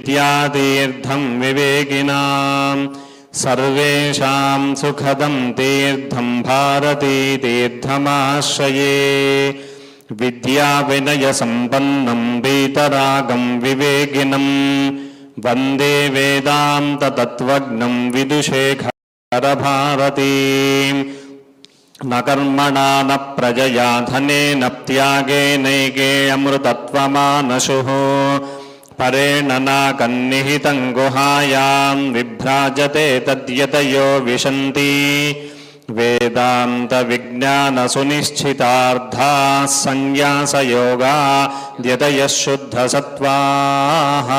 विद्यातीर्थं विवेकिनाम् सर्वेषां सुखदं तीर्थं भारतीतीर्थमाश्रये विद्याविनयसम्पन्नं वीतरागं विवेकिनं वन्दे वेदान्ततत्त्वज्ञं विदुषेखरभारतीम् न कर्मणा न प्रजया धनेन त्यागेनैके अमृतत्वमानशुः परेण नाकन्निहितं गुहायां विभ्राजते तद्यतयो विशन्ति। सन्न्यासयोगा यतयः शुद्धसत्त्वाः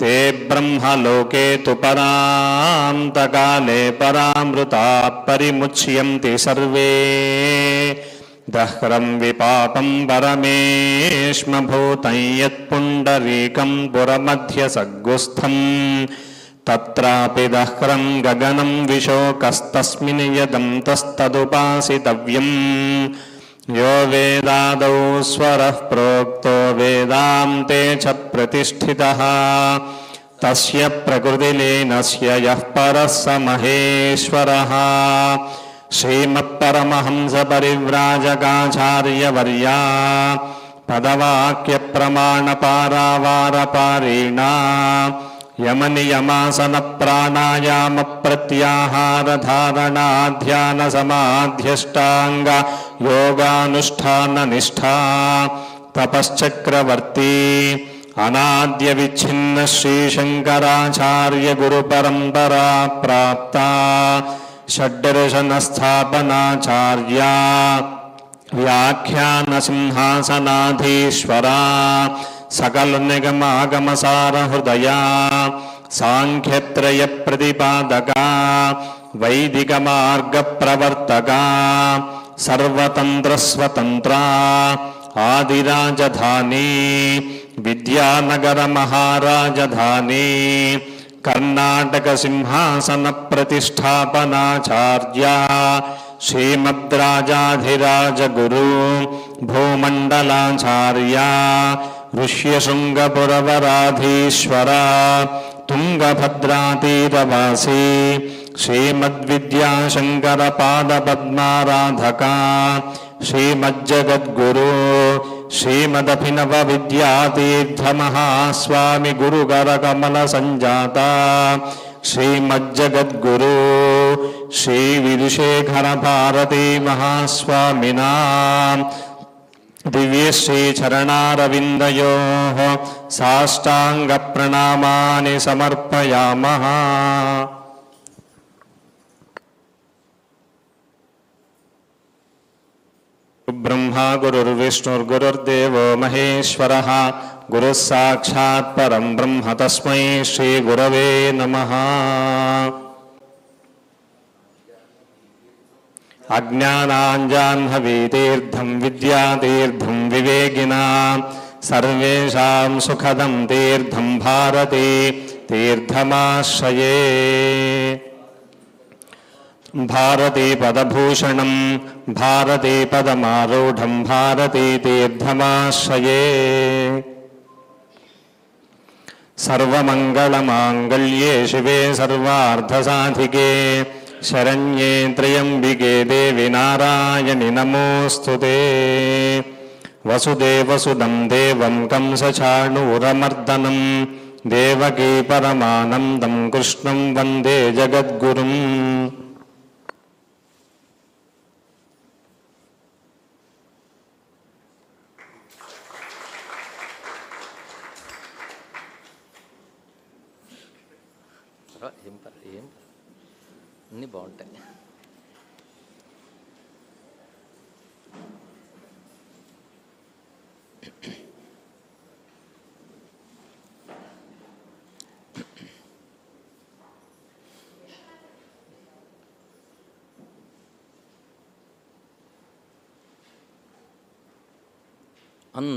ते ब्रह्मलोके तु परान्तकाले परामृता परिमुच्यन्ति सर्वे। दह्रं विपापं परमेष्मभूतं यत्पुण्डरीकं पुरमध्यसग्गुस्थम् तत्रापि दह्रं गगनं विशोकस्तस्मिन् यदं तस्तदुपासितव्यम् यो वेदादौ स्वरः प्रोक्तो वेदान्ते च प्रतिष्ठितः तस्य प्रकृतिलीनस्य यः परः स महेश्वरः श्रीमत्परमहंसपरिव्राजकाचार्यवर्या पदवाक्यप्रमाणपारावारपारीणा यमनियमासनप्राणायामप्रत्याहारधारणाध्यानसमाध्यष्टाङ्ग योगानुष्ठाननिष्ठा तपश्चक्रवर्ती अनाद्यविच्छिन्न श्रीशङ्कराचार्यगुरुपरम्परा प्राप्ता षड्दर्शनस्थापनाचार्या व्याख्यानसिंहासनाधीश्वरा सकलनिगमागमसारहृदया साङ्ख्यत्रयप्रतिपादका वैदिकमार्गप्रवर्तका सर्वतन्त्रस्वतन्त्रा आदिराजधानी विद्यानगरमहाराजधानी कर्णाटकसिंहासनप्रतिष्ठापनाचार्या श्रीमद्राजाधिराजगुरु भूमण्डलाचार्या ऋष्यशृङ्गपुरवराधीश्वरा तुङ्गभद्रातीरवासी श्रीमद्विद्याशङ्करपादपद्माराधका श्रीमज्जगद्गुरु श्रीमदभिनवविद्यातीर्थमहास्वामि गुरुकरकमलसञ्जाता श्रीमज्जगद्गुरु श्रीविदुशेखरभारती महास्वामिना दिव्यश्रीचरणारविन्दयोः साष्टाङ्गप्रणामानि समर्पयामः ब्रह्मा गुरुर्विष्णुर्गुरुर्देवो महेश्वरः। गुरुः साक्षात् परं ब्रह्म तस्मै श्रीगुरवे नमः। अज्ञानाञ्जाह्नवीतीर्थं विद्यातीर्थं विवेकिना। सर्वेषां सुखदं तीर्थं भारती। तीर्थमाश्रये। भारतीपदभूषणं भारतीपदमारूढं भारतीतीर्थमाश्रये सर्वमङ्गलमाङ्गल्ये शिवे सर्वार्धसाधिके शरण्ये त्र्यम्बिके देवि नारायणि नमोऽस्तु ते वसुदेवसुदं देवं कंसचाणूरमर्दनं देवकी परमानन्दं कृष्णं वन्दे जगद्गुरुम्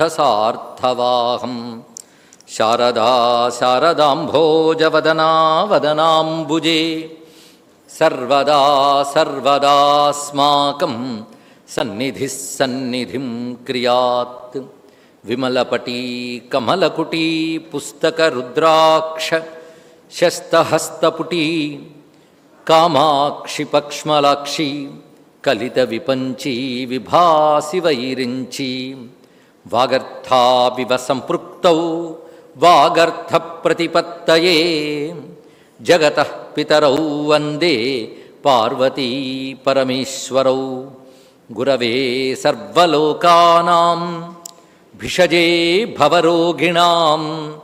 అంబకృతార్థసార్థవాహం శారదా శారదాంభోజవదనా వదనాంబుజే సర్వదా సర్వదాస్మాకం సన్నిధి సన్నిధిం క్రియాత్. విమలపటీ కమలకుటీ పుస్తకరుద్రాక్ష శస్తహస్తపుటీ. కామాక్షి పక్ష్మలాక్షి కలిత విపంచీ విభాసి వైరించీ. వాగర్థావివ సంపృక్తౌ వాగర్థ ప్రతిపత్తయే జగత పితరౌ వందే పార్వతీ పరమేశ్వరౌ. గురవే సర్వలోకానాం భిషజే భవరోగిణాం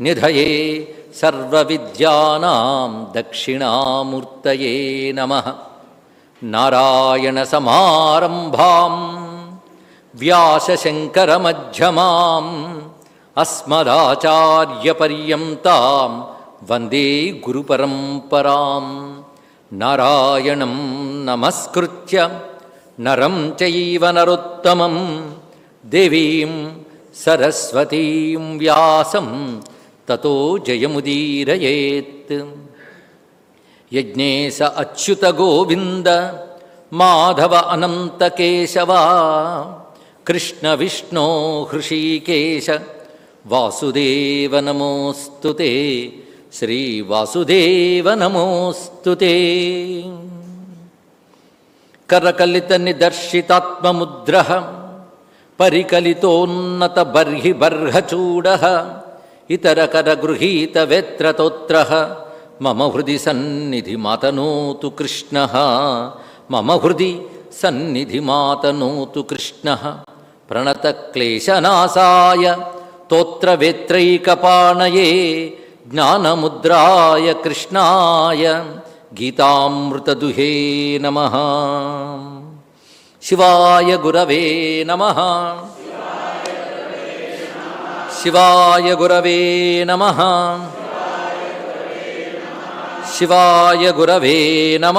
నిధయే సర్వవిద్యానాం దక్షిణామూర్తయే నమః. నారాయణసమారంభాం వ్యాసశంకరమధ్యమాం అస్మదాచార్యపర్యంతం వందే గురుపరంపరాం. నారాయణం నమస్కృత్య నరం చైవ నరోత్తమం దేవీం సరస్వతీం వ్యాసం తతో జయముదీరయేత్. యజ్ఞేశ అచ్యుత గోవింద మాధవ అనంత కేశవ. కృష్ణ విష్ణో హృషీకేశ. వాసుదేవ నమోస్తు శ్రీ వాసుదేవ నమోస్తు కరకలిత నిదర్శితాత్మముద్ర. పరికలితోన్నత బర్హి బర్హచూడ ఇతరకర గృహీత వేత్రతోత్ర మమ హృది సన్నిధి మాతనోతు కృష్ణ. మమ హృది సన్నిధి మాతనోతు కృష్ణ. ప్రణతక్లేశనాశాయ తోత్రవేత్రైకపాణయే జ్ఞానముద్రాయ కృష్ణాయ గీతామృతదుహే నమ శివాయ గురవే నమ శివాయ గురవే నమ శివాయ గురవే నమ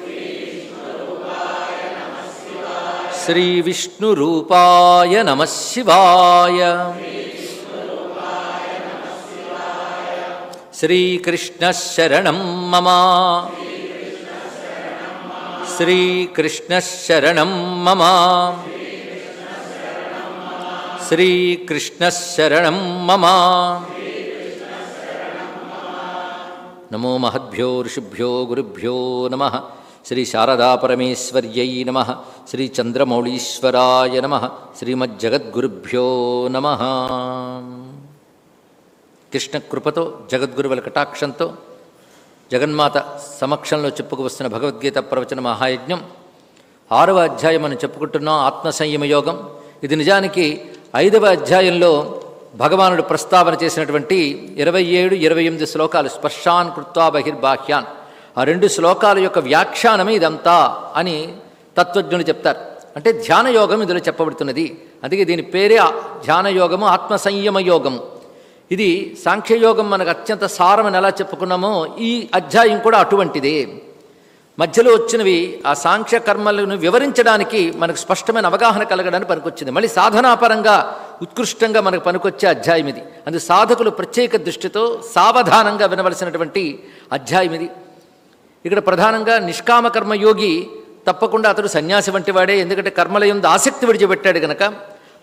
శ్రీ విష్ణురూపాయ నమ శివాయ. శ్రీకృష్ణ శరణం మమ. శ్రీకృష్ణ శరణం మమ శ్రీకృష్ణ శరణం మమ నమో. శ్రీ శారదాపరమేశ్వర్యై నమ. శ్రీ చంద్రమౌళీశ్వరాయ నమ. శ్రీమజ్జగద్గురుభ్యో నమ. కృష్ణ కృపతో జగద్గురువుల కటాక్షంతో జగన్మాత సమక్షంలో చెప్పుకు వస్తున్న భగవద్గీత ప్రవచన మహాయజ్ఞం ఆరవ అధ్యాయం మనం చెప్పుకుంటున్నాం ఆత్మసంయమ యోగం. ఇది నిజానికి ఐదవ అధ్యాయంలో భగవానుడు ప్రస్తావన చేసినటువంటి ఇరవై ఏడు ఇరవై ఎనిమిది శ్లోకాలు స్పర్శాన్ కృత్వా బహిర్బాహ్యాన్. ఆ రెండు శ్లోకాల యొక్క వ్యాఖ్యానమే ఇదంతా అని తత్వజ్ఞులు చెప్తారు. అంటే ధ్యాన యోగం ఇందులో చెప్పబడుతున్నది. అందుకే దీని పేరే ధ్యాన యోగము ఆత్మ సంయమ యోగము. ఇది సాంఖ్యయోగం మనకు అత్యంత సారమని ఎలా చెప్పుకున్నామో ఈ అధ్యాయం కూడా అటువంటిదే. మధ్యలో వచ్చినవి ఆ సాంఖ్య కర్మలను వివరించడానికి మనకు స్పష్టమైన అవగాహన కలగడానికి పనికొచ్చింది. మళ్ళీ సాధనాపరంగా ఉత్కృష్టంగా మనకు పనికొచ్చే అధ్యాయం ఇది. అందుకు సాధకులు ప్రత్యేక దృష్టితో సావధానంగా వినవలసినటువంటి అధ్యాయం ఇది. ఇక్కడ ప్రధానంగా నిష్కామ కర్మయోగి తప్పకుండా అతడు సన్యాసి వంటి వాడే ఎందుకంటే కర్మల యందు ఆసక్తి విడిచిపెట్టాడు గనక.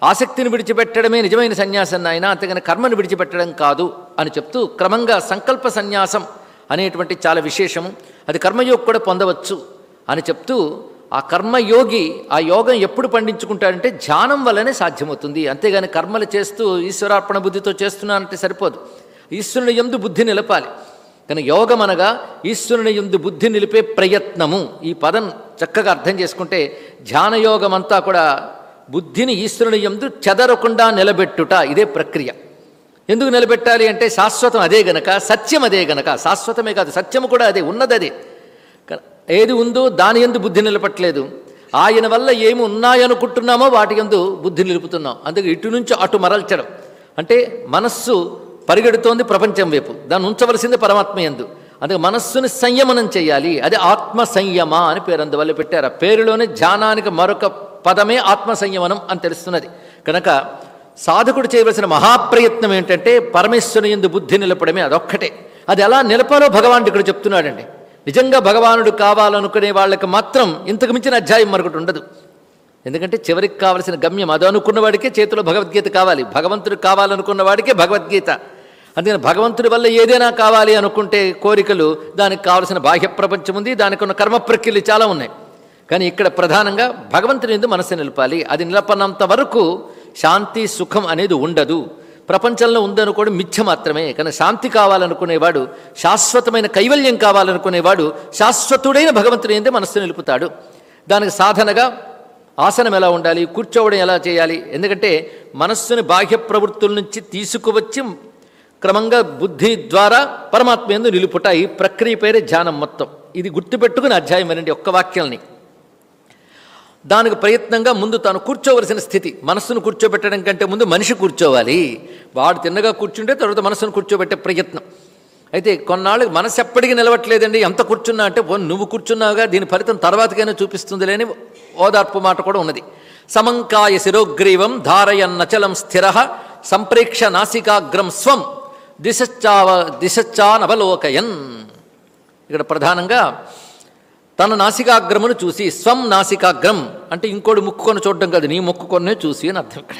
ఆసక్తిని విడిచిపెట్టడమే నిజమైన సన్యాసం ఆయన అంతేగాని కర్మను విడిచిపెట్టడం కాదు అని చెప్తూ క్రమంగా సంకల్ప సన్యాసం అనేటువంటి చాలా విశేషము. అది కర్మయోగి కూడా పొందవచ్చు అని చెప్తూ ఆ కర్మయోగి ఆ యోగం ఎప్పుడు పండించుకుంటాడంటే ధ్యానం వల్లనే సాధ్యమవుతుంది. అంతేగాని కర్మలు చేస్తూ ఈశ్వరార్పణ బుద్ధితో చేస్తున్నానంటే సరిపోదు. ఈశ్వరుని ఎందు బుద్ధి నిలపాలి. కానీ యోగం అనగా ఈశ్వరుని ఎందు బుద్ధి నిలిపే ప్రయత్నము. ఈ పదం చక్కగా అర్థం చేసుకుంటే ధ్యానయోగం అంతా కూడా బుద్ధిని ఈశ్వరుని ఎందు చెదరకుండా నిలబెట్టుట ఇదే ప్రక్రియ. ఎందుకు నిలబెట్టాలి అంటే శాశ్వతం అదే గనక సత్యం అదే గనక. శాశ్వతమే కాదు సత్యము కూడా అదే ఉన్నది అదే. ఏది ఉందో దాని ఎందు బుద్ధి నిలబట్టలేదు ఆయన వల్ల ఏమి ఉన్నాయనుకుంటున్నామో వాటి ఎందు బుద్ధి నిలుపుతున్నాం. అందుకే ఇటు నుంచి అటు మరల్చడం. అంటే మనస్సు పరిగెడుతోంది ప్రపంచం వైపు. దాన్ని ఉంచవలసింది పరమాత్మ ఎందు. అందుకే మనస్సుని సంయమనం చేయాలి. అది ఆత్మ సంయమ అని పేరు అందువల్ల పెట్టారు. ఆ పేరులోనే ధ్యానానికి మరొక పదమే ఆత్మ సంయమనం అని తెలుస్తున్నది. కనుక సాధకుడు చేయవలసిన మహాప్రయత్నం ఏంటంటే పరమేశ్వరుని ఎందు బుద్ధి నిలపడమే అదొక్కటే. అది ఎలా నిలపాలో భగవానుడు ఇక్కడ చెప్తున్నాడండి. నిజంగా భగవానుడు కావాలనుకునే వాళ్ళకి మాత్రం ఇంతకు మించిన అధ్యాయం మరొకటి ఉండదు. ఎందుకంటే చివరికి కావలసిన గమ్యం. అది అనుకున్న వాడికే చేతిలో భగవద్గీత కావాలి. భగవంతుడు కావాలనుకున్న వాడికే భగవద్గీత. అందుకని భగవంతుడి వల్ల ఏదైనా కావాలి అనుకుంటే కోరికలు దానికి కావలసిన బాహ్య ప్రపంచం ఉంది దానికి ఉన్న కర్మ ప్రక్రియలు చాలా ఉన్నాయి. కానీ ఇక్కడ ప్రధానంగా భగవంతుని ఎందు మనసు నిలపాలి. అది నిలపనంత వరకు శాంతి సుఖం అనేది ఉండదు. ప్రపంచంలో ఉందనుకోవడం మిథ్య మాత్రమే. కానీ శాంతి కావాలనుకునేవాడు శాశ్వతమైన కైవల్యం కావాలనుకునేవాడు శాశ్వతుడైన భగవంతుని ఎందే మనస్సు నిలుపుతాడు. దానికి సాధనగా ఆసనం ఎలా ఉండాలి కూర్చోవడం ఎలా చేయాలి? ఎందుకంటే మనస్సుని బాహ్య ప్రవృత్తుల నుంచి తీసుకువచ్చి క్రమంగా బుద్ధి ద్వారా పరమాత్మ ఎందు నిలుపుట ఈ ప్రక్రియ పేరే ధ్యానం మొత్తం. ఇది గుర్తుపెట్టుకుని అధ్యాయం అనండి ఒక్క వాక్యాల్ని. దానికి ప్రయత్నంగా ముందు తాను కూర్చోవలసిన స్థితి మనస్సును కూర్చోబెట్టడం కంటే ముందు మనిషి కూర్చోవాలి. వాడు తిన్నగా కూర్చుంటే తర్వాత మనస్సును కూర్చోబెట్టే ప్రయత్నం. అయితే కొన్నాళ్ళు మనసు ఎప్పటికీ నిలవట్లేదండి ఎంత కూర్చున్నా అంటే "ఓ, నువ్వు కూర్చున్నావుగా దీని ఫలితం తర్వాతకైనా చూపిస్తుంది లేని ఓదార్పు మాట కూడా ఉన్నది. సమంకాయ శిరోగ్రీవం ధారయన్నచలం స్థిర సంప్రేక్ష నాసికాగ్రం స్వం దిశచ్చావ దిశచ్చానవలోకయన్. ఇక్కడ ప్రధానంగా తన నాసికాగ్రమును చూసి స్వం నాసికాగ్రం అంటే ఇంకోటి ముక్కుకొని చూడడం కాదు నీ ముక్కుకొనే చూసి అని అర్థం ఇక్కడ.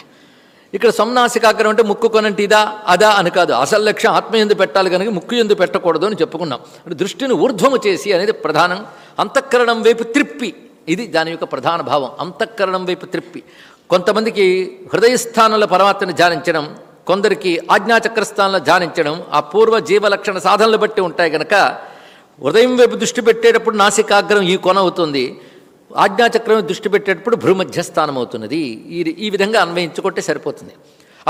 ఇక్కడ స్వం నాసికాగ్రం అంటే ముక్కుకొనంటే ఇదా అదా అని కాదు. అసలు లక్ష్యం ఆత్మ ఎందు పెట్టాలి కనుక ముక్కు ఎందు పెట్టకూడదు అని చెప్పుకున్నాం. అంటే దృష్టిని ఊర్ధ్వము చేసి అనేది ప్రధానం. అంతఃకరణం వైపు త్రిప్పి. ఇది దాని యొక్క ప్రధాన భావం. అంతఃకరణం వైపు త్రిప్పి. కొంతమందికి హృదయస్థానంలో పరమాత్మని ధ్యానించడం కొందరికి ఆజ్ఞాచక్రస్థానంలో ధ్యానించడం ఆ పూర్వ జీవలక్షణ సాధనలు బట్టి ఉంటాయి కనుక ఉదయం వైపు దృష్టి పెట్టేటప్పుడు నాసికాగ్రం ఈ కొన అవుతుంది. ఆజ్ఞాచక్రం దృష్టి పెట్టేటప్పుడు భ్రూమధ్యస్థానం అవుతున్నది ఈ ఈ విధంగా అన్వయించుకుంటే సరిపోతుంది.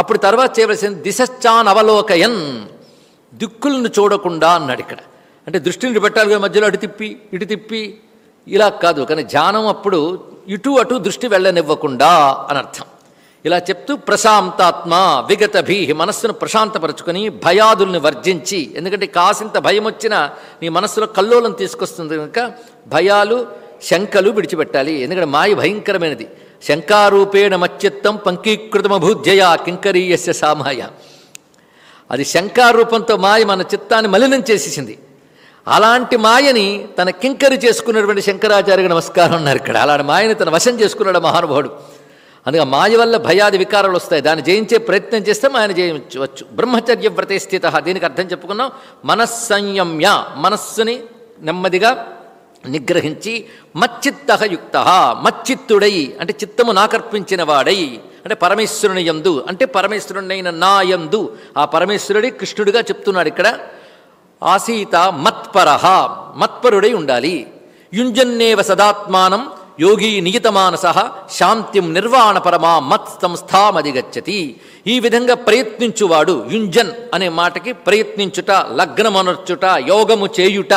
అప్పుడు తర్వాత చేయవలసిన దిశశ్చాన్ అవలోకయన్ దిక్కులను చూడకుండా అన్నాడు ఇక్కడ. అంటే దృష్టిని పెట్టాలి మధ్యలో అటు తిప్పి ఇటు తిప్పి ఇలా కాదు. కానీ ధ్యానం అప్పుడు ఇటు అటు దృష్టి వెళ్ళనివ్వకుండా అని అర్థం. ఇలా చెప్తూ ప్రశాంతాత్మ విగత భీహి మనస్సును ప్రశాంతపరచుకొని భయాదుల్ని వర్జించి ఎందుకంటే కాసింత భయం వచ్చినా నీ మనస్సులో కల్లోలం తీసుకొస్తుంది కనుక భయాలు శంకలు విడిచిపెట్టాలి. ఎందుకంటే మాయ భయంకరమైనది. శంకారూపేణ మచ్చిత్తం పంకీకృతమభూజ్యయ కింకరీయస్య సామాయ. అది శంకారూపంతో మాయ మన చిత్తాన్ని మలినం చేసేసింది. అలాంటి మాయని తన కింకరి చేసుకున్నటువంటి శంకరాచార్యకి నమస్కారం అన్నారు ఇక్కడ. అలాంటి మాయని తన వశం చేసుకున్నాడు మహానుభావుడు. అందుకే మాయ వల్ల భయాది వికారాలు వస్తాయి. దాన్ని జయించే ప్రయత్నం చేస్తే మాయను జయించవచ్చు. బ్రహ్మచర్య వ్రతే స్థిత. దీనికి అర్థం చెప్పుకున్నాం. మనస్సంయమ్య మనస్సుని నెమ్మదిగా నిగ్రహించి మచ్చిత్త యుక్త. మచ్చిత్తుడై అంటే చిత్తము నాకర్పించిన వాడై అంటే పరమేశ్వరుని యందు అంటే పరమేశ్వరుడైన నా యందు. ఆ పరమేశ్వరుడి కృష్ణుడిగా చెప్తున్నాడు ఇక్కడ. ఆసీత మత్పరహ మత్పరుడై ఉండాలి. యుంజన్నేవ సదాత్మానం యోగి నియతమానస శాంతిం నిర్వాణ పరమా మత్ సంస్థామధిగచ్చతి. ఈ విధంగా ప్రయత్నించువాడు యుంజన్ అనే మాటకి ప్రయత్నించుట లగ్నమనర్చుట యోగము చేయుట.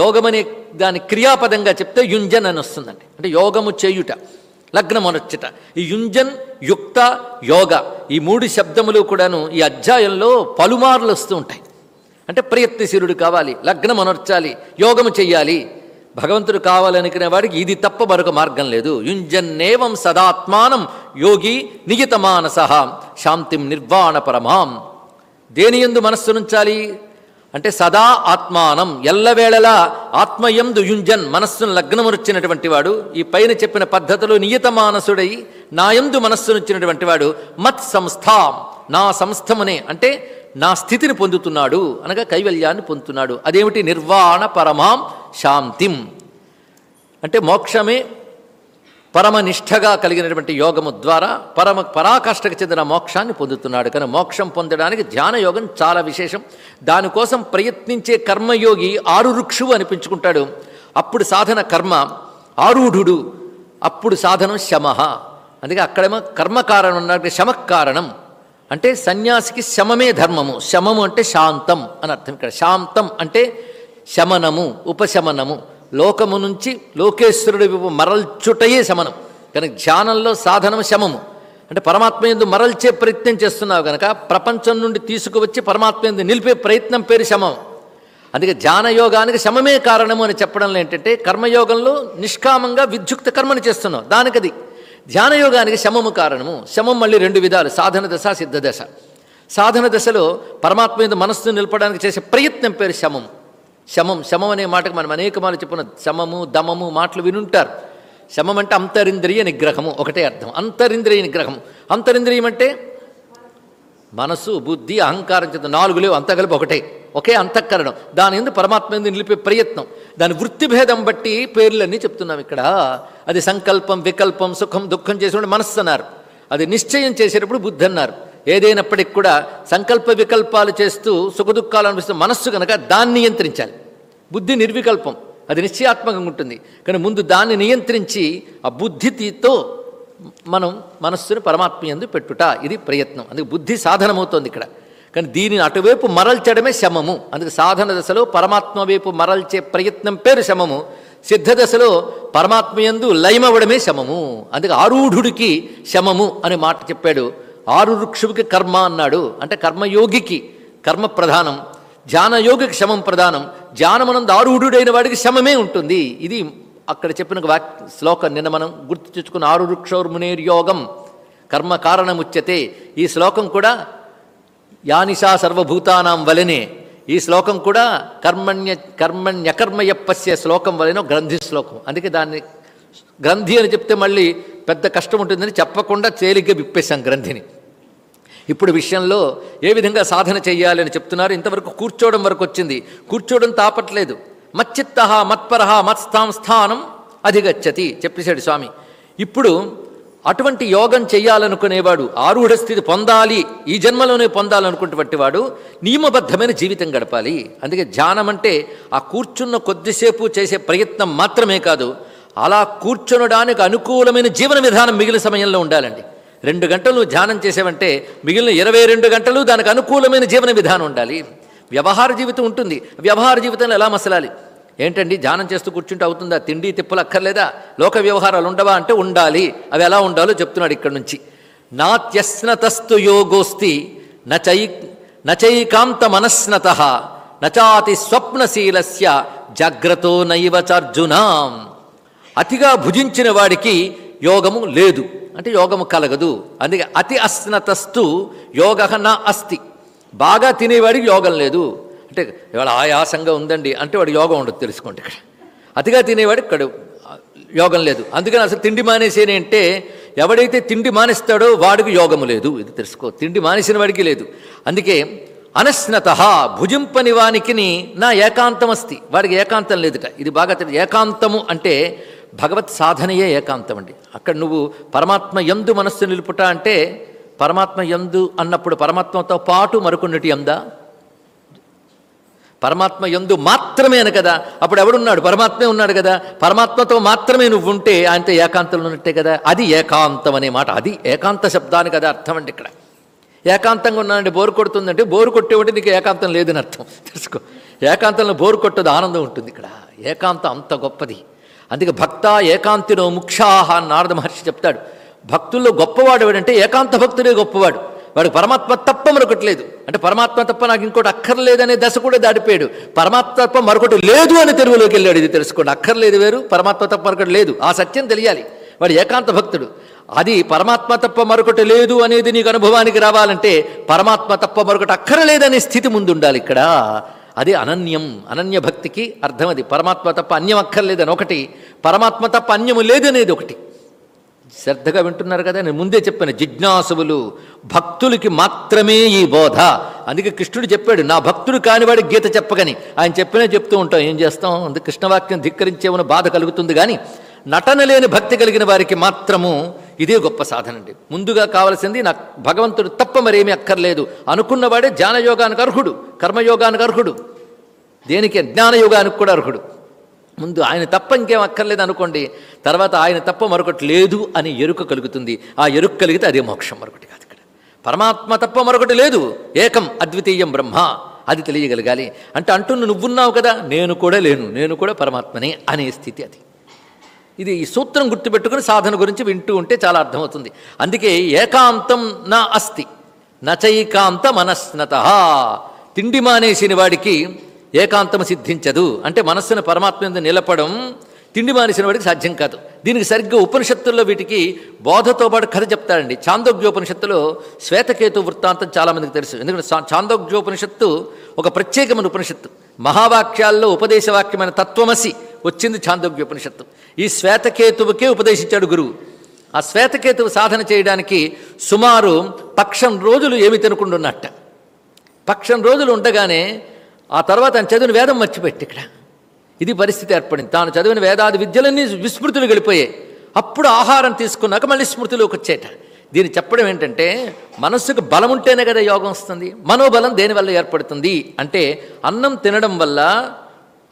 యోగమనే దాని క్రియాపదంగా చెప్తే యుంజన్ అని వస్తుందండి. అంటే యోగము చేయుట లగ్నమనర్చుట. ఈ యుంజన్ యుక్త యోగ ఈ మూడు శబ్దములు కూడాను ఈ అధ్యాయంలో పలుమార్లు వస్తూ ఉంటాయి. అంటే ప్రయత్నశీలుడు కావాలి లగ్నం అనర్చాలి యోగము చెయ్యాలి భగవంతుడు కావాలనుకునే వాడికి ఇది తప్ప మరొక మార్గం లేదు. యుంజన్నేవం సదాత్మానం యోగి నియతమానస శాంతిం నిర్వాణ పరమాం. దేని ఎందు మనస్సు నుంచాలి? అంటే సదా ఆత్మానం. ఎల్లవేళలా ఆత్మయందు యుంజన్ మనస్సును లగ్నమునొచ్చినటువంటి వాడు ఈ పైన చెప్పిన పద్ధతిలో నియతమానసుడై నాయందు మనస్సునుచ్చినటువంటి వాడు మత్ సంస్థ నా సంస్థమునే అంటే నా స్థితిని పొందుతున్నాడు అనగా కైవల్యాన్ని పొందుతున్నాడు. అదేమిటి? నిర్వాణ పరమాం శాంతిం. అంటే మోక్షమే పరమనిష్టగా కలిగినటువంటి యోగము ద్వారా పరమ పరాకాష్ఠకు చెందిన మోక్షాన్ని పొందుతున్నాడు. కానీ మోక్షం పొందడానికి ధ్యాన యోగం చాలా విశేషం. దానికోసం ప్రయత్నించే కర్మయోగి ఆరురుక్షువు అనిపించుకుంటాడు. అప్పుడు సాధన కర్మ ఆరూఢుడు అప్పుడు సాధనం శమ. అందుకే అక్కడేమో కర్మకారణం ఉన్నట్టు శమకారణం అంటే సన్యాసికి శమమే ధర్మము. శమము అంటే శాంతం అని అర్థం ఇక్కడ. శాంతం అంటే శమనము ఉపశమనము. లోకము నుంచి లోకేశ్వరుడి మరల్చుటయే శమనం. కనుక ధ్యానంలో సాధనం శమము. అంటే పరమాత్మ ఎందు మరల్చే ప్రయత్నం చేస్తున్నావు కనుక ప్రపంచం నుండి తీసుకువచ్చి పరమాత్మ ఎందు నిలిపే ప్రయత్నం పేరు శమం. అందుకే ధ్యానయోగానికి శమమే కారణము అని చెప్పడంలో ఏంటంటే కర్మయోగంలో నిష్కామంగా విద్యుక్త కర్మను చేస్తున్నావు. దానికది ధ్యానయోగానికి శమము కారణము. శమం మళ్ళీ రెండు విధాలు సాధన దశ సిద్ధ దశ. సాధన దశలో పరమాత్మ మీద మనస్సును నిలపడానికి చేసే ప్రయత్నం పేరు శమం. శమం శమం అనే మాటకు మనం అనేక మార్లు చెప్పిన శమము దమము మాటలు వినుంటారు. శమం అంటే అంతరింద్రియ నిగ్రహము ఒకటే అర్థం. అంతరింద్రియ నిగ్రహం అంతరింద్రియం అంటే మనసు బుద్ధి అహంకారం చేత నాలుగు లేవు అంతా కలిపి ఒకటే. ఒకే అంతఃకరణం. దాని ఎందు పరమాత్మ ఎందు నిలిపే ప్రయత్నం. దాని వృత్తి భేదం బట్టి పేర్లన్నీ చెప్తున్నాం ఇక్కడ. అది సంకల్పం వికల్పం సుఖం దుఃఖం చేసేటువంటి మనస్సు అన్నారు. అది నిశ్చయం చేసేటప్పుడు బుద్ధి అన్నారు. ఏదైనప్పటికి కూడా సంకల్ప వికల్పాలు చేస్తూ సుఖదుఖాలు అనిపిస్తున్న మనస్సు కనుక దాన్ని నియంత్రించాలి. బుద్ధి నిర్వికల్పం. అది నిశ్చయాత్మకంగా ఉంటుంది. కానీ ముందు దాన్ని నియంత్రించి ఆ బుద్ధితో మనం మనస్సును పరమాత్మయందు పెట్టుట ఇది ప్రయత్నం. అందుకే బుద్ధి సాధనమవుతోంది ఇక్కడ. కానీ దీనిని అటువైపు మరల్చడమే శమము. అందుకే సాధన దశలో పరమాత్మ వైపు మరల్చే ప్రయత్నం పేరు శమము. సిద్ధ దశలో పరమాత్మ యందు లయమవడమే శమము. అందుకే ఆరూఢుడికి శమము అనే మాట చెప్పాడు ఆరు వృక్షుడికి కర్మ అన్నాడు. అంటే కర్మయోగికి కర్మ ప్రధానం ధ్యానయోగికి శమం ప్రధానం ధ్యానమనందు ఆరూఢుడైన వాడికి శమమే ఉంటుంది. ఇది అక్కడ చెప్పిన ఒక వాక్ శ్లోకం. నిన్న మనం గుర్తు తెచ్చుకున్న ఆరు వృక్షోర్మునేర్యోగం కర్మ కారణముచ్యతే. ఈ శ్లోకం కూడా యానిషా సర్వభూతానాం వలనే. ఈ శ్లోకం కూడా కర్మణ్య కర్మణ్యకర్మయప్పస్య శ్లోకం వలన గ్రంథి శ్లోకం. అందుకే దాన్ని గ్రంథి అని చెప్తే మళ్ళీ పెద్ద కష్టం ఉంటుందని చెప్పకుండా తేలిగ్గా విప్పేశాం గ్రంథిని. ఇప్పుడు విషయంలో ఏ విధంగా సాధన చెయ్యాలి అని చెప్తున్నారు? ఇంతవరకు కూర్చోవడం వరకు వచ్చింది. కూర్చోవడం తాపట్లేదు. మచ్చిత్త మత్పర మత్స్థాం స్థానం అధిగచ్చతి చెప్పేశాడు స్వామి. ఇప్పుడు అటువంటి యోగం చెయ్యాలనుకునేవాడు ఆరుఢ స్థితి పొందాలి ఈ జన్మలోనే పొందాలనుకున్నటువంటి వాడు నియమబద్ధమైన జీవితం గడపాలి. అందుకే ధ్యానం అంటే ఆ కూర్చున్న కొద్దిసేపు చేసే ప్రయత్నం మాత్రమే కాదు అలా కూర్చునడానికి అనుకూలమైన జీవన విధానం మిగిలిన సమయంలో ఉండాలండి. రెండు గంటలు ధ్యానం చేసావంటే మిగిలిన ఇరవై రెండు గంటలు దానికి అనుకూలమైన జీవన విధానం ఉండాలి. వ్యవహార జీవితం ఉంటుంది. వ్యవహార జీవితంలో ఎలా మసలాలి? ఏంటండి? ధ్యానం చేస్తూ కూర్చుంటే అవుతుందా? తిండి తిప్పులు అక్కర్లేదా లోక వ్యవహారాలు ఉండవా అంటే ఉండాలి. అవి ఎలా ఉండాలో చెప్తున్నాడు ఇక్కడ నుంచి. నాత్యస్నతస్తు యోగోస్తి నచై నచైకాంత మనస్నత నచాతి స్వప్నశీలస్య జాగ్రత్తో నైవచార్జునాం అతిగా భుజించిన వాడికి యోగము లేదు. అంటే యోగము కలగదు. అందుకే అతి అస్నతస్తు యోగ నా అస్తి. బాగా తినేవాడికి యోగం లేదు. అంటే ఇవాళ ఆయాసంగా ఉందండి అంటే వాడు యోగం ఉండదు తెలుసుకోండి ఇక్కడ. అతిగా తినేవాడికి ఇక్కడ యోగం లేదు. అందుకని అసలు తిండి మానేసేని అంటే ఎవడైతే తిండి మానేస్తాడో వాడికి యోగము లేదు. ఇది తెలుసుకో. తిండి మానేసిన వాడికి లేదు. అందుకే అనస్నత భుజింపని వానికి నా ఏకాంతం అస్తి వాడికి ఏకాంతం లేదుట. ఇది బాగా తెలియదు. ఏకాంతము అంటే భగవత్ సాధనయే ఏకాంతం అండి. అక్కడ నువ్వు పరమాత్మ ఎందు మనస్సు నిలుపుట అంటే పరమాత్మ ఎందు అన్నప్పుడు పరమాత్మతో పాటు మరొకటి ఎందా పరమాత్మ ఎందు మాత్రమే అని కదా? అప్పుడు ఎవడున్నాడు? పరమాత్మే ఉన్నాడు కదా. పరమాత్మతో మాత్రమే నువ్వు ఉంటే ఆయనతో ఏకాంతంలో ఉన్నట్టే కదా? అది ఏకాంతం అనే మాట. అది ఏకాంత శబ్దానికి కదా అర్థం అండి ఇక్కడ. ఏకాంతంగా ఉన్నానంటే బోరు కొడుతుందంటే బోరు కొట్టేవాటి నీకు ఏకాంతం లేదని అర్థం. తెలుసుకో. ఏకాంతంలో బోరు కొట్టదు ఆనందం ఉంటుంది ఇక్కడ. ఏకాంతం అంత గొప్పది. అందుకే భక్త ఏకాంతినో ముక్షాహ అని నారద మహర్షి చెప్తాడు. భక్తుల్లో గొప్పవాడు ఎవడంటే ఏకాంత భక్తుడే గొప్పవాడు. వాడు పరమాత్మ తప్ప మరొకటి లేదు అంటే పరమాత్మ తప్ప నాకు ఇంకోటి అక్కర్లేదనే దశ కూడా దాటిపోయాడు. పరమాత్మ తప్ప మరొకటి లేదు అని తెలుగులోకి వెళ్ళాడు. ఇది తెలుసుకోండి. అక్కర్లేదు వేరు పరమాత్మ తప్ప మరొకటి లేదు. ఆ సత్యం తెలియాలి. వాడు ఏకాంత భక్తుడు. అది పరమాత్మ తప్ప మరొకటి లేదు అనేది నీకు అనుభవానికి రావాలంటే పరమాత్మ తప్ప మరొకటి అక్కరలేదనే స్థితి ముందుండాలి ఇక్కడ. అది అనన్యం అనన్య భక్తికి అర్థం అది. పరమాత్మ తప్ప అన్యం అక్కర్లేదని ఒకటి పరమాత్మ తప్ప అన్యము లేదనేది ఒకటి. శ్రద్ధగా వింటున్నారు కదా నేను ముందే చెప్పాను జిజ్ఞాసువులు భక్తులకి మాత్రమే ఈ బోధ. అందుకే కృష్ణుడు చెప్పాడు నా భక్తుడు కానివాడి గీత చెప్పగని. ఆయన చెప్పినా చెప్తూ ఉంటాం ఏం చేస్తాం? అందుకే కృష్ణవాక్యం ధిక్కరించేమని బాధ కలుగుతుంది కానీ నటన లేని భక్తి కలిగిన వారికి మాత్రము ఇదే గొప్ప సాధన అండి. ముందుగా కావలసింది నాకు భగవంతుడు తప్ప మరేమీ అక్కర్లేదు. అనుకున్నవాడే ధ్యానయోగానికి అర్హుడు కర్మయోగానికి అర్హుడు. దేనికి? జ్ఞానయోగానికి కూడా అర్హుడు. ముందు ఆయన తప్ప ఇంకేం అక్కర్లేదు అనుకోండి తర్వాత ఆయన తప్ప మరొకటి లేదు అని ఎరుక కలుగుతుంది. ఆ ఎరుక కలిగితే అదే మోక్షం మరొకటి కాదు ఇక్కడ. పరమాత్మ తప్ప మరొకటి లేదు. ఏకం అద్వితీయం బ్రహ్మ. అది తెలియగలగాలి. అంటే అంటున్న నువ్వున్నావు కదా నేను కూడా లేను నేను కూడా పరమాత్మనే అనే స్థితి అది. ఇది ఈ సూత్రం గుర్తుపెట్టుకుని సాధన గురించి వింటూ ఉంటే చాలా అర్థమవుతుంది. అందుకే ఏకాంతం నా అస్తి నచైకాంత మనస్నత. తిండి మానేసిన వాడికి ఏకాంతం సిద్ధించదు. అంటే మనస్సును పరమాత్మ మీద నిలపడం తిండి మానేసిన వాడికి సాధ్యం కాదు. దీనికి సరిగ్గా ఉపనిషత్తుల్లో వీటికి బోధతో పాటు కథ చెప్తారండి. చాందోగ్యోపనిషత్తులో శ్వేతకేతు వృత్తాంతం చాలామందికి తెలుసు. ఎందుకంటే చాందోగ్యోపనిషత్తు ఒక ప్రత్యేకమైన ఉపనిషత్తు. మహావాక్యాల్లో ఉపదేశవాక్యమైన తత్వమసి వచ్చింది చాందోగ్యోపనిషత్తు. ఈ శ్వేతకేతువుకే ఉపదేశించాడు గురువు. ఆ శ్వేతకేతువు సాధన చేయడానికి సుమారు పక్షం రోజులు ఏమి తినకుండా పక్షం రోజులు ఉండగానే ఆ తర్వాత ఆయన చదివిన వేదం మర్చిపెట్టి ఇక్కడ. ఇది పరిస్థితి ఏర్పడింది. తాను చదివిన వేదాది విద్యలన్నీ విస్మృతులు గడిపోయాయి అప్పుడు ఆహారం తీసుకున్నాక మళ్ళీ స్మృతిలోకి వచ్చేట. దీన్ని చెప్పడం ఏంటంటే మనస్సుకు బలం ఉంటేనే కదా యోగం వస్తుంది. మనోబలం దేనివల్ల ఏర్పడుతుంది? అంటే అన్నం తినడం వల్ల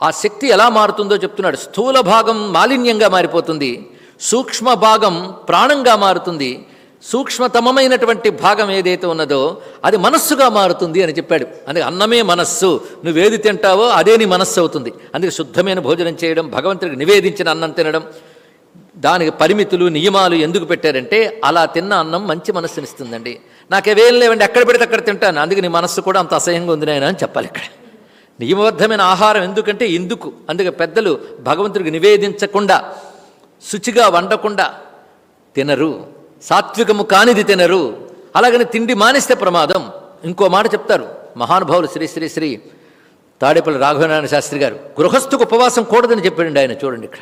ఆ శక్తి ఎలా మారుతుందో చెప్తున్నాడు. స్థూల భాగం మాలిన్యంగా మారిపోతుంది. సూక్ష్మ భాగం ప్రాణంగా మారుతుంది. సూక్ష్మతమమైనటువంటి భాగం ఏదైతే ఉన్నదో అది మనస్సుగా మారుతుంది అని చెప్పాడు. అందుకే అన్నమే మనస్సు. నువ్వేది తింటావో అదే నీ మనస్సు అవుతుంది. అందుకే శుద్ధమైన భోజనం చేయడం భగవంతుడికి నివేదించిన అన్నం తినడం దానికి పరిమితులు నియమాలు ఎందుకు పెట్టారంటే అలా తిన్న అన్నం మంచి మనస్సునిస్తుందండి. నాకేవేం లేవండి ఎక్కడ పెడితే అక్కడ తింటాను. అందుకే నీ మనస్సు కూడా అంత అసహ్యంగా ఉంది నాయన అని చెప్పాలి ఇక్కడ. నియమబద్ధమైన ఆహారం ఎందుకంటే ఎందుకు అందుకే పెద్దలు భగవంతుడికి నివేదించకుండా శుచిగా వండకుండా తినరు. సాత్వికము కానిది తినరు. అలాగని తిండి మానేస్తే ప్రమాదం. ఇంకో మాట చెప్తారు. మహానుభావులు శ్రీ శ్రీ శ్రీ తాడేపల్లి రాఘవనారాయణ శాస్త్రి గారు గృహస్థుకు ఉపవాసం కూడదని చెప్పాడండి ఆయన. చూడండి ఇక్కడ.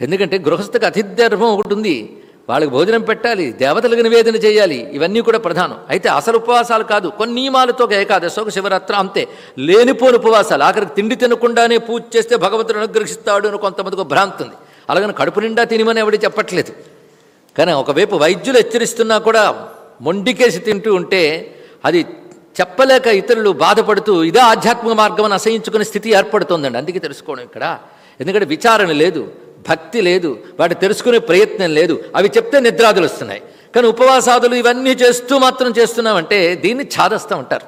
ఎందుకంటే గృహస్థకు అతిధర్మం ఒకటి ఉంది. వాళ్ళకి భోజనం పెట్టాలి దేవతలకు నివేదన చేయాలి ఇవన్నీ కూడా ప్రధానం. అయితే అసలు ఉపవాసాలు కాదు కొన్ని నియమాలతో ఏకాదశి ఒక శివరాత్రి అంతే. లేనిపోని ఉపవాసాలు ఆఖరికి తిండి తినకుండానే పూజ చేస్తే భగవంతుడు అనుగ్రహిస్తాడు అని కొంతమందికి ఒక భ్రాంతి ఉంది. అలాగని కడుపు నిండా తినమని ఎవడి చెప్పట్లేదు. కానీ ఒకవైపు వైద్యులు హెచ్చరిస్తున్నా కూడా మొండికేసి తింటూ ఉంటే అది చెప్పలేక ఇతరులు బాధపడుతూ ఇదే ఆధ్యాత్మిక మార్గం అని అసహించుకునే స్థితి ఏర్పడుతోందండి. అందుకే తెలుసుకోవడం ఇక్కడ. ఎందుకంటే విచారణ లేదు. భక్తి లేదు వాటి తెలుసుకునే ప్రయత్నం లేదు. అవి చెప్తే నిద్రాదులు వస్తున్నాయి. కానీ ఉపవాసాదులు ఇవన్నీ చేస్తూ మాత్రం చేస్తున్నామంటే దీన్ని ఛాదస్తం అంటారు.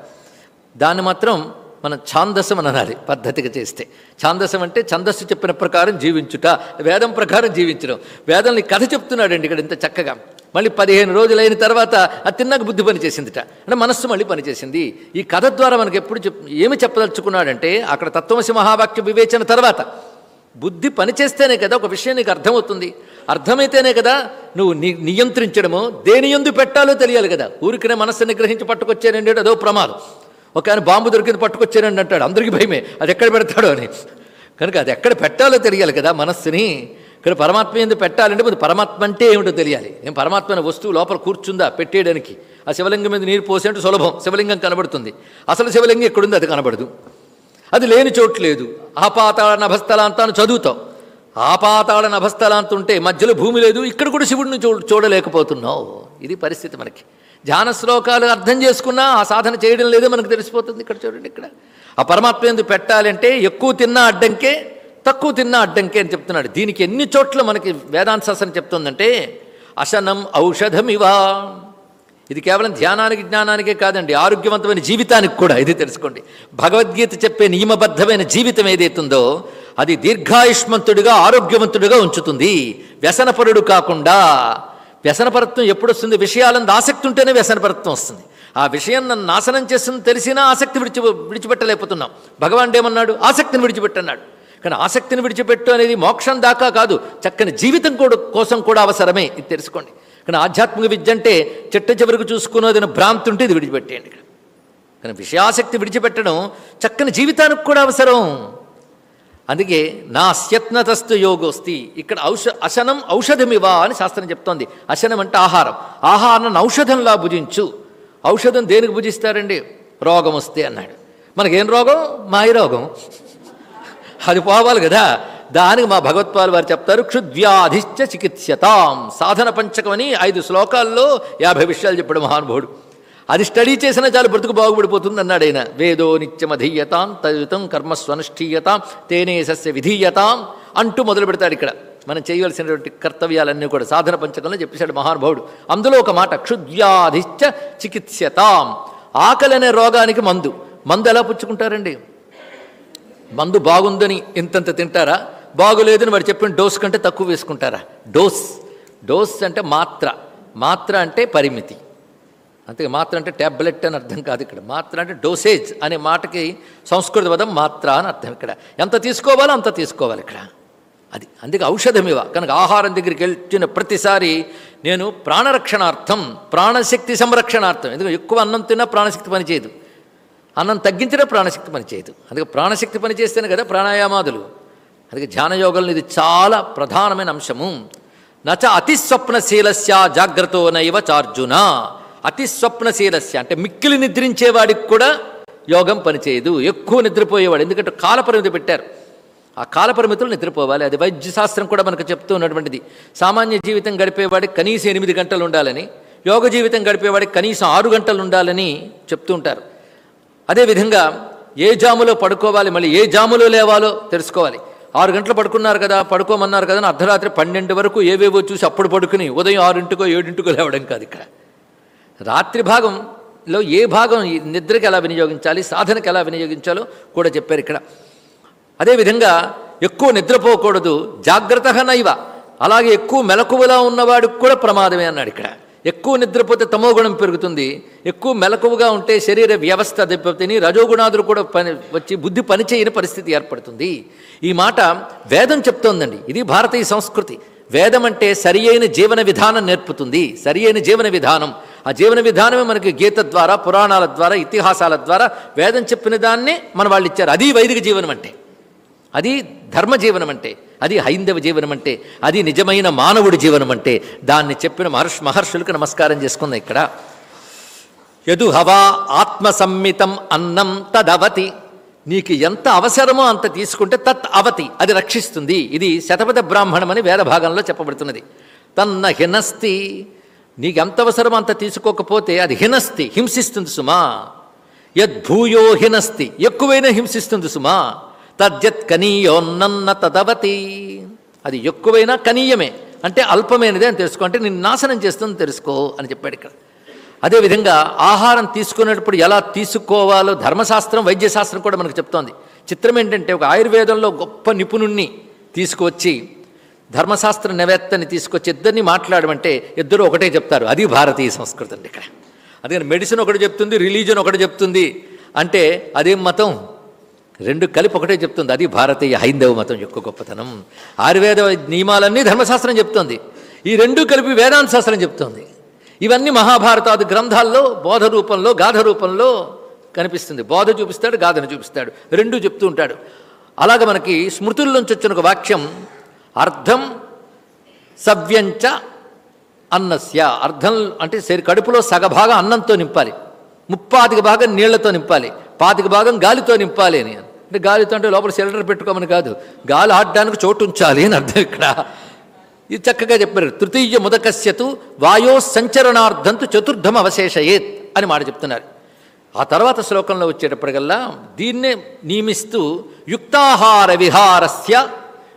దాన్ని మాత్రం మనం ఛాందసం అని అనాలి పద్ధతిగా చేస్తే. ఛాందసం అంటే ఛందస్సు చెప్పిన ప్రకారం జీవించుట వేదం ప్రకారం జీవించడం. వేదంని కథ చెప్తున్నాడండి ఇక్కడ ఇంత చక్కగా. మళ్ళీ పదిహేను రోజులు అయిన తర్వాత అది తిన్నాక బుద్ధి పనిచేసిందిట అంటే మనస్సు మళ్ళీ పనిచేసింది ఈ కథ ద్వారా మనకు ఎప్పుడు చెప్ ఏమి చెప్పదలుచుకున్నాడంటే అక్కడ తత్వమసి మహావాక్య వివేచన తర్వాత బుద్ధి పనిచేస్తేనే కదా ఒక విషయం నీకు అర్థమవుతుంది. అర్థమైతేనే కదా నువ్వు ని నియంత్రించడము దేని ఎందు పెట్టాలో తెలియాలి కదా. ఊరికనే మనస్సు నిగ్రహించి పట్టుకొచ్చానండి అదో ప్రమాదం. ఒక ఆయన బాంబు దొరికింది పట్టుకొచ్చానండి అంటాడు. అందరికీ భయమే. అది ఎక్కడ పెడతాడో అని. కనుక అది ఎక్కడ పెట్టాలో తెలియాలి కదా మనస్సుని. ఇక్కడ పరమాత్మ ఎందు పెట్టాలంటే ముందు పరమాత్మ అంటే ఏమిటో తెలియాలి. నేను పరమాత్మ అనే వస్తువు లోపల కూర్చుందా పెట్టేయడానికి? ఆ శివలింగం మీద నీరు పోసేంటే సులభం. శివలింగం కనబడుతుంది. అసలు శివలింగం ఎక్కడుంది అది కనబడదు. అది లేని చోటు లేదు. ఆపాతాళ నభస్థలాంతాన్ని చదువుతాం. ఆపాతాళ నభస్థలాంత ఉంటే మధ్యలో భూమి లేదు ఇక్కడ కూడా శివుడిని చూ చూడలేకపోతున్నావు. ఇది పరిస్థితి మనకి. ధ్యాన శ్లోకాలు అర్థం చేసుకున్నా ఆ సాధన చేయడం లేదో మనకు తెలిసిపోతుంది ఇక్కడ చూడండి ఇక్కడ. ఆ పరమాత్మ ఎందుకు పెట్టాలంటే ఎక్కువ తిన్నా అడ్డంకే తక్కువ తిన్నా అడ్డంకే అని చెప్తున్నాడు. దీనికి ఎన్ని చోట్ల మనకి వేదాంత చెప్తుందంటే అశనం ఔషధమివా. ఇది కేవలం ధ్యానానికి జ్ఞానానికే కాదండి ఆరోగ్యవంతమైన జీవితానికి కూడా ఇది తెలుసుకోండి. భగవద్గీత చెప్పే నియమబద్ధమైన జీవితం ఏదైతుందో అది దీర్ఘాయుష్మంతుడిగా ఆరోగ్యవంతుడిగా ఉంచుతుంది. వ్యసనపరుడు కాకుండా వ్యసనపరత్వం ఎప్పుడొస్తుంది? విషయాలందు ఆసక్తి ఉంటేనే వ్యసనపరత్వం వస్తుంది. ఆ విషయం నన్ను నాశనం చేస్తుంది తెలిసినా ఆసక్తి విడిచి విడిచిపెట్టలేకపోతున్నాం. భగవాన్ ఏమన్నాడు? ఆసక్తిని విడిచిపెట్టన్నాడు. కానీ ఆసక్తిని విడిచిపెట్టు అనేది మోక్షం దాకా కాదు చక్కని జీవితం కూడా కోసం కూడా అవసరమే ఇది తెలుసుకోండి. కానీ ఆధ్యాత్మిక విద్య అంటే చెట్ట చివరికి చూసుకున్నది భ్రాంతి ఉంటే ఇది విడిచిపెట్టేయండి ఇక్కడ. కానీ విషయాసక్తి విడిచిపెట్టడం చక్కని జీవితానికి కూడా అవసరం. అందుకే నా అస్యత్నతస్తు యోగోస్తి ఇక్కడ ఔష అశనం ఔషధమివా అని శాస్త్రం చెప్తోంది. అశనం అంటే ఆహారం. ఆహారాన్ని ఔషధంలా భుజించు. ఔషధం దేనికి భుజిస్తారండి? రోగం వస్తే అన్నాడు. మనకేం రోగం? మాయ రోగం అది పోవాలి కదా. దానికి మా భగవత్పాలు వారు చెప్తారు క్షుద్వ్యాధిశ్చ చికిత్సతాం సాధన పంచకమని ఐదు శ్లోకాల్లో యాభై విషయాలు చెప్పాడు మహానుభావుడు. అది స్టడీ చేసినా చాలు బ్రతుకు బాగుపడిపోతుంది అన్నాడు ఆయన. వేదో నిత్యమధీయతాం తదితం కర్మస్వనుష్ఠీయతాం తేనే సస్య విధీయతాం అంటూ మొదలు పెడతాడు ఇక్కడ. మనం చేయవలసినటువంటి కర్తవ్యాలన్నీ కూడా సాధన పంచకంలో చెప్పేశాడు మహానుభావుడు. అందులో ఒక మాట క్షుద్వ్యాధిశ్చ చికిత్సతాం ఆకలి అనే రోగానికి మందు. మందు ఎలా పుచ్చుకుంటారండి? మందు బాగుందని ఇంతంత తింటారా? బాగులేదని వాడు చెప్పిన డోస్ కంటే తక్కువ వేసుకుంటారా? డోస్. డోస్ అంటే మాత్ర. మాత్ర అంటే పరిమితి. అంతే మాత్ర అంటే ట్యాబ్లెట్ అని అర్థం కాదు ఇక్కడ. మాత్ర అంటే డోసేజ్ అనే మాటకి సంస్కృత పదం మాత్ర అని అర్థం ఇక్కడ. ఎంత తీసుకోవాలో అంత తీసుకోవాలి ఇక్కడ. అది అందుకే ఔషధం ఇవ కనుక ఆహారం దగ్గరికి వెళ్తున్న ప్రతిసారి నేను ప్రాణరక్షణార్థం ప్రాణశక్తి సంరక్షణార్థం. ఎందుకంటే ఎక్కువ అన్నం తిన్నా ప్రాణశక్తి పనిచేయదు. అన్నం తగ్గించినా ప్రాణశక్తి పనిచేయదు. అందుకే ప్రాణశక్తి పనిచేస్తేనే కదా ప్రాణాయామాదులు. అందుకే ధ్యానయోగంలో ఇది చాలా ప్రధానమైన అంశము నచ అతిస్వప్నశీలస్య జాగ్రత్తో నైవ చార్జున అతిస్వప్నశీలస్య అంటే మిక్కిలి నిద్రించేవాడికి కూడా యోగం పనిచేయదు ఎక్కువ నిద్రపోయేవాడు ఎందుకంటే కాలపరిమితి పెట్టారు. ఆ కాలపరిమితులు నిద్రపోవాలి. అది వైద్యశాస్త్రం కూడా మనకు చెప్తూ ఉన్నటువంటిది. సామాన్య జీవితం గడిపేవాడికి కనీసం ఎనిమిది గంటలు ఉండాలని యోగ జీవితం గడిపేవాడికి కనీసం ఆరు గంటలు ఉండాలని చెప్తూ ఉంటారు. అదేవిధంగా ఏ జాములో పడుకోవాలి మళ్ళీ ఏ జాములో లేవాలో తెలుసుకోవాలి. ఆరు గంటలు పడుకున్నారు కదా పడుకోమన్నారు కదా అర్ధరాత్రి పన్నెండు వరకు ఏవేవో చూసి అప్పుడు పడుకుని ఉదయం ఆరింటికో ఏడింటికో లేవడం కాదు ఇక్కడ. రాత్రి భాగంలో ఏ భాగం నిద్రకి ఎలా వినియోగించాలి సాధనకి ఎలా వినియోగించాలో కూడా చెప్పారు ఇక్కడ. అదేవిధంగా ఎక్కువ నిద్రపోకూడదు జాగ్రత్తగా నైవ. అలాగే ఎక్కువ మెలకువలా ఉన్నవాడికి కూడా ప్రమాదమే అన్నాడు ఇక్కడ. ఎక్కువ నిద్రపోతే తమోగుణం పెరుగుతుంది. ఎక్కువ మెలకువగా ఉంటే శరీర వ్యవస్థ దెబ్బతిని రజోగుణాదులు కూడా పని వచ్చి బుద్ధి పనిచేయని పరిస్థితి ఏర్పడుతుంది. ఈ మాట వేదం చెప్తోందండి. ఇది భారతీయ సంస్కృతి. వేదం అంటే సరి అయిన జీవన విధానం నేర్పుతుంది. సరి అయిన జీవన విధానం. ఆ జీవన విధానమే మనకి గీత ద్వారా పురాణాల ద్వారా ఇతిహాసాల ద్వారా వేదం చెప్పిన దాన్నే మన వాళ్ళు ఇచ్చారు. అది వైదిక జీవనం అంటే. అది ధర్మ జీవనం అంటే అది హైందవ జీవనం అంటే అది నిజమైన మానవుడి జీవనం అంటే దాన్ని చెప్పిన మహర్షి మహర్షులకు నమస్కారం చేసుకుందాం ఇక్కడ. యదు హవా ఆత్మసమ్మితం అన్నం తదవతి. నీకు ఎంత అవసరమో అంత తీసుకుంటే తత్ అవతి అది రక్షిస్తుంది. ఇది శతపథ బ్రాహ్మణం అని వేద భాగంలో చెప్పబడుతున్నది. తన్న హినస్తి నీకు ఎంత అవసరమో అంత తీసుకోకపోతే అది హినస్తి హింసిస్తుంది సుమా. యద్భూయో హినస్తి ఎక్కువైనా హింసిస్తుంది సుమా. తద్యత్ కనీయోన్నన్న తదవతి. అది ఎక్కువైనా కనీయమే. అంటే అల్పమైనదే అని తెలుసుకో. అంటే నిన్ను నాశనం చేస్తుంది తెలుసుకో అని చెప్పాడు ఇక్కడ. అదేవిధంగా ఆహారం తీసుకునేటప్పుడు ఎలా తీసుకోవాలో ధర్మశాస్త్రం వైద్యశాస్త్రం కూడా మనకు చెప్తోంది. చిత్రం ఏంటంటే ఒక ఆయుర్వేదంలో గొప్ప నిపుణుణ్ణి తీసుకువచ్చి ధర్మశాస్త్ర నివేత్తని తీసుకొచ్చి ఇద్దరిని మాట్లాడమంటే ఇద్దరు ఒకటే చెప్తారు. అది భారతీయ సంస్కృతి అండి ఇక్కడ. అందుకని మెడిసిన్ ఒకటి చెప్తుంది రిలీజన్ ఒకటి చెప్తుంది. అంటే అదేం మతం? రెండు కలిపి ఒకటే చెప్తుంది. అది భారతీయ హైందవ మతం యొక్క గొప్పతనం. ఆయుర్వేద నియమాలన్నీ ధర్మశాస్త్రం చెప్తోంది. ఈ రెండు కలిపి వేదాంత శాస్త్రం చెప్తోంది. ఇవన్నీ మహాభారతాది గ్రంథాల్లో బోధ రూపంలో గాథ రూపంలో కనిపిస్తుంది. బోధ చూపిస్తాడు గాథను చూపిస్తాడు. రెండు చెప్తూ ఉంటాడు. అలాగ మనకి స్మృతుల్లోంచి వచ్చిన ఒక వాక్యం అర్థం సవ్యంచ అన్నస్య. అర్థం అంటే శరీ కడుపులో సగభాగం అన్నంతో నింపాలి. ముప్పాతిక భాగం నీళ్ళతో నింపాలి. పాతిక భాగం గాలితో నింపాలి అని. అంటే గాలితో అంటే లోపల సిలిండర్ పెట్టుకోమని కాదు. గాలి ఆడడానికి చోటు ఉంచాలి అని అర్థం ఇక్కడ. ఇది చక్కగా చెప్పారు. తృతీయ ముదకస్యతు వాయో సంచరణార్థంతు చతుర్థం అవశేషయేత్ అని మాట చెప్తున్నారు. ఆ తర్వాత శ్లోకంలో వచ్చేటప్పటికల్లా దీన్నే నియమిస్తూ యుక్తాహార విహారస్య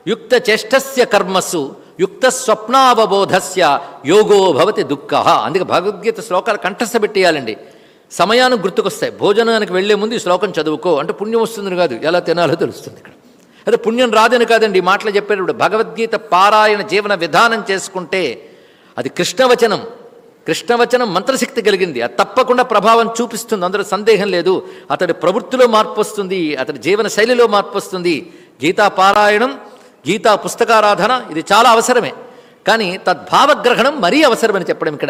యుక్త చేష్టస్య కర్మసు యుక్త స్వప్నావబోధస్య యోగో భవతి దుఃఖ. అందుకే భగవద్గీత శ్లోకాలు కంఠస్థ పెట్టేయాలండి. సమయానికి గుర్తుకొస్తాయి. భోజనానికి వెళ్ళే ముందు ఈ శ్లోకం చదువుకో. అంటే పుణ్యం వస్తుందని కాదు. ఎలా తినాలో తెలుస్తుంది ఇక్కడ. అదే పుణ్యం రాదని కాదండి. ఈ మాటలు చెప్పేటప్పుడు భగవద్గీత పారాయణ జీవన విధానం చేసుకుంటే అది కృష్ణవచనం. కృష్ణవచనం మంత్రశక్తి కలిగింది. అది తప్పకుండా ప్రభావం చూపిస్తుంది. అందులో సందేహం లేదు. అతడి ప్రవృత్తిలో మార్పు వస్తుంది. అతడి జీవన శైలిలో మార్పు వస్తుంది. గీతా పారాయణం గీతా పుస్తకారాధన ఇది చాలా అవసరమే. కానీ తద్భావగ్రహణం మరీ అవసరమని చెప్పడం ఇక్కడ.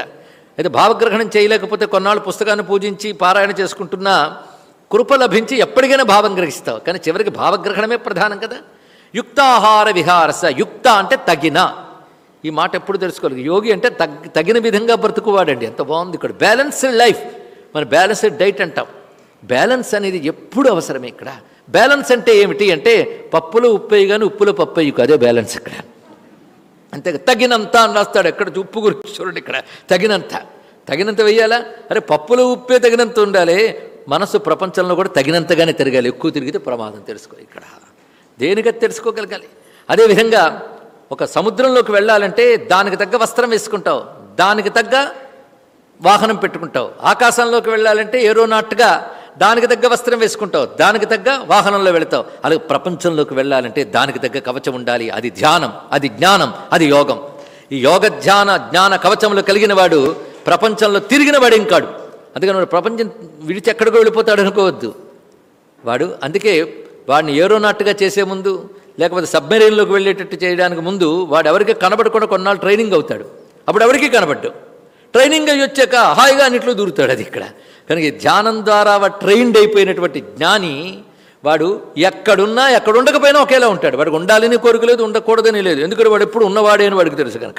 అయితే భావగ్రహణం చేయలేకపోతే కొన్నాళ్ళు పుస్తకాన్ని పూజించి పారాయణ చేసుకుంటున్నా కృప లభించి ఎప్పటికైనా భావం గ్రహిస్తావు. కానీ చివరికి భావగ్రహణమే ప్రధానం కదా. యుక్తాహార విహారస యుక్త అంటే తగిన. ఈ మాట ఎప్పుడు తెలుసుకోవాలి? యోగి అంటే తగిన విధంగా బ్రతుకువాడండి. ఎంత బాగుంది ఇక్కడ. బ్యాలెన్స్డ్ లైఫ్ మన బ్యాలెన్స్డ్ డైట్ అంటాం. బ్యాలెన్స్ అనేది ఎప్పుడు అవసరమే ఇక్కడ. బ్యాలెన్స్ అంటే ఏమిటి అంటే పప్పులో ఉప్పేయి కానీ ఉప్పులో పప్పయ్యి అదే బ్యాలెన్స్ ఇక్కడ. అంతే తగినంత అని రాస్తాడు ఎక్కడ ఉప్పు గురించి చూడండి ఇక్కడ. తగినంత. తగినంత వెయ్యాలా? అరే పప్పులో ఉప్పే తగినంత ఉండాలి. మనసు ప్రపంచంలో కూడా తగినంతగానే తిరగాలి. ఎక్కువ తిరిగితే ప్రమాదం తెలుసుకో ఇక్కడ. దేనికది తెలుసుకోగలగాలి? అదేవిధంగా ఒక సముద్రంలోకి వెళ్ళాలంటే దానికి తగ్గ వస్త్రం వేసుకుంటావు. దానికి తగ్గ వాహనం పెట్టుకుంటావు. ఆకాశంలోకి వెళ్ళాలంటే ఏరోనాట్గా దానికి తగ్గ వస్త్రం వేసుకుంటావు దానికి తగ్గ వాహనంలో వెళతావు. అలాగే ప్రపంచంలోకి వెళ్ళాలంటే దానికి తగ్గ కవచం ఉండాలి. అది ధ్యానం అది జ్ఞానం అది యోగం. ఈ యోగ ధ్యాన జ్ఞాన కవచంలో కలిగిన వాడు ప్రపంచంలో తిరిగిన వాడు ఇంకాడు అందుకని వాడు ప్రపంచం విడిచి ఎక్కడికో వెళ్ళిపోతాడు అనుకోవద్దు. వాడు అందుకే వాడిని ఏరోనాట్గా చేసే ముందు లేకపోతే సబ్మెరీన్లోకి వెళ్ళేటట్టు చేయడానికి ముందు వాడు ఎవరికి కనబడకుండా కొన్నాళ్ళు ట్రైనింగ్ అవుతాడు. అప్పుడు ఎవరికి కనబడ్డు. ట్రైనింగ్ అయ్యి వచ్చాక హాయిగా అన్నిట్లో దూరుతాడు అది ఇక్కడ. కనుక ధ్యానం ద్వారా వాడు ట్రైన్డ్ అయిపోయినటువంటి జ్ఞాని వాడు ఎక్కడున్నా ఎక్కడ ఉండకపోయినా ఒకేలా ఉంటాడు. వాడికి ఉండాలని కోరిక లేదు ఉండకూడదని లేదు. ఎందుకంటే వాడు ఎప్పుడు ఉన్నవాడే అని వాడికి తెలుసు కనుక.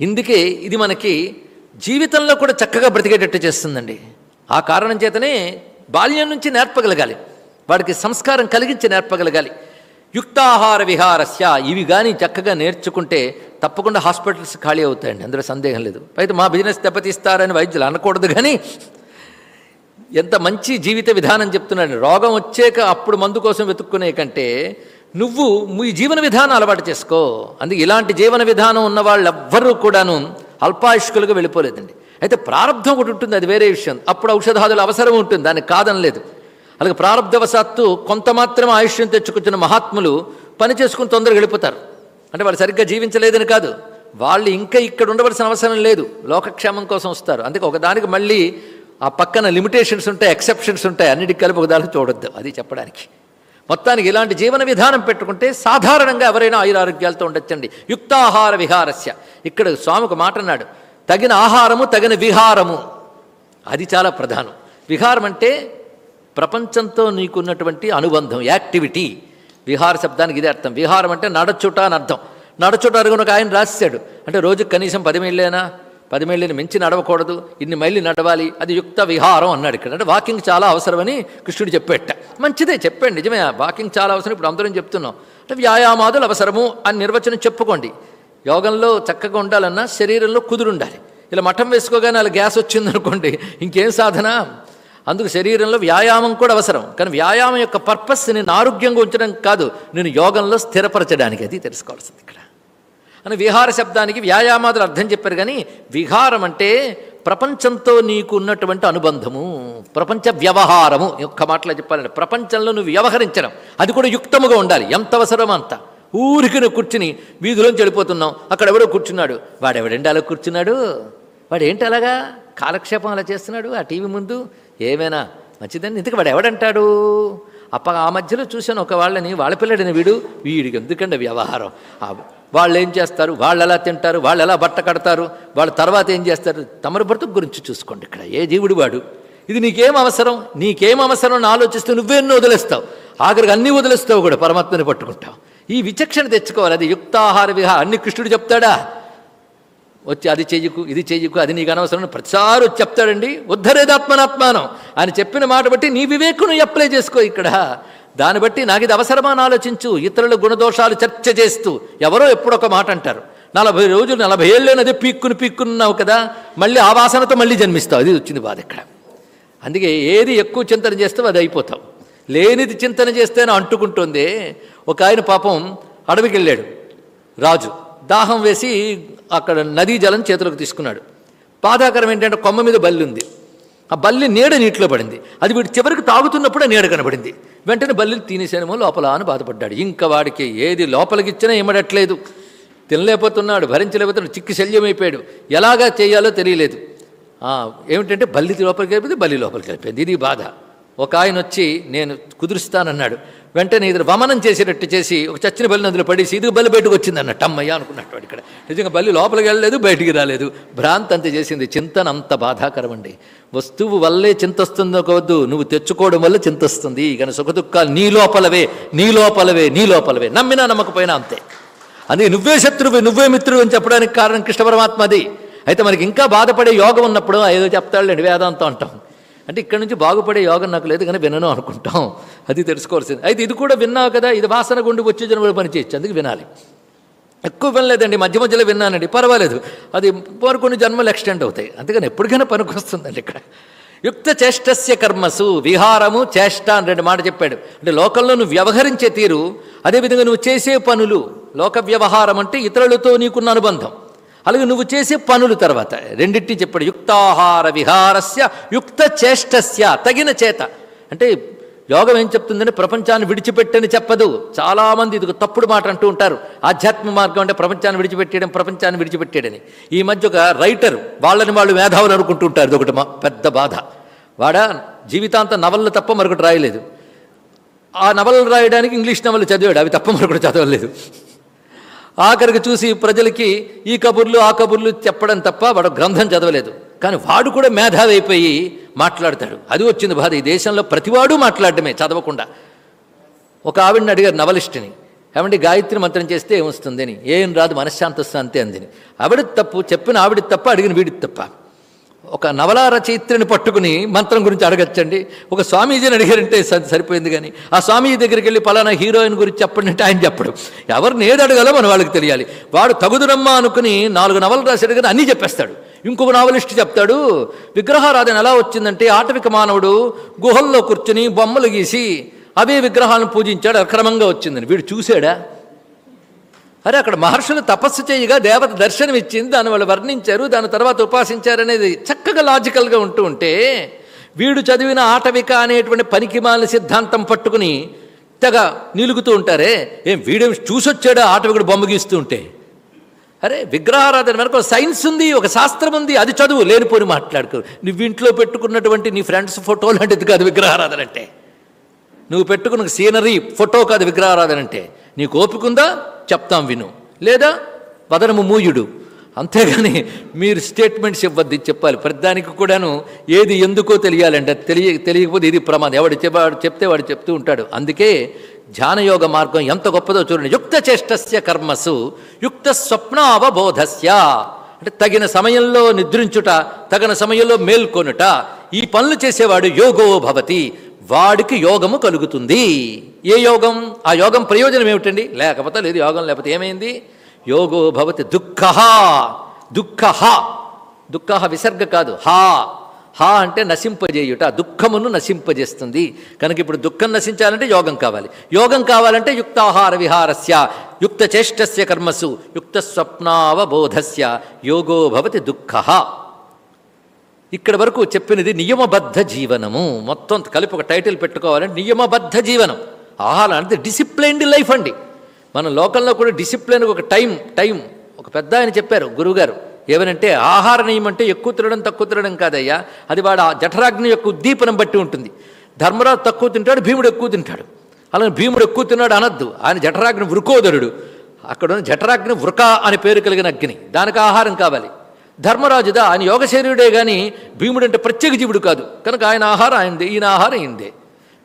ఇందుకే ఇది మనకి జీవితంలో కూడా చక్కగా బ్రతికేటట్టు చేస్తుందండి. ఆ కారణం చేతనే బాల్యం నుంచి నేర్పగలగాలి. వాడికి సంస్కారం కలిగించి నేర్పగలగాలి. యుక్తాహార విహారస్య ఇవి కానీ చక్కగా నేర్చుకుంటే తప్పకుండా హాస్పిటల్స్ ఖాళీ అవుతాయండి అందులో సందేహం లేదు. అయితే మా బిజినెస్ దెబ్బతీస్తారని వైద్యులు అనకూడదు కానీ ఎంత మంచి జీవిత విధానం చెప్తున్నాడు రోగం వచ్చాక అప్పుడు మందు కోసం వెతుక్కునే కంటే నువ్వు ఈ జీవన విధానం అలవాటు చేసుకో. అందుకే ఇలాంటి జీవన విధానం ఉన్న వాళ్ళు ఎవ్వరూ కూడాను అల్పాయుష్కులుగా వెళ్ళిపోలేదండి. అయితే ప్రారంభం ఒకటి ఉంటుంది అది వేరే విషయం. అప్పుడు ఔషధాదుల అవసరం ఉంటుంది దానికి కాదనలేదు. అలాగే ప్రారంధవశాత్తు కొంత మాత్రం ఆయుష్యం తెచ్చుకొచ్చిన మహాత్ములు పని చేసుకుని తొందరగా వెళ్ళిపోతారు. అంటే వాళ్ళు సరిగ్గా జీవించలేదని కాదు. వాళ్ళు ఇంకా ఇక్కడ ఉండవలసిన అవసరం లేదు. లోకక్షేమం కోసం వస్తారు. అందుకే ఒకదానికి మళ్ళీ ఆ పక్కన లిమిటేషన్స్ ఉంటాయి ఎక్సెప్షన్స్ ఉంటాయి. అన్నిటికి కలిపి ఒకదానికి చూడొద్దు. అది చెప్పడానికి. మొత్తానికి ఇలాంటి జీవన విధానం పెట్టుకుంటే సాధారణంగా ఎవరైనా ఆయురారోగ్యాలతో ఉండొచ్చండి. యుక్తాహార విహారస్య. ఇక్కడ స్వామి ఒక మాట అన్నాడు. తగిన ఆహారము తగిన విహారము. అది చాలా ప్రధానం. విహారం అంటే ప్రపంచంతో నీకున్నటువంటి అనుబంధం యాక్టివిటీ. విహార శబ్దానికి ఇదే అర్థం. విహారం అంటే నడచుట అని అర్థం. నడచుట అరుగున ఒక ఆయన రాశాడు. అంటే రోజుకు కనీసం పది మైళ్ళేనా పది మైళ్ళని మించి నడవకూడదు. ఇన్ని మైళ్ళు నడవాలి. అది యుక్త విహారం అన్నాడు ఇక్కడ. అంటే వాకింగ్ చాలా అవసరమని కృష్ణుడు చెప్పేట. మంచిదే చెప్పండి. నిజమే వాకింగ్ చాలా అవసరం. ఇప్పుడు అందరం చెప్తున్నాం. అంటే వ్యాయామాదులు అవసరము అని నిర్వచనం చెప్పుకోండి. యోగంలో చక్కగా ఉండాలన్నా శరీరంలో కుదురుండాలి. ఇలా మఠం వేసుకోగానే అలా గ్యాస్ వచ్చిందనుకోండి. ఇంకేం సాధన? అందుకు శరీరంలో వ్యాయామం కూడా అవసరం. కానీ వ్యాయామం యొక్క పర్పస్ నేను ఆరోగ్యంగా ఉంచడం కాదు నేను యోగంలో స్థిరపరచడానికి అది తెలుసుకోవాల్సింది ఇక్కడ. అని విహార శబ్దానికి వ్యాయామాదులు అర్థం చెప్పారు కానీ విహారం అంటే ప్రపంచంతో నీకు ఉన్నటువంటి అనుబంధము ప్రపంచ వ్యవహారము యొక్క మాటలో చెప్పాలంటే ప్రపంచంలో నువ్వు వ్యవహరించడం అది కూడా యుక్తముగా ఉండాలి. ఎంత అవసరమో అంత. ఊరికి నువ్వు కూర్చుని వీధిలోంచి వెళ్ళిపోతున్నావు అక్కడ ఎవడో కూర్చున్నాడు. వాడెవడండి అలా కూర్చున్నాడు? వాడు ఏంటి అలాగా? కాలక్షేపం అలా చేస్తున్నాడు? ఆ టీవీ ముందు ఏమైనా మంచిదండి ఇంతకు వాడు ఎవడంటాడు? అప్ప ఆ మధ్యలో చూశాను ఒక వాళ్ళని వాళ్ళ పిల్లడిని వీడు. వీడికి ఎందుకండి వ్యవహారం? వాళ్ళు ఏం చేస్తారు? వాళ్ళు ఎలా తింటారు? వాళ్ళు ఎలా బట్ట కడతారు? వాళ్ళ తర్వాత ఏం చేస్తారు? తమరి బ్రతుకు గురించి చూసుకోండి ఇక్కడ. ఏ జీవుడు వాడు? ఇది నీకేం అవసరం? నీకేం అవసరం అని ఆలోచిస్తూ నువ్వెన్నో వదిలేస్తావు? ఆఖరికి అన్నీ వదిలేస్తావు కూడా పరమాత్మని పట్టుకుంటావు. ఈ విచక్షణ తెచ్చుకోవాలి. అది యుక్తాహార విహ. అన్ని కృష్ణుడు చెప్తాడా? వచ్చి అది చెయ్యకు ఇది చెయ్యకు అది నీకు అనవసరం ప్రతిసారి వచ్చి చెప్తాడండి. ఉద్ధరేదాత్మనాత్మానం. ఆయన చెప్పిన మాట బట్టి నీ వివేకును అప్లై చేసుకో ఇక్కడ. దాన్ని బట్టి నాకు ఇది అవసరమా అని ఆలోచించు. ఇతరుల గుణదోషాలు చర్చ చేస్తూ ఎవరో ఎప్పుడొక మాట అంటారు. నలభై రోజులు నలభై ఏళ్ళేనదే పీక్కుని పీక్కున్నావు కదా మళ్ళీ ఆ వాసనతో మళ్ళీ జన్మిస్తావు. అది వచ్చింది బాధ ఇక్కడ. అందుకే ఏది ఎక్కువ చింతన చేస్తావు అది అయిపోతావు. లేనిది చింతన చేస్తేనే అంటుకుంటుంది. ఒక ఆయన పాపం అడవికి వెళ్ళాడు రాజు. దాహం వేసి అక్కడ నదీ జలం చేతులకు తీసుకున్నాడు. బాధాకరం ఏంటంటే కొమ్మ మీద బల్లి ఉంది. ఆ బల్లి నీడ నీటిలో పడింది. అది వీడు చివరికి తాగుతున్నప్పుడే నీడ కనబడింది. వెంటనే బల్లిని తినేసేనేమో లోపల అని బాధపడ్డాడు. ఇంకా వాడికి ఏది లోపలికి ఇచ్చినా ఇమ్మడట్లేదు తినలేకపోతున్నాడు భరించలేకపోతున్నాడు చిక్కి శల్యమైపోయాడు. ఎలాగా చేయాలో తెలియలేదు. ఏమిటంటే బల్లి లోపలికి వెళ్ళిపోయింది బల్లి లోపలికి వెళ్ళిపోయింది. ఇది బాధ. ఒక ఆయన వచ్చి నేను కుదురుస్తానన్నాడు. వెంటనే ఇది వమనం చేసేటట్టు చేసి ఒక చచ్చిన బల్లి నదిలో పడేసి ఇది బల్లి బయటకు వచ్చింది అన్నట్టు అమ్మయ్య అనుకున్నట్టు ఇక్కడ. నిజంగా బల్లి లోపలికి వెళ్ళలేదు బయటికి రాలేదు. భ్రాంతి అంత చేసింది. చింతన అంత బాధాకరం అండి వస్తువు వల్లే చింత వస్తుందో వద్దు నువ్వు తెచ్చుకోవడం వల్ల చింతొస్తుంది కానీ సుఖదుఖాలు నీ లోపలవే నీ లోపలవే నీ లోపలవే. నమ్మినా నమ్మకపోయినా అంతే. అందుకే నువ్వే శత్రువు నువ్వే మిత్రువు అని చెప్పడానికి కారణం కృష్ణ పరమాత్మ అది. అయితే మనకి ఇంకా బాధపడే యోగం ఉన్నప్పుడు ఏదో చెప్తాడులేండి వేదాంతం అంటాం. అంటే ఇక్కడ నుంచి బాగుపడే యోగం నాకు లేదు కానీ వినను అనుకుంటాం. అది తెలుసుకోవాల్సింది. అయితే ఇది కూడా విన్నావు కదా ఇది వాసన గుండి వచ్చే జన్మలో పనిచేయచ్చు అందుకు వినాలి. ఎక్కువ వినలేదండి మధ్య మధ్యలో విన్నానండి పర్వాలేదు. అది పోరు కొన్ని జన్మలు ఎక్స్టెండ్ అవుతాయి. అందుకని ఎప్పటికైనా పనికొస్తుందండి ఇక్కడ. యుక్త చేష్టస్య కర్మసు విహారము చేష్ట అని రెండు మాట చెప్పాడు. అంటే లోకంలో నువ్వు వ్యవహరించే తీరు అదేవిధంగా నువ్వు చేసే పనులు లోక వ్యవహారం అంటే ఇతరులతో నీకున్న అనుబంధం. అలాగే నువ్వు చేసే పనులు తర్వాత. రెండింటిని చెప్పాడు యుక్తాహార విహారస్య యుక్త చేష్టస్య తగిన చేత. అంటే యోగం ఏం చెప్తుందంటే ప్రపంచాన్ని విడిచిపెట్టని చెప్పదు. చాలామంది ఇది తప్పుడు మాట అంటూ ఉంటారు. ఆధ్యాత్మిక మార్గం అంటే ప్రపంచాన్ని విడిచిపెట్టేయడం ప్రపంచాన్ని విడిచిపెట్టేయడని. ఈ మధ్య ఒక రైటర్ వాళ్ళని వాళ్ళు మేధావులు అనుకుంటూ ఉంటారు. ఇది ఒకటి మా- పెద్ద బాధ. వాడ జీవితాంతం నవళ్ళు తప్ప మరొకటి రాయలేదు. ఆ నవలు రాయడానికి ఇంగ్లీష్ నవలు చదివాడు. అవి తప్ప మరొకటి చదవలేదు. ఆఖరికి చూసి ప్రజలకి ఈ కబుర్లు ఆ కబుర్లు చెప్పడం తప్ప వాడు గ్రంథం చదవలేదు. కానీ వాడు కూడా మేధావి అయిపోయి మాట్లాడతాడు. అది వచ్చింది బాధ. ఈ దేశంలో ప్రతివాడు మాట్లాడటమే చదవకుండా. ఒక ఆవిడని అడిగారు నవలిస్టుని ఏమంటే గాయత్రి మంత్రం చేస్తే ఏమొస్తుంది అని ఏం రాదు మనశ్శాంతి వస్తుంది అంతే అందిని. ఆవిడ తప్పు చెప్పిన ఆవిడ తప్ప అడిగిన వీడికి తప్ప. ఒక నవలా రచయిత్రిని పట్టుకుని మంత్రం గురించి అడగచ్చండి. ఒక స్వామీజీని అడిగారంటే సరిపోయింది కానీ ఆ స్వామీజీ దగ్గరికి వెళ్ళి పలానా హీరోయిన్ గురించి చెప్పండి అంటే ఆయన చెప్పడు. ఎవరిని ఏది అడగాలో మన వాళ్ళకి తెలియాలి. వాడు తగుదురమ్మా అనుకుని నాలుగు నవలు రాశాడు కానీ అన్నీ చెప్పేస్తాడు. ఇంకొక నావలిస్ట్ చెప్తాడు విగ్రహారాధన ఎలా వచ్చిందంటే ఆటవిక మానవుడు గుహల్లో కూర్చుని బొమ్మలు గీసి అవే విగ్రహాలను పూజించాడు అక్రమంగా వచ్చిందని. వీడు చూశాడా? అరే అక్కడ మహర్షులు తపస్సు చేయగా దేవత దర్శనం ఇచ్చింది దాని వాళ్ళు వర్ణించారు దాని తర్వాత ఉపాసించారనేది చక్కగా లాజికల్గా ఉంటూ ఉంటే వీడు చదివిన ఆటవిక అనేటువంటి పనికిమాల సిద్ధాంతం పట్టుకుని తెగ నిలుగుతూ ఉంటారే. ఏం వీడేం చూసొచ్చాడా ఆటవికుడు బొమ్మ గీస్తూ ఉంటే? అరే విగ్రహారాధన వెనక సైన్స్ ఉంది ఒక శాస్త్రం ఉంది అది చదువు లేనిపోని మాట్లాడుకో. నువ్వు ఇంట్లో పెట్టుకున్నటువంటి నీ ఫ్రెండ్స్ ఫోటో లాంటిది కాదు విగ్రహారాధన అంటే. నువ్వు పెట్టుకున్న సీనరీ ఫోటో కాదు విగ్రహారాధన అంటే. నీకు ఓపిక ఉందా? చెప్తాం విను. లేదా వదనము మూయుడు. అంతేగాని మీరు స్టేట్మెంట్స్ ఇవ్వద్దు చెప్పాలి. ప్రతిదానికి కూడాను ఏది ఎందుకో తెలియాలంటే తెలియ తెలియకపోతే ఇది ప్రమాదం. ఎవడు చెప్పాడు చెప్తే వాడు చెప్తూ ఉంటాడు. అందుకే ధ్యానయోగ మార్గం ఎంత గొప్పదో చూడండి. యుక్త చేష్టస్య కర్మసు యుక్త స్వప్నావబోధస్య. అంటే తగిన సమయంలో నిద్రించుట తగిన సమయంలో మేల్కొనుట. ఈ పనులు చేసేవాడు యోగో భవతి. వాడికి యోగము కలుగుతుంది. ఏ యోగం? ఆ యోగం ప్రయోజనం ఏమిటండి? లేకపోతే లేదు యోగం లేకపోతే ఏమైంది? యోగో భవతి దుఃఖ. దుఃఖ. దుఃఖ విసర్గ కాదు. హా. హా అంటే నశింపజేయుట. దుఃఖమును నశింపజేస్తుంది. కనుక ఇప్పుడు దుఃఖం నశించాలంటే యోగం కావాలి. యోగం కావాలంటే యుక్తాహార విహారస్య యుక్త చేష్టస్య కర్మసు యుక్త స్వప్నావబోధస్య. యోగో భవతి దుఃఖ. ఇక్కడ వరకు చెప్పినది నియమబద్ధ జీవనము. మొత్తం కలిపి ఒక టైటిల్ పెట్టుకోవాలంటే నియమబద్ధ జీవనం. ఆహారం అంటే డిసిప్లైన్డ్ లైఫ్ అండి. మన లోకంలో కూడా డిసిప్లైన్ ఒక టైం టైం. ఒక పెద్ద ఆయన చెప్పారు గురువుగారు ఏమనంటే ఆహార నియమం అంటే ఎక్కువ తినడం తక్కువ తినడం కాదయ్యా. అది వాడు ఆ జఠరాగ్ని యొక్క ఉద్దీపనం బట్టి ఉంటుంది. ధర్మరాజు తక్కువ తింటాడు భీముడు ఎక్కువ తింటాడు. అలాగే భీముడు ఎక్కువ తిన్నాడు అనద్దు. ఆయన జఠరాగ్ని వృకోదరుడు. అక్కడ ఉన్న జఠరాగ్ని వృక అని పేరు కలిగిన అగ్ని. దానికి ఆహారం కావాలి. ధర్మరాజుదా ఆయన యోగ శరీరుడే కానీ భీముడు అంటే ప్రత్యేక జీవుడు కాదు. కనుక ఆయన ఆహారం ఆయనదే ఈయన ఆహారం అయిందే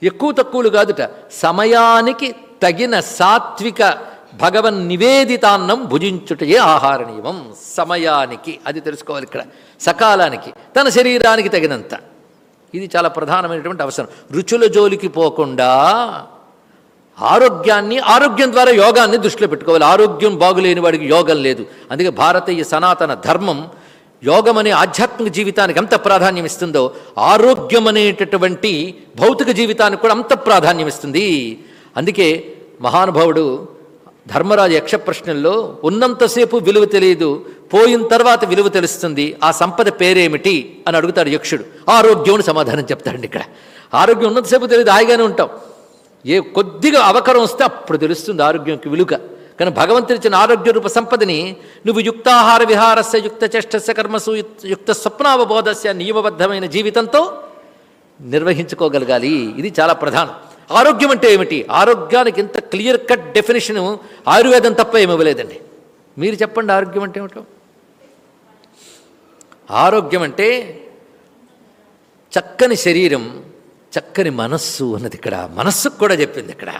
ఎక్కువ తక్కువలు కాదుట. సమయానికి తగిన సాత్విక భగవన్ నివేదితాన్నం భుజించుటయే ఆహారనియమం సమయానికి అది తెలుసుకోవాలి ఇక్కడ. సకాలానికి తన శరీరానికి తగినంత. ఇది చాలా ప్రధానమైనటువంటి అవసరం. రుచుల జోలికి పోకుండా ఆరోగ్యాన్ని ఆరోగ్యం ద్వారా యోగాన్ని దృష్టిలో పెట్టుకోవాలి. ఆరోగ్యం బాగులేని వాడికి యోగం లేదు. అందుకే భారతీయ సనాతన ధర్మం యోగం అనే ఆధ్యాత్మిక జీవితానికి ఎంత ప్రాధాన్యం ఇస్తుందో ఆరోగ్యం అనేటటువంటి భౌతిక జీవితానికి కూడా అంత ప్రాధాన్యం ఇస్తుంది. అందుకే మహానుభావుడు ధర్మరాజు యక్ష ప్రశ్నల్లో ఉన్నంతసేపు విలువ తెలియదు పోయిన తర్వాత విలువ తెలుస్తుంది ఆ సంపద పేరేమిటి అని అడుగుతాడు యక్షుడు. ఆరోగ్యం సమాధానం చెప్తాడండి ఇక్కడ. ఆరోగ్యం ఉన్నంతసేపు తెలియదు హాయిగానే ఉంటాం. ఏ కొద్దిగా అవకరం వస్తే అప్పుడు తెలుస్తుంది ఆరోగ్యంకి విలుక. కానీ భగవంతుని ఇచ్చిన ఆరోగ్య రూప సంపదని నువ్వు యుక్తాహార విహారస్య యుక్త చేష్టస్య కర్మసు యుక్త స్వప్నావబోధస్య నియమబద్ధమైన జీవితంతో నిర్వహించుకోగలగాలి. ఇది చాలా ప్రధానం. ఆరోగ్యం అంటే ఏమిటి? ఆరోగ్యానికి ఇంత క్లియర్ కట్ డెఫినేషన్ ఆయుర్వేదం తప్ప ఏమి ఇవ్వలేదండి. మీరు చెప్పండి ఆరోగ్యం అంటే ఏమిటో? ఆరోగ్యం అంటే చక్కని శరీరం చక్కని మనస్సు అన్నది ఇక్కడ. మనస్సుకు కూడా చెప్పింది ఇక్కడ.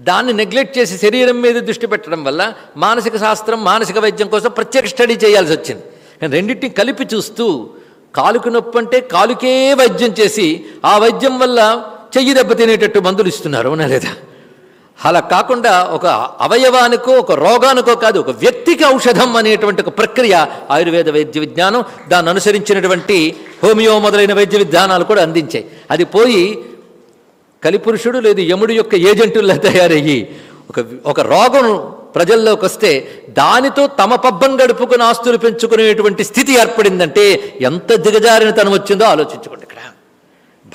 దాన్ని నెగ్లెక్ట్ చేసి శరీరం మీద దృష్టి పెట్టడం వల్ల మానసిక శాస్త్రం మానసిక వైద్యం కోసం ప్రత్యేక స్టడీ చేయాల్సి వచ్చింది. కానీ రెండింటిని కలిపి చూస్తూ కాలుకు నొప్పి అంటే కాలుకే వైద్యం చేసి ఆ వైద్యం వల్ల చెయ్యి దెబ్బ తినేటట్టు మందులు ఇస్తున్నారు అవునా లేదా? అలా కాకుండా ఒక అవయవానికో ఒక రోగానికో కాదు ఒక వ్యక్తికి ఔషధం అనేటువంటి ఒక ప్రక్రియ ఆయుర్వేద వైద్య విజ్ఞానం దాన్ని అనుసరించినటువంటి హోమియో మొదలైన వైద్య విధానాలు కూడా అందించాయి. అది పోయి కలిపురుషుడు లేదు యముడు యొక్క ఏజెంటుల్లా తయారయ్యి ఒక ఒక రోగం ప్రజల్లోకి వస్తే దానితో తమ పబ్బం గడుపుకుని ఆస్తులు పెంచుకునేటువంటి స్థితి ఏర్పడిందంటే ఎంత దిగజారిన తను వచ్చిందో ఆలోచించుకోండి.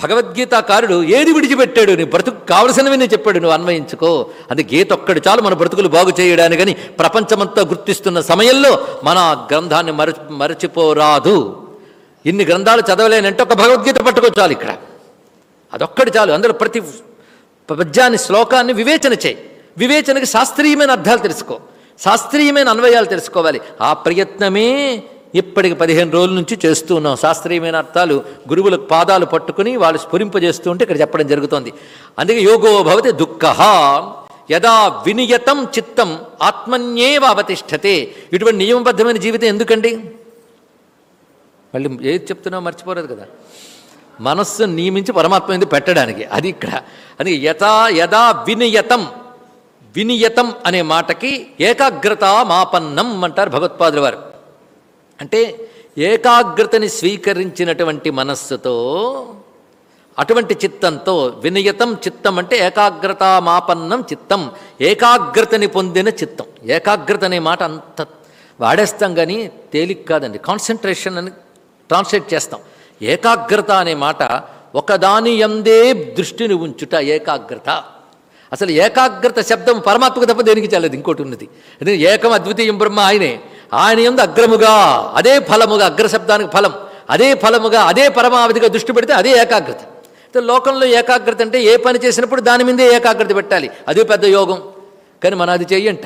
భగవద్గీతాకారుడు ఏది విడిచిపెట్టాడు? నీ బ్రతుకు కావలసినవి నేను చెప్పాడు. నువ్వు అన్వయించుకో. అది గీత ఒక్కడు చాలు. మన బ్రతుకులు బాగు చేయడానికని కానీ ప్రపంచమంతా గుర్తిస్తున్న సమయంలో మన గ్రంథాన్ని మర మరచిపోరాదు. ఇన్ని గ్రంథాలు చదవలేనంటే ఒక భగవద్గీత పట్టుకోవచ్చు ఇక్కడ. అదొక్కటి చాలు. అందులో ప్రతి పద్యాన్ని శ్లోకాన్ని వివేచన చేయి. వివేచనకి శాస్త్రీయమైన అర్థాలు తెలుసుకో. శాస్త్రీయమైన అన్వయాలు తెలుసుకోవాలి. ఆ ప్రయత్నమే ఇప్పటికి పదిహేను రోజుల నుంచి చేస్తూ ఉన్నాం. శాస్త్రీయమైన అర్థాలు గురువుల పాదాలు పట్టుకుని వాళ్ళు స్ఫురింపజేస్తూ ఉంటే ఇక్కడ చెప్పడం జరుగుతోంది. అందుకే యోగో భవతి దుఃఖ యదా వినియతం చిత్తం ఆత్మన్యేవ అవతిష్టతే ఇటువంటి నియమబద్ధమైన జీవితం ఎందుకండి? మళ్ళీ ఏది చెప్తున్నా మర్చిపోలేదు కదా. మనస్సు నియమించి పరమాత్మ ఎందుకు పెట్టడానికి? అది ఇక్కడ. అది యథా యథా వినియతం వినియతం అనే మాటకి ఏకాగ్రత మాపన్నం అంటారు భగవత్పాదుల వారు. అంటే ఏకాగ్రతని స్వీకరించినటువంటి మనస్సుతో అటువంటి చిత్తంతో వినియతం చిత్తం అంటే ఏకాగ్రతామాపన్నం చిత్తం ఏకాగ్రతని పొందిన చిత్తం. ఏకాగ్రత అనే మాట అంత వాడేస్తాం కానీ తేలిక కాదండి. కాన్సన్ట్రేషన్ అని ట్రాన్స్లేట్ చేస్తాం. ఏకాగ్రత అనే మాట ఒకదాని ఎందే దృష్టిని ఉంచుట ఏకాగ్రత. అసలు ఏకాగ్రత శబ్దం పరమాత్మకు తప్ప దేనికి చాలేదు ఇంకోటి ఉన్నది. ఏకం అద్వితీయం బ్రహ్మ ఆయనే. ఆయన ఎందు అగ్రముగా అదే ఫలముగా అగ్రశబ్దానికి ఫలం అదే ఫలముగా అదే పరమావధిగా దృష్టి పెడితే అదే ఏకాగ్రత. లోకంలో ఏకాగ్రత అంటే ఏ పని చేసినప్పుడు దాని మీదే ఏకాగ్రత పెట్టాలి. అదే పెద్ద యోగం. కానీ మన అది చెయ్యంట.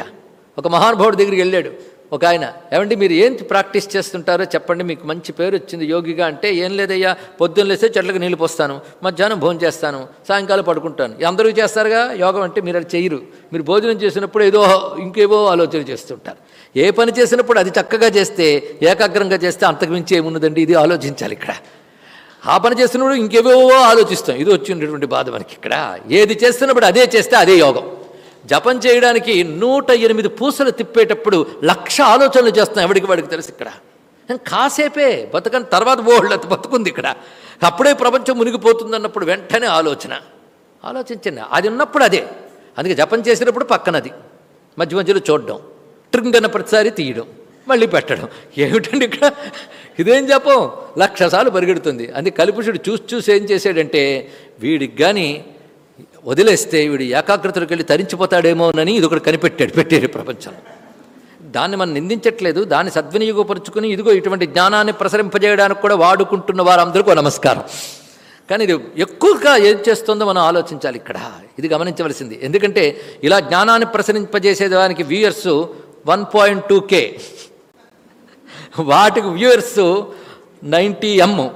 ఒక మహానుభావుడి దగ్గరికి వెళ్ళాడు. ఒక ఆయన ఏమండి మీరు ఏం ప్రాక్టీస్ చేస్తుంటారో చెప్పండి మీకు మంచి పేరు వచ్చింది యోగిగా అంటే ఏం లేదయ్యా పొద్దున్న లేస్తే చెట్లకు నీళ్ళు పోస్తాను మధ్యాహ్నం భోజనం చేస్తాను సాయంకాలం పడుకుంటాను. అందరూ చేస్తారుగా? యోగం అంటే మీరు అది చేయరు మీరు భోజనం చేసినప్పుడు ఏదో ఇంకేవో ఆలోచన చేస్తుంటారు. ఏ పని చేసినప్పుడు అది చక్కగా చేస్తే ఏకాగ్రంగా చేస్తే అంతకు మించి ఏమున్నదండి ఇది ఆలోచించాలి ఇక్కడ. ఆ పని చేస్తున్నప్పుడు ఇంకేవేవో ఆలోచిస్తాం. ఇది వచ్చినటువంటి బాధ మనకి ఇక్కడ. ఏది చేస్తున్నప్పుడు అదే చేస్తే అదే యోగం. జపం చేయడానికి నూట ఎనిమిది పూసలు తిప్పేటప్పుడు లక్ష ఆలోచనలు చేస్తాం ఎవడికి వాడికి తెలుసు ఇక్కడ? కాసేపే బతకని తర్వాత బోళ్ళు బతుకుంది ఇక్కడ. అప్పుడే ప్రపంచం మునిగిపోతుంది అన్నప్పుడు వెంటనే ఆలోచన. ఆలోచించండి. అది ఉన్నప్పుడు అదే. అందుకే జపం చేసినప్పుడు పక్కనది. మధ్య మధ్యలో చూడడం. ట్రింగన ప్రతిసారి తీయడం మళ్ళీ పెట్టడం. ఏమిటండి ఇక్కడ? ఇదేం జపం? లక్షసాలు పరిగెడుతుంది. అందుకే కలిపుషుడు చూసి చూసి ఏం చేశాడంటే వీడికి కానీ వదిలేస్తే వీడు ఏకాగ్రతలోకి వెళ్ళి తరించిపోతాడేమోనని ఇది ఒకటి కనిపెట్టాడు పెట్టాడు ప్రపంచం. దాన్ని మనం నిందించట్లేదు. దాన్ని సద్వినియోగపరుచుకుని ఇదిగో ఇటువంటి జ్ఞానాన్ని ప్రసరింపజేయడానికి కూడా వాడుకుంటున్న వారందరికీ నమస్కారం. కానీ ఇది ఎక్కువగా ఏం చేస్తుందో మనం ఆలోచించాలి ఇక్కడ. ఇది గమనించవలసింది. ఎందుకంటే ఇలా జ్ఞానాన్ని ప్రసరింపజేసేదానికి viewers one point two K. వాటికి viewers ninety M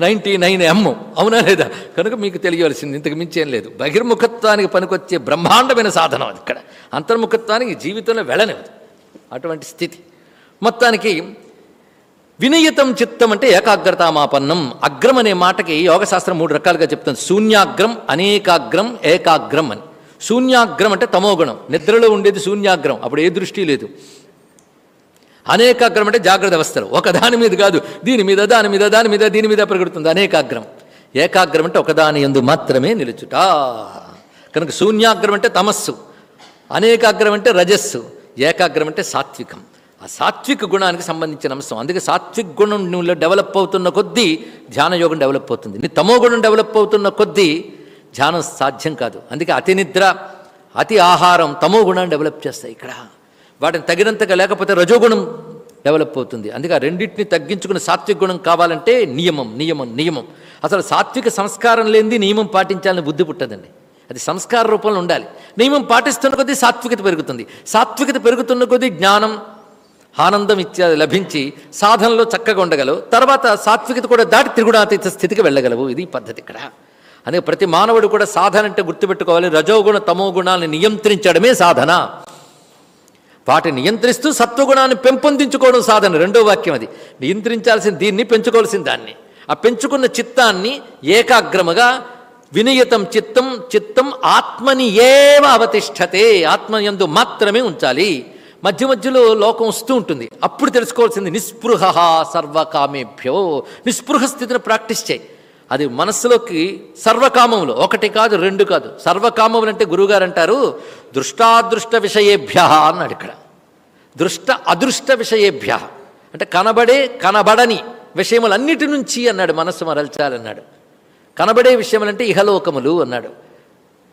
ninety nine M అవునా లేదా? కనుక మీకు తెలియవలసింది ఇంతకు మించి ఏం లేదు. బహిర్ముఖత్వానికి పనికొచ్చే బ్రహ్మాండమైన సాధనం అది ఇక్కడ. అంతర్ముఖత్వానికి జీవితంలో వెళ్ళనివ్వదు. అటువంటి స్థితి. మొత్తానికి వినియతం చిత్తం అంటే ఏకాగ్రతామాపన్నం. అగ్రం అనే మాటకి యోగశాస్త్రం మూడు రకాలుగా చెప్తుంది. శూన్యాగ్రం అనేకాగ్రం ఏకాగ్రం అని. శూన్యాగ్రం అంటే తమోగుణం నిద్రలో ఉండేది శూన్యాగ్రం. అప్పుడు ఏ దృష్టి లేదు. అనేకాగ్రం అంటే జాగ్రత్త అవస్థలు. ఒక దాని మీద కాదు. దీని మీద దాని మీద దాని మీద దీని మీద పరిగెడుతుంది. అనేకాగ్రం. ఏకాగ్రం అంటే ఒకదాని ఎందు మాత్రమే నిలుచుట. కనుక శూన్యాగ్రం అంటే తమస్సు. అనేకాగ్రం అంటే రజస్సు. ఏకాగ్రం అంటే సాత్వికం. ఆ సాత్విక గుణానికి సంబంధించిన అంశం. అందుకే సాత్విక గుణం నువ్వు డెవలప్ అవుతున్న కొద్దీ ధ్యాన యోగం డెవలప్ అవుతుంది. నీ తమో గుణం డెవలప్ అవుతున్న కొద్దీ ధ్యానం సాధ్యం కాదు. అందుకే అతి నిద్ర అతి ఆహారం తమో గుణాన్ని డెవలప్ చేస్తాయి ఇక్కడ. వాటిని తగినంతగా లేకపోతే రజోగుణం డెవలప్ అవుతుంది. అందుకే ఆ రెండింటిని తగ్గించుకుని సాత్విక గుణం కావాలంటే నియమం నియమం నియమం. అసలు సాత్విక సంస్కారం లేనిది నియమం పాటించాలని బుద్ధి పుట్టదండి. అది సంస్కార రూపంలో ఉండాలి. నియమం పాటిస్తున్న కొద్దీ సాత్వికత పెరుగుతుంది. సాత్వికత పెరుగుతున్న కొద్దీ జ్ఞానం ఆనందం ఇత్యాది లభించి సాధనలో చక్కగా ఉండగలవు. తర్వాత సాత్వికత కూడా దాటి త్రిగుణాతీత స్థితికి వెళ్ళగలవు. ఇది పద్ధతి ఇక్కడ. అందుకే ప్రతి మానవుడు కూడా సాధన అంటే గుర్తుపెట్టుకోవాలి. రజోగుణ తమో గుణాలను నియంత్రించడమే సాధన. వాటిని నియంత్రిస్తూ సత్వగుణాన్ని పెంపొందించుకోవడం సాధన. రెండో వాక్యం అది. నియంత్రించాల్సిన దీన్ని పెంచుకోవాల్సిన దాన్ని. ఆ పెంచుకున్న చిత్తాన్ని ఏకాగ్రముగా వినియతం చిత్తం చిత్తం ఆత్మని ఏవ అవతిష్టతే ఆత్మయందు మాత్రమే ఉంచాలి. మధ్య మధ్యలో లోకం వస్తూ ఉంటుంది. అప్పుడు తెలుసుకోవాల్సింది నిస్పృహ సర్వకామేభ్యో. నిస్పృహ స్థితిని ప్రాక్టీస్ చేయి. అది మనస్సులోకి సర్వకామములు. ఒకటి కాదు రెండు కాదు. సర్వకామములు అంటే గురువుగారు అంటారు దృష్టాదృష్ట విషయేభ్య అన్నాడు ఇక్కడ. దృష్ట అదృష్ట విషయేభ్య. అంటే కనబడే కనబడని విషయములన్నిటి నుంచి అన్నాడు మనస్సు మరల్చాలన్నాడు. కనబడే విషయములంటే ఇహలోకములు అన్నాడు.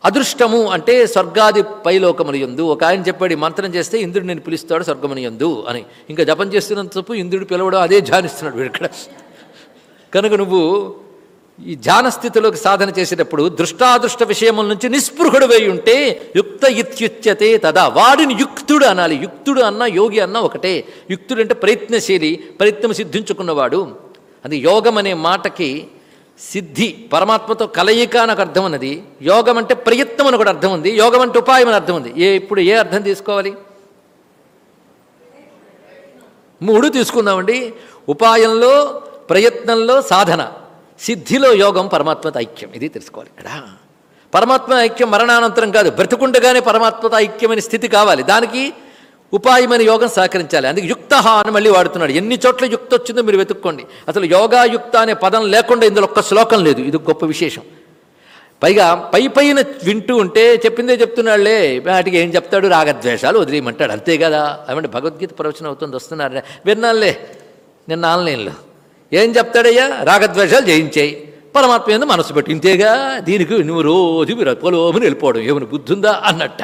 అదృష్టము అంటే స్వర్గాది పైలోకములు ఎందు ఒక ఆయన చెప్పాడు మంత్రం చేస్తే ఇంద్రుడు నేను పిలుస్తాడు స్వర్గముని ఎందు అని. ఇంకా జపం చేస్తున్నంతసేపు ఇంద్రుడు పిలవడం అదే ధ్యానిస్తున్నాడు వీడు ఇక్కడ. కనుక నువ్వు ఈ ధ్యాన స్థితిలోకి సాధన చేసేటప్పుడు దృష్టాదృష్ట విషయముల నుంచి నిస్పృహుడు వేయి ఉంటే యుక్త ఇత్యుచ్యతే తదా. వాడిని యుక్తుడు అనాలి. యుక్తుడు అన్న యోగి అన్న ఒకటే. యుక్తుడు అంటే ప్రయత్నశీలి ప్రయత్నం సిద్ధించుకున్నవాడు. అది యోగం అనే మాటకి సిద్ధి పరమాత్మతో కలయిక అని ఒక అర్థం ఉన్నది. యోగం అంటే ప్రయత్నం అని కూడా అర్థం ఉంది. యోగం అంటే ఉపాయం అని అర్థం ఉంది. ఏ ఇప్పుడు ఏ అర్థం తీసుకోవాలి? మూడు తీసుకుందామండి. ఉపాయంలో ప్రయత్నంలో సాధన. సిద్ధిలో యోగం పరమాత్మత ఐక్యం. ఇది తెలుసుకోవాలి ఇక్కడ. పరమాత్మ ఐక్యం మరణానంతరం కాదు బ్రతుకుండగానే పరమాత్మత ఐక్యమైన స్థితి కావాలి. దానికి ఉపాయమైన యోగం సహకరించాలి. అందుకే యుక్త అని మళ్ళీ వాడుతున్నాడు. ఎన్ని చోట్ల యుక్త వచ్చిందో మీరు వెతుక్కోండి. అసలు యోగాయుక్త అనే పదం లేకుండా ఇందులో ఒక్క శ్లోకం లేదు. ఇది గొప్ప విశేషం. పైగా పై పైన వింటూ ఉంటే చెప్పిందే చెప్తున్నాడులే వాటికి ఏం చెప్తాడు? రాగద్వేషాలు వదిలేయమంటాడు. అంతే కదా. ఏమంటే భగవద్గీత ప్రవచనం అవుతుంది వస్తున్నారు విన్నానులే నిన్న ఆన్లైన్లో ఏం చెప్తాడయ్యా? రాగద్వేషాలు జయించాయి. పరమాత్మ మీద మనసు పెట్టి. ఇంతేగా? దీనికి నువ్వు రోజు మీరు పొలోమని వెళ్ళిపోవడం. ఏమైనా బుద్ధి ఉందా అన్నట్ట.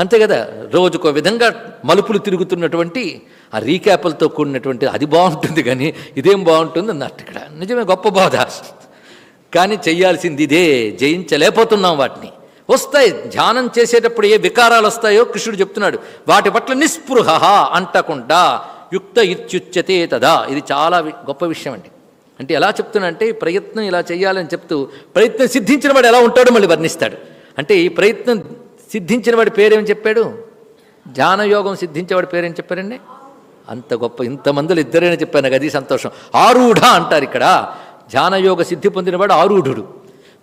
అంతే కదా? రోజుకో విధంగా మలుపులు తిరుగుతున్నటువంటి ఆ రీక్యాపులతో కూడినటువంటి అది బాగుంటుంది కానీ ఇదేం బాగుంటుంది అన్నట్టు ఇక్కడ. నిజమే గొప్ప బాధ. కానీ చెయ్యాల్సింది ఇదే జయించలేకపోతున్నాం వాటిని. వస్తాయి. ధ్యానం చేసేటప్పుడు ఏ వికారాలు వస్తాయో కృష్ణుడు చెప్తున్నాడు. వాటి పట్ల నిస్పృహ అంటకుండా యుక్త ఇత్యుచ్యతే తదా. ఇది చాలా గొప్ప విషయం అండి. అంటే ఎలా చెప్తున్నా అంటే ఈ ప్రయత్నం ఇలా చేయాలని చెప్తూ ప్రయత్నం సిద్ధించిన వాడు ఎలా ఉంటాడో మళ్ళీ వర్ణిస్తాడు. అంటే ఈ ప్రయత్నం సిద్ధించిన వాడి పేరేం చెప్పాడు? ధ్యానయోగం సిద్ధించేవాడి పేరేం చెప్పారండి? అంత గొప్ప ఇంతమందులు ఇద్దరైనా చెప్పాను అది సంతోషం. ఆరూఢ అంటారు ఇక్కడ. ధ్యానయోగ సిద్ధి పొందినవాడు ఆరూఢుడు.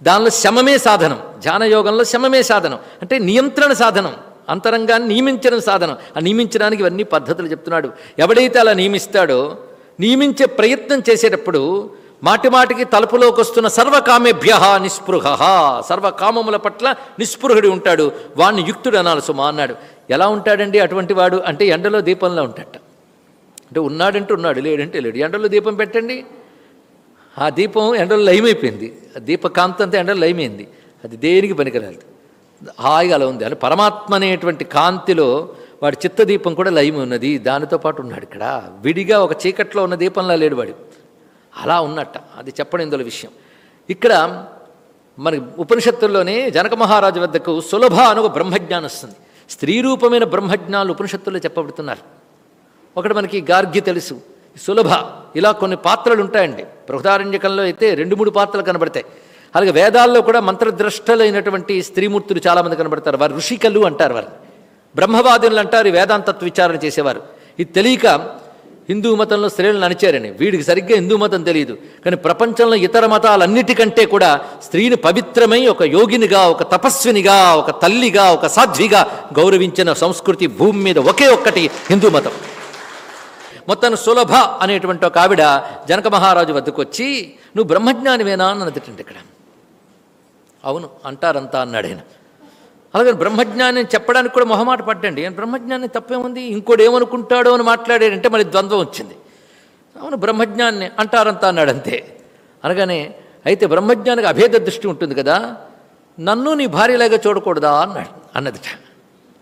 దానిలో శమమే సాధనం. ధ్యానయోగంలో శమమే సాధనం. అంటే నియంత్రణ సాధనం. అంతరంగాన్ని నియమించడం సాధనం. ఆ నియమించడానికి ఇవన్నీ పద్ధతులు చెప్తున్నాడు. ఎవడైతే అలా నియమిస్తాడో నియమించే ప్రయత్నం చేసేటప్పుడు మాటిమాటికి తలుపులోకి వస్తున్న సర్వకామేభ్య నిస్పృహ. సర్వకామముల పట్ల నిస్పృహుడి ఉంటాడు. వాణ్ణి యుక్తుడు అనాలి సుమా అన్నాడు. ఎలా ఉంటాడండి అటువంటి వాడు? అంటే ఎండలో దీపంలో ఉంటాడట. అంటే ఉన్నాడంటే ఉన్నాడు లేడంటే లేడు. ఎండలో దీపం పెట్టండి. ఆ దీపం ఎండలో లయమైపోయింది. ఆ దీపకాంతంతా ఎండలో లయమైంది. అది దేనికి పనికిరాలి హాయిగా అలా ఉంది. అని పరమాత్మ అనేటువంటి కాంతిలో వాడి చిత్తదీపం కూడా లయం ఉన్నది. దానితో పాటు ఉన్నాడు ఇక్కడ. విడిగా ఒక చీకట్లో ఉన్న దీపంలా లేడు వాడు. అలా ఉన్నట్ట. అది చెప్పడం ఇందులో విషయం. ఇక్కడ మన ఉపనిషత్తుల్లోనే జనక మహారాజు వద్దకు సులభ అని ఒక బ్రహ్మజ్ఞానం వస్తుంది. స్త్రీ రూపమైన బ్రహ్మజ్ఞానాలు ఉపనిషత్తుల్లో చెప్పబడుతున్నారు. ఒకటి మనకి గార్గ్య తెలుసు. సులభ. ఇలా కొన్ని పాత్రలు ఉంటాయండి. బృహదారణ్యకంలో అయితే రెండు మూడు పాత్రలు కనబడతాయి. అలాగే వేదాల్లో కూడా మంత్రద్రష్టలైనటువంటి స్త్రీమూర్తులు చాలామంది కనబడతారు. వారు ఋషికలు అంటారు వారు బ్రహ్మవాదులు అంటారు వేదాంతత్వ విచారణ చేసేవారు. ఇది తెలియక హిందూ మతంలో స్త్రీలను అణిచారని వీడికి సరిగ్గా హిందూ మతం తెలియదు. కానీ ప్రపంచంలో ఇతర మతాలన్నిటికంటే కూడా స్త్రీని పవిత్రమై ఒక యోగినిగా ఒక తపస్వినిగా ఒక తల్లిగా ఒక సాధ్విగా గౌరవించిన సంస్కృతి భూమి మీద ఒకే ఒక్కటి హిందూ మతం. మొత్తం సులభ అనేటువంటి ఒక ఆవిడ జనక మహారాజు వద్దకు వచ్చి నువ్వు బ్రహ్మజ్ఞానివేనా? అని అన్నదిటండి ఇక్కడ. అవును అంటారంతా అన్నాడు ఆయన. అలాగే బ్రహ్మజ్ఞానం చెప్పడానికి కూడా మొహమాట పడ్డండి. ఆయన బ్రహ్మజ్ఞానం తప్పేముంది? ఇంకోటి ఏమనుకుంటాడో అని మాట్లాడాడంటే మరి ద్వంద్వం వచ్చింది. అవును బ్రహ్మజ్ఞాన్ని అంటారంతా అన్నాడు అంతే. అనగానే అయితే బ్రహ్మజ్ఞానికి అభేద దృష్టి ఉంటుంది కదా నన్ను నీ భార్యలాగా చూడకూడదా అన్నాడు అన్నదిట.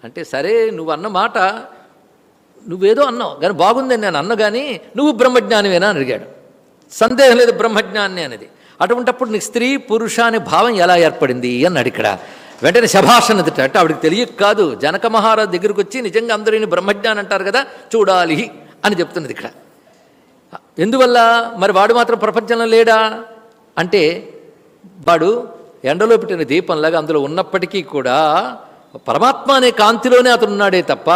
అంటే సరే నువ్వు అన్న మాట నువ్వేదో అన్నావు కానీ బాగుందని నేను అన్న కానీ నువ్వు బ్రహ్మజ్ఞానివేనా అని అడిగాడు. సందేహం లేదు బ్రహ్మజ్ఞాని అనేది. అటువంటప్పుడు నీకు స్త్రీ పురుష అనే భావం ఎలా ఏర్పడింది అన్నాడు ఇక్కడ. వెంటనే శభాషణ అంటే ఆవిడకి తెలియక కాదు జనక మహారాజు దగ్గరికి వచ్చి నిజంగా అందరిని బ్రహ్మజ్ఞానం అంటారు కదా చూడాలి అని చెప్తున్నది ఇక్కడ. ఎందువల్ల? మరి వాడు మాత్రం ప్రపంచంలో లేడా? అంటే వాడు ఎండలో పెట్టిన దీపంలాగా అందులో ఉన్నప్పటికీ కూడా పరమాత్మ అనే కాంతిలోనే అతను ఉన్నాడే తప్ప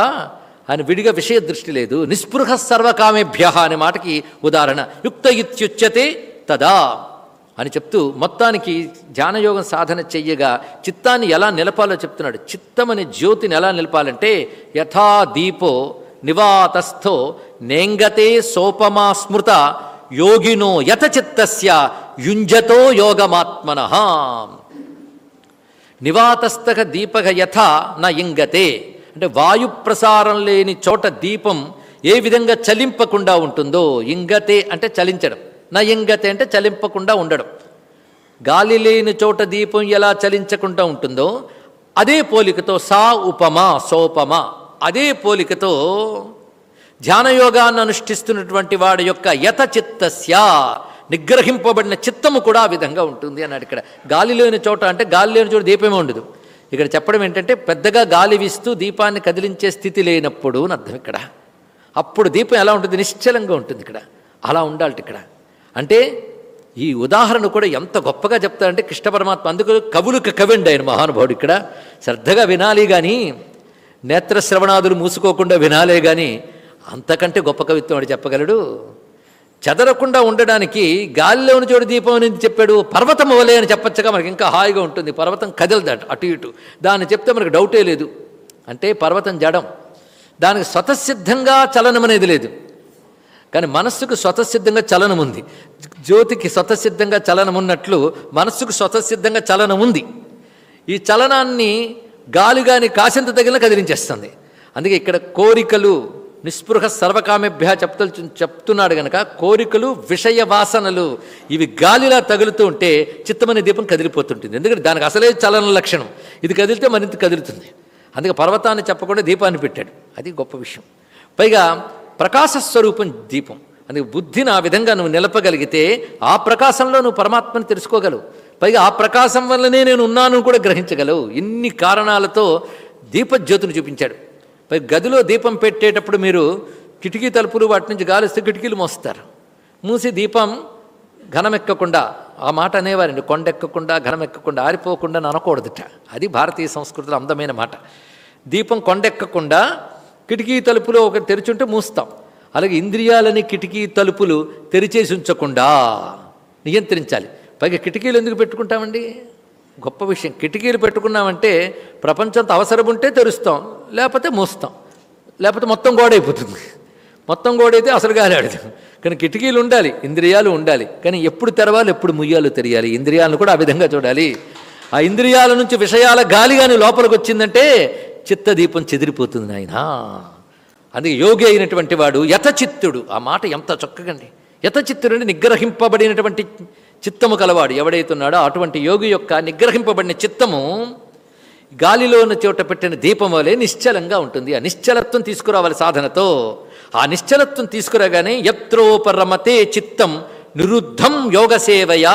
ఆయన విడిగా విషయ దృష్టి లేదు. నిస్పృహ సర్వకామేభ్య అనే మాటకి ఉదాహరణ. యుక్త ఇత్యుచ్యతే తదా. అని చెప్తూ మొత్తానికి ధ్యానయోగం సాధన చెయ్యగా చిత్తాన్ని ఎలా నిలపాలో చెప్తున్నాడు. చిత్తం అనే జ్యోతిని ఎలా నిలపాలంటే యథా దీపో నివాతస్థో నేంగతే సోపమా స్మృత యోగినో యథచిత్తస్య యుంజతో యోగమాత్మన నివాతస్థక దీపక యథ న ఇంగతే. అంటే వాయు ప్రసారం లేని చోట దీపం ఏ విధంగా చలింపకుండా ఉంటుందో ఇంగతే అంటే చలించడం. నా అంటే చలింపకుండా ఉండడం. గాలి లేని చోట దీపం ఎలా చలించకుండా ఉంటుందో అదే పోలికతో సా ఉపమా సోపమా అదే పోలికతో ధ్యానయోగాన్ని అనుష్ఠిస్తున్నటువంటి వాడి యొక్క యథచిత్తస్య నిగ్రహింపబడిన చిత్తము కూడా ఆ విధంగా ఉంటుంది అన్నాడు ఇక్కడ. గాలి లేని చోట అంటే గాలి లేని చోట దీపమే ఉండదు. ఇక్కడ చెప్పడం ఏంటంటే పెద్దగా గాలి వీస్తూ దీపాన్ని కదిలించే స్థితి లేనప్పుడు అని అర్థం ఇక్కడ. అప్పుడు దీపం ఎలా ఉంటుంది? నిశ్చలంగా ఉంటుంది ఇక్కడ. అలా ఉండాలి ఇక్కడ. అంటే ఈ ఉదాహరణ కూడా ఎంత గొప్పగా చెప్తారంటే కృష్ణ పరమాత్మ అందుకు కవులకు కవండి ఆయన మహానుభావుడు ఇక్కడ. శ్రద్ధగా వినాలి కానీ నేత్రశ్రవణాదులు మూసుకోకుండా వినాలే కానీ అంతకంటే గొప్ప కవిత్వం అని చెప్పగలడు? చెదరకుండా ఉండడానికి గాలిలోని చోటు దీపం అని చెప్పాడు పర్వతం వలే అని చెప్పచ్చగా మనకి ఇంకా హాయిగా ఉంటుంది. పర్వతం కదలదట అటు ఇటు. దాన్ని చెప్తే మనకు డౌటే లేదు. అంటే పర్వతం జడం. దానికి స్వతసిద్ధంగా చలనం అనేది లేదు. కానీ మనస్సుకు స్వతసిద్ధంగా చలనం ఉంది. జ్యోతికి స్వతసిద్ధంగా చలనం ఉన్నట్లు మనస్సుకు స్వతసిద్ధంగా చలనం ఉంది. ఈ చలనాన్ని గాలిగాని కాసింత తగిలిన కదిలించేస్తుంది. అందుకే ఇక్కడ కోరికలు నిస్పృహ సర్వకామేభ్య చెప్తూ చెప్తున్నాడు గనక కోరికలు విషయ వాసనలు ఇవి గాలిలా తగులుతూ ఉంటే చిత్తమనే దీపం కదిలిపోతుంటుంది. ఎందుకంటే దానికి అసలే చలన లక్షణం. ఇది కదిలితే మరింత కదులుతుంది. అందుకే పర్వతాన్ని చెప్పకుండా దీపాన్ని పెట్టాడు. అది గొప్ప విషయం. పైగా ప్రకాశ స్వరూపం దీపం. అందుకే బుద్ధిని ఆ విధంగా నువ్వు నిలపగలిగితే ఆ ప్రకాశంలో నువ్వు పరమాత్మని తెలుసుకోగలవు. పైగా ఆ ప్రకాశం వల్లనే నేను ఉన్నాను కూడా గ్రహించగలవు. ఇన్ని కారణాలతో దీపజ్యోతిని చూపించాడు. పై గదిలో దీపం పెట్టేటప్పుడు మీరు కిటికీ తలుపులు వాటి నుంచి గాలిస్తే కిటికీలు మోస్తారు. మూసి దీపం ఘనమెక్కకుండా ఆ మాట అనేవారండి కొండెక్కకుండా ఘనమెక్కకుండా ఆరిపోకుండా అని అనకూడదుట. అది భారతీయ సంస్కృతిలో అందమైన మాట. దీపం కొండెక్కకుండా కిటికీ తలుపులు ఒక తెరిచుంటే మూస్తాం. అలాగే ఇంద్రియాలని కిటికీ తలుపులు తెరిచేసి ఉంచకుండా నియంత్రించాలి. పైగా కిటికీలు ఎందుకు పెట్టుకుంటామండి? గొప్ప విషయం. కిటికీలు పెట్టుకున్నామంటే ప్రపంచంతో అవసరం ఉంటే తెరుస్తాం లేకపోతే మూస్తాం. లేకపోతే మొత్తం గోడ అయిపోతుంది మొత్తం గోడ అయితే అసలు గాలి ఆడదు. కానీ కిటికీలు ఉండాలి ఇంద్రియాలు ఉండాలి. కానీ ఎప్పుడు తెరవాలి ఎప్పుడు ముయ్యాలు తెరియాలి. ఇంద్రియాలను కూడా ఆ విధంగా చూడాలి. ఆ ఇంద్రియాల నుంచి విషయాల గాలి కానీ లోపలికి వచ్చిందంటే చిత్తదీపం చెదిరిపోతుంది నాయనా. అందుకే యోగి అయినటువంటి వాడు యథచిత్తుడు. ఆ మాట ఎంత చక్కగండి. యథచిత్తుడు అంటే నిగ్రహింపబడినటువంటి చిత్తము కలవాడు. ఎవడైతున్నాడో అటువంటి యోగి యొక్క నిగ్రహింపబడిన చిత్తము గాలిలో ఉన్న చోట పెట్టిన దీపం వలె నిశ్చలంగా ఉంటుంది. ఆ నిశ్చలత్వం తీసుకురావాలి సాధనతో. ఆ నిశ్చలత్వం తీసుకురాగానే యత్రోపరమతే చిత్తం నిరుద్ధం యోగసేవయ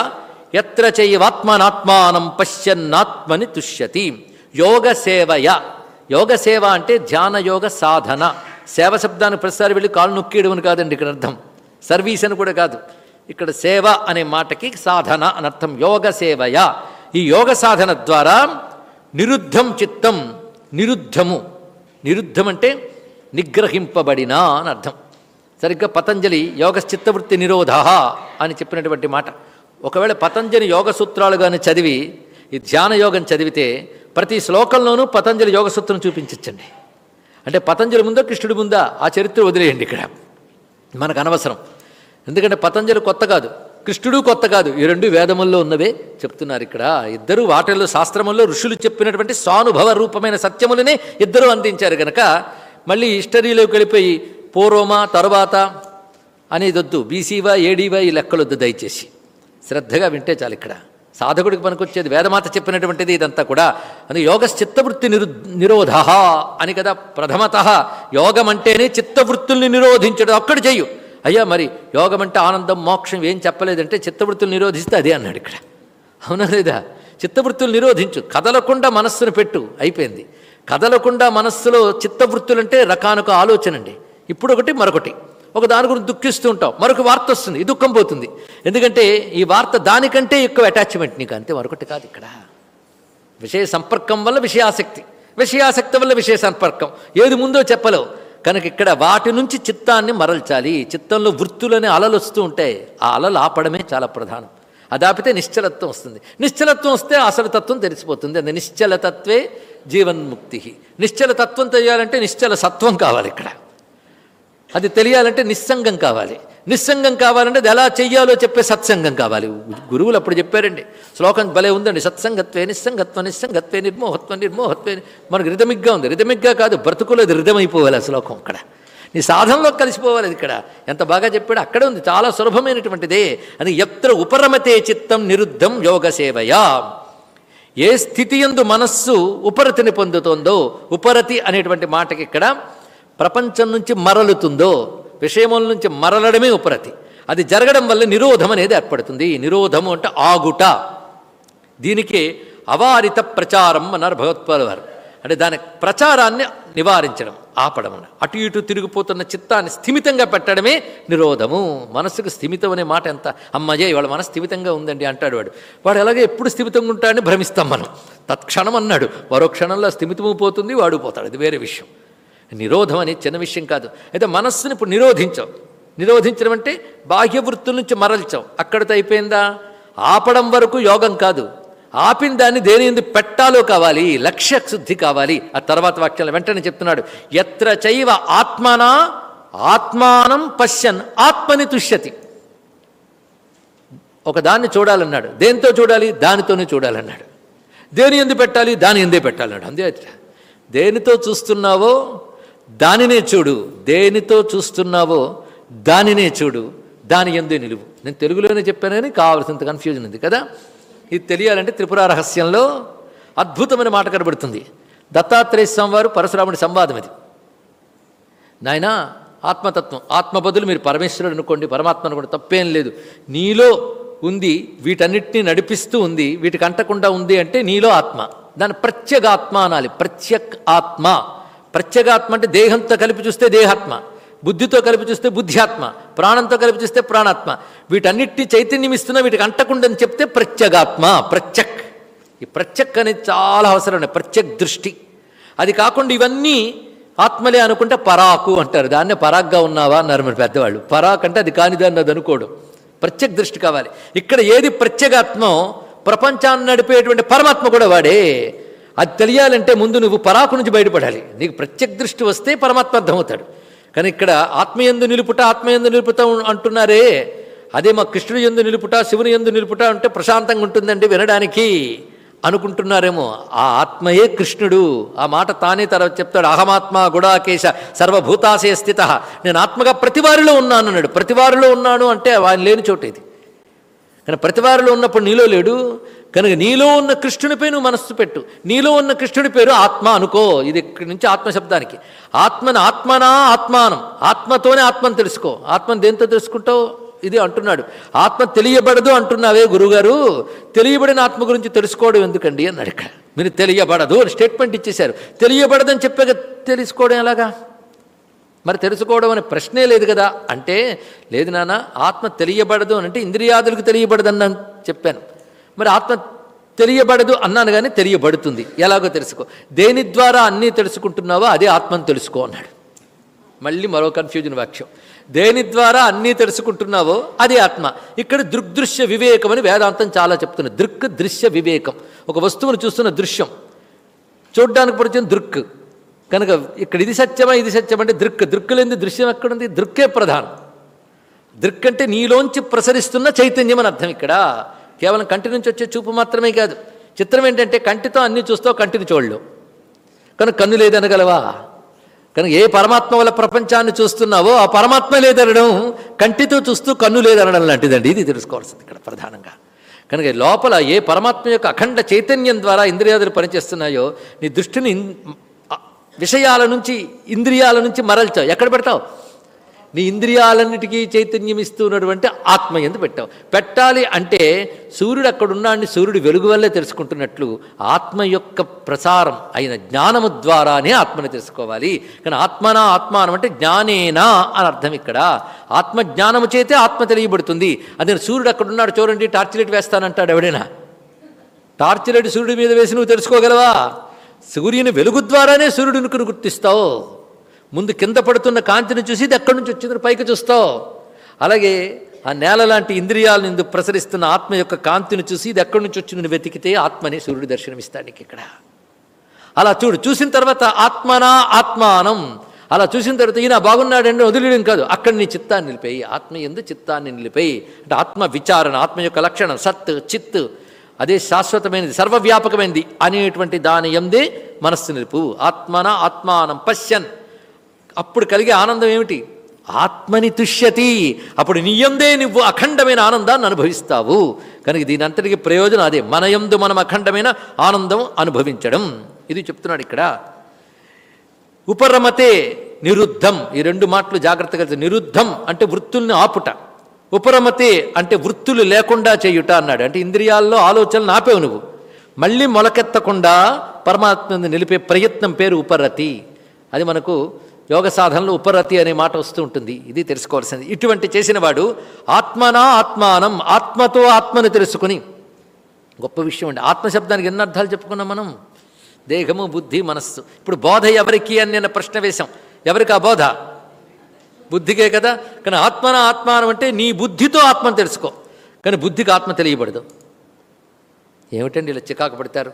ఎత్ర చైవాత్మనాత్మానం పశ్యన్నాత్మని తుష్యతి. యోగ సేవయ యోగ సేవ అంటే ధ్యాన యోగ సాధన. సేవ శబ్దానికి ప్రతిసారి వెళ్ళి కాలు నొక్కేయడం అని కాదండి ఇక్కడ అర్థం. సర్వీస్ అని కూడా కాదు. ఇక్కడ సేవ అనే మాటకి సాధన అని అర్థం. యోగ సేవయ. ఈ యోగ సాధన ద్వారా నిరుద్ధం చిత్తం నిరుద్ధము. నిరుద్ధం అంటే నిగ్రహింపబడిన అని అర్థం. సరిగ్గా పతంజలి యోగ చిత్తవృత్తి నిరోధ అని చెప్పినటువంటి మాట. ఒకవేళ పతంజలి యోగ సూత్రాలు కానీ చదివి ఈ ధ్యాన యోగం చదివితే ప్రతి శ్లోకంలోనూ పతంజలి యోగ సూత్రం చూపించచ్చండి. అంటే పతంజలి ముందా కృష్ణుడి ముందా? ఆ చరిత్ర వదిలేయండి ఇక్కడ. మనకు అనవసరం. ఎందుకంటే పతంజలి కొత్త కాదు కృష్ణుడు కొత్త కాదు. ఈ రెండు వేదముల్లో ఉన్నవే చెప్తున్నారు ఇక్కడ. ఇద్దరు వాటిల్లో శాస్త్రముల్లో ఋషులు చెప్పినటువంటి స్వానుభవ రూపమైన సత్యములనే ఇద్దరు అందించారు కనుక మళ్ళీ హిస్టరీలోకి వెళ్ళిపోయి పూర్వమా తరువాత అనేది వద్దు బీసీవా ఏడీవా ఈ లెక్కలొద్దు దయచేసి. శ్రద్ధగా వింటే చాలు ఇక్కడ. సాధకుడికి పనికొచ్చేది వేదమాత చెప్పినటువంటిది ఇదంతా కూడా. అందుకే యోగ చిత్తవృత్తి నిరు నిరోధ అని కదా ప్రథమత. యోగం అంటేనే చిత్తవృత్తుల్ని నిరోధించడం. అక్కడ చెయ్యు. అయ్యా మరి యోగం అంటే ఆనందం మోక్షం ఏం చెప్పలేదంటే చిత్తవృత్తులు నిరోధిస్తే అదే అన్నాడు ఇక్కడ. అవునా లేదా? చిత్తవృత్తులు నిరోధించు. కదలకుండా మనస్సును పెట్టు. అయిపోయింది. కదలకుండా మనస్సులో చిత్తవృత్తులు అంటే రకానొక ఆలోచన అండి ఇప్పుడు ఒకటి మరొకటి. ఒక దాని గురించి దుఃఖిస్తూ ఉంటావు. మరొక వార్త వస్తుంది. ఈ దుఃఖం పోతుంది. ఎందుకంటే ఈ వార్త దానికంటే ఎక్కువ అటాచ్మెంట్ నీకు. అంతే మరొకటి కాదు ఇక్కడ. విషయ సంపర్కం వల్ల విషయాసక్తి. విషయాసక్తి వల్ల విషయ సంపర్కం. ఏది ముందో చెప్పలేవు. కనుక ఇక్కడ వాటి నుంచి చిత్తాన్ని మరల్చాలి. చిత్తంలో వృత్తులని అలలు వస్తూ ఉంటాయి. ఆ అలలు ఆపడమే చాలా ప్రధానం. అది ఆపితే నిశ్చలత్వం వస్తుంది. నిశ్చలత్వం వస్తే అసలు తత్వం తెలిసిపోతుంది. అది నిశ్చలతత్వే జీవన్ముక్తి నిశ్చలతత్వం తెలియాలంటే నిశ్చల సత్వం కావాలి ఇక్కడ. అది తెలియాలంటే నిస్సంగం కావాలి. నిస్సంగం కావాలంటే అది ఎలా చెయ్యాలో చెప్పే సత్సంగం కావాలి. గురువులు అప్పుడు చెప్పారండి శ్లోకం భలే ఉందండి సత్సంగత్వే నిస్సంగత్వ నిస్సంగత్వే నిర్మోహత్వ నిర్మోహత్వే మనకు రిథమిక్గా ఉంది. రిథమిక్గా కాదు బ్రతుకులో అది రిథమైపోవాలి ఆ శ్లోకం అక్కడ. నీ సాధనలో కలిసిపోవాలి అది ఇక్కడ. ఎంత బాగా చెప్పాడు అక్కడే ఉంది చాలా సులభమైనటువంటిదే అని ఎత్ర ఉపరమతే చిత్తం నిరుద్ధం యోగ సేవయా ఏ స్థితి ఎందు మనస్సు ఉపరతిని పొందుతోందో ఉపరతి అనేటువంటి మాటకి ఇక్కడ ప్రపంచం నుంచి మరలుతుందో విషయముల నుంచి మరలడమే ఉపరతి. అది జరగడం వల్ల నిరోధం అనేది ఏర్పడుతుంది. నిరోధము అంటే ఆగుట. దీనికి అవారిత ప్రచారం అన్నారు భగవత్పాల్ వారు అంటే దాని ప్రచారాన్ని నివారించడం ఆపడం అటు ఇటు తిరిగిపోతున్న చిత్తాన్ని స్థిమితంగా పెట్టడమే నిరోధము. మనసుకు స్థిమితం అనే మాట ఎంత? అమ్మయ్య ఇవాళ మనసు స్థిమితంగా ఉందండి అంటాడు వాడు. వాడు ఎలాగే ఎప్పుడు స్థిమితంగా ఉంటాడని భ్రమిస్తాం మనం. తత్క్షణం అన్నాడు. మరో క్షణంలో స్థిమితము పోతుంది వాడు పోతాడు. ఇది వేరే విషయం. నిరోధం అనేది చిన్న విషయం కాదు. అయితే మనస్సుని ఇప్పుడు నిరోధించావు. నిరోధించడం అంటే బాహ్య వృత్తుల నుంచి మరల్చావు. అక్కడితో అయిపోయిందా? ఆపడం వరకు యోగం కాదు. ఆపిన దాన్ని దేని ఎందు పెట్టాలో కావాలి లక్ష్య శుద్ధి కావాలి. ఆ తర్వాత వాక్యాలు వెంటనే చెప్తున్నాడు. ఎత్ర చైవ ఆత్మనా ఆత్మానం పశ్యన్ ఆత్మని తుష్యతి. ఒక దాన్ని చూడాలన్నాడు. దేంతో చూడాలి? దానితోనే చూడాలన్నాడు. దేని ఎందు పెట్టాలి? దాని ఎందే పెట్టాలన్నాడు. అంతే దేనితో చూస్తున్నావో దానినే చూడు. దేనితో చూస్తున్నావో దానినే చూడు. దాని ఎందే నిలువు. నేను తెలుగులోనే చెప్పాను కానీ కావాల్సినంత కన్ఫ్యూజన్ ఉంది కదా? ఇది తెలియాలంటే త్రిపుర రహస్యంలో అద్భుతమైన మాట కనబడుతుంది. దత్తాత్రేయ స్వామి వారు పరశురాముడి సంవాదం ఇది నాయన ఆత్మతత్వం ఆత్మ బదులు మీరు పరమేశ్వరుడు అనుకోండి పరమాత్మ అనుకోండి తప్పేం లేదు. నీలో ఉంది వీటన్నిటిని నడిపిస్తూ ఉంది వీటికి అంటకుండా ఉంది అంటే నీలో ఆత్మ. దాని ప్రత్యేగాత్మ అనాలి. ప్రత్యక్ ఆత్మ. ప్రత్యేగాత్మ అంటే దేహంతో కలిపి చూస్తే దేహాత్మ బుద్ధితో కలిపి చూస్తే బుద్ధ్యాత్మ ప్రాణంతో కలిపి చూస్తే ప్రాణాత్మ. వీటన్నిటిని చైతన్యం ఇస్తున్నా వీటికి అంటకుండని చెప్తే ప్రత్యేగాత్మ ప్రత్యక్. ఈ ప్రత్యక్ అనేది చాలా అవసరం ప్రత్యక్ దృష్టి. అది కాకుండా ఇవన్నీ ఆత్మలే అనుకుంటే పరాకు అంటారు. దాన్నే పరాగ్గా ఉన్నావా అన్నారు మరి పెద్దవాళ్ళు. పరాక్ అంటే అది కానిదాన్ని అది అనుకోడు. ప్రత్యేక దృష్టి కావాలి. ఇక్కడ ఏది ప్రత్యేగాత్మో ప్రపంచాన్ని నడిపేటువంటి పరమాత్మ కూడా వాడే. అది తెలియాలంటే ముందు నువ్వు పరాకు నుంచి బయటపడాలి. నీకు ప్రత్యేక దృష్టి వస్తే పరమాత్మ అర్థమవుతాడు. కానీ ఇక్కడ ఆత్మయందు నిలుపుట ఆత్మయందు నిలుపుట అంటున్నారే. అదే మా కృష్ణుడు ఎందు నిలుపుట శివుని ఎందు నిలుపుట అంటే ప్రశాంతంగా ఉంటుందండి వినడానికి అనుకుంటున్నారేమో. ఆ ఆత్మయే కృష్ణుడు. ఆ మాట తానే తర్వాత చెప్తాడు. అహమాత్మ గుడాకేశ సర్వభూతాశయ స్థిత. నేను ఆత్మగా ప్రతివారిలో ఉన్నాను అన్నాడు. ప్రతివారిలో ఉన్నాను అంటే ఆయన లేని చోటు ఇది. కానీ ప్రతివారిలో ఉన్నప్పుడు నీలో లేడు. కనుక నీలో ఉన్న కృష్ణునిపై నువ్వు మనస్సు పెట్టు. నీలో ఉన్న కృష్ణుడి పేరు ఆత్మ అనుకో. ఇది ఇక్కడి నుంచి ఆత్మశబ్దానికి. ఆత్మను ఆత్మనా ఆత్మానం. ఆత్మతోనే ఆత్మను తెలుసుకో. ఆత్మను దేంతో తెలుసుకుంటావు? ఇది అంటున్నాడు. ఆత్మ తెలియబడదు అంటున్నావే గురుగారు. తెలియబడిన ఆత్మ గురించి తెలుసుకోవడం ఎందుకండి అన్నాడు ఇక్కడ. మీరు తెలియబడదు అని స్టేట్మెంట్ ఇచ్చేశారు. తెలియబడదని చెప్పాక తెలుసుకోవడం ఎలాగా? మరి తెలుసుకోవడం అనే ప్రశ్నే లేదు కదా. అంటే లేదు నాన్న ఆత్మ తెలియబడదు అని అంటే ఇంద్రియాదులకు తెలియబడదని చెప్పాను. మరి ఆత్మ తెలియబడదు అన్నాను కానీ తెలియబడుతుంది. ఎలాగో తెలుసుకో. దేని ద్వారా అన్నీ తెలుసుకుంటున్నావో అదే ఆత్మను తెలుసుకో అన్నాడు. మళ్ళీ మరో కన్ఫ్యూజన్ వాక్యం. దేని ద్వారా అన్నీ తెలుసుకుంటున్నావో అది ఆత్మ. ఇక్కడ దృగ్దృశ్య వివేకం అని వేదాంతం చాలా చెప్తున్నది. దృక్ దృశ్య వివేకం. ఒక వస్తువును చూస్తున్న దృశ్యం. చూడ్డానికి పడుతున్న దృక్. కనుక ఇక్కడ ఇది సత్యమా ఇది సత్యం అంటే దృక్. లేని దృశ్యం ఎక్కడుంది? దృక్కే ప్రధానం. దృక్ అంటే నీలోంచి ప్రసరిస్తున్న చైతన్యం అని అర్థం ఇక్కడ. కేవలం కంటి నుంచి వచ్చే చూపు మాత్రమే కాదు. చిత్రం ఏంటంటే కంటితో అన్ని చూస్తావు కంటిని చూడలేవు. కనుక కన్ను లేదనగలవా? కనుక ఏ పరమాత్మ వల్ల ప్రపంచాన్ని చూస్తున్నావో ఆ పరమాత్మ లేదనడం కంటితో చూస్తూ కన్ను లేదనడం లాంటిదండి. ఇది తెలుసుకోవాల్సింది ఇక్కడ ప్రధానంగా. కనుక లోపల ఏ పరమాత్మ యొక్క అఖండ చైతన్యం ద్వారా ఇంద్రియాదులు పనిచేస్తున్నాయో నీ దృష్టిని విషయాల నుంచి ఇంద్రియాల నుంచి మరల్చావు. ఎక్కడ పెడతావు? నీ ఇంద్రియాలన్నిటికీ చైతన్యం ఇస్తున్నటువంటి ఆత్మ ఎందు పెట్టావు. పెట్టాలి అంటే సూర్యుడు అక్కడున్నాడిని సూర్యుడు వెలుగు వల్లే తెలుసుకుంటున్నట్లు ఆత్మ యొక్క ప్రసారం అయిన జ్ఞానము ద్వారానే ఆత్మని తెలుసుకోవాలి. కానీ ఆత్మనా ఆత్మానం అంటే జ్ఞానేనా అని అర్థం ఇక్కడ. ఆత్మ జ్ఞానము చేతే ఆత్మ తెలియబడుతుంది. అదే సూర్యుడు అక్కడున్నాడు చూడండి టార్చ్ లైట్ వేస్తానంటాడు ఎవడైనా? టార్చ్ లైట్ సూర్యుడి మీద వేసి నువ్వు తెలుసుకోగలవా? సూర్యుని వెలుగు ద్వారానే సూర్యుడిని గుర్తిస్తావు. ముందు కింద పడుతున్న కాంతిని చూసి ఇది ఎక్కడి నుంచి వచ్చిందని పైకి చూస్తావు. అలాగే ఆ నేల లాంటి ఇంద్రియాలను ఇందు ప్రసరిస్తున్న ఆత్మ యొక్క కాంతిని చూసి ఇది ఎక్కడి నుంచి వచ్చిందని వెతికితే ఆత్మని సూర్యుడు దర్శనమిస్తాడు నీకు ఇక్కడ. అలా చూడు చూసిన తర్వాత ఆత్మనా ఆత్మానం. అలా చూసిన తర్వాత ఈయన బాగున్నాడండి వదిలేయడం కాదు అక్కడ నీ చిత్తాన్ని నిలిపేయి. ఆత్మ ఎందు చిత్తాన్ని నిలిపేయి. అంటే ఆత్మ విచారణ ఆత్మ యొక్క లక్షణం సత్ చిత్ అదే శాశ్వతమైనది సర్వవ్యాపకమైనది అనేటువంటి దాని ఎందే మనస్సు నిలుపు. ఆత్మన ఆత్మానం పశ్యన్. అప్పుడు కలిగే ఆనందం ఏమిటి? ఆత్మని తుష్యతి. అప్పుడు నీయందే నువ్వు అఖండమైన ఆనందాన్ని అనుభవిస్తావు. కనుక దీని అంతటికి ప్రయోజనం అదే. మన యందు మనం అఖండమైన ఆనందం అనుభవించడం. ఇది చెప్తున్నాడు ఇక్కడ. ఉపరమతే నిరుద్ధం. ఈ రెండు మాటలు జాగ్రత్తగా నిరుద్ధం అంటే వృత్తుల్ని ఆపుట. ఉపరమతే అంటే వృత్తులు లేకుండా చేయుట అన్నాడు. అంటే ఇంద్రియాల్లో ఆలోచనలు ఆపేవు నువ్వు. మళ్ళీ మొలకెత్తకుండా పరమాత్మని నిలిపే ప్రయత్నం పేరు ఉపరతి. అది మనకు యోగ సాధనలో ఉపరతి అనే మాట వస్తూ ఉంటుంది. ఇది తెలుసుకోవాల్సింది. ఇటువంటి చేసిన వాడు ఆత్మనా ఆత్మానం ఆత్మతో ఆత్మను తెలుసుకుని గొప్ప విషయం అండి. ఆత్మశబ్దానికి ఎన్ని అర్థాలు చెప్పుకున్నాం మనం? దేహము బుద్ధి మనస్సు. ఇప్పుడు బోధ ఎవరికి అని నేను ప్రశ్న వేశాం. ఎవరికి ఆ బోధ? బుద్ధికే కదా? కానీ ఆత్మన ఆత్మానం అంటే నీ బుద్ధితో ఆత్మను తెలుసుకో. కానీ బుద్ధికి ఆత్మ తెలియబడదు. ఏమిటండి ఇలా చికాకు పడతారు?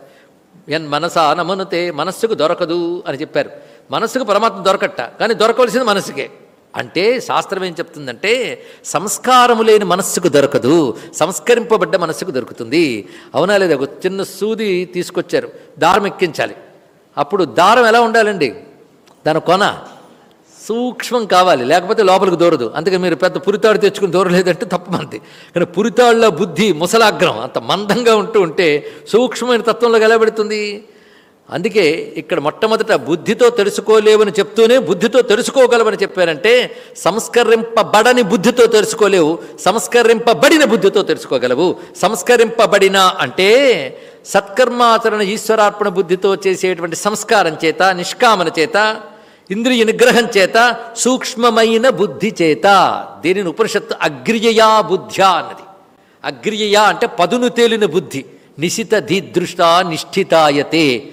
ఎన్ మనసా నమనుతే మనస్సుకు దొరకదు అని చెప్పారు. మనసుకు పరమాత్మ దొరకట్ట కానీ దొరకవలసింది మనసుకే. అంటే శాస్త్రం ఏం చెప్తుందంటే సంస్కారము లేని మనస్సుకు దొరకదు సంస్కరింపబడ్డ మనస్సుకు దొరుకుతుంది. అవునా లేదా? ఒక చిన్న సూది తీసుకొచ్చారు దారం ఎక్కించాలి. అప్పుడు దారం ఎలా ఉండాలండి? దాని కొన సూక్ష్మం కావాలి లేకపోతే లోపలికి దూరదు. అందుకే మీరు పెద్ద పురితాడు తెచ్చుకుని దూరలేదంటే తప్పు మంది కానీ పురితాడులో బుద్ధి ముసలాగ్రం అంత మందంగా ఉంటూ ఉంటే సూక్ష్మమైన తత్వంలో ఎలా పెడుతుంది అందుకే ఇక్కడ మొట్టమొదట బుద్ధితో తెలుసుకోలేవని చెప్తూనే బుద్ధితో తెలుసుకోగలవని చెప్పారంటే సంస్కరింపబడని బుద్ధితో తెలుసుకోలేవు సంస్కరింపబడిన బుద్ధితో తెలుసుకోగలవు. సంస్కరింపబడిన అంటే సత్కర్మాచరణ ఈశ్వరార్పణ బుద్ధితో చేసేటువంటి సంస్కారం చేత నిష్కామన చేత ఇంద్రియ నిగ్రహం చేత సూక్ష్మమైన బుద్ధి చేత. దీనిని ఉపనిషత్తు అగ్రియయా బుద్ధ్యా అన్నది. అగ్రియయా అంటే పదును తేలిన బుద్ధి. నిశిత ధీదృష్ట నిష్ఠితాయతే.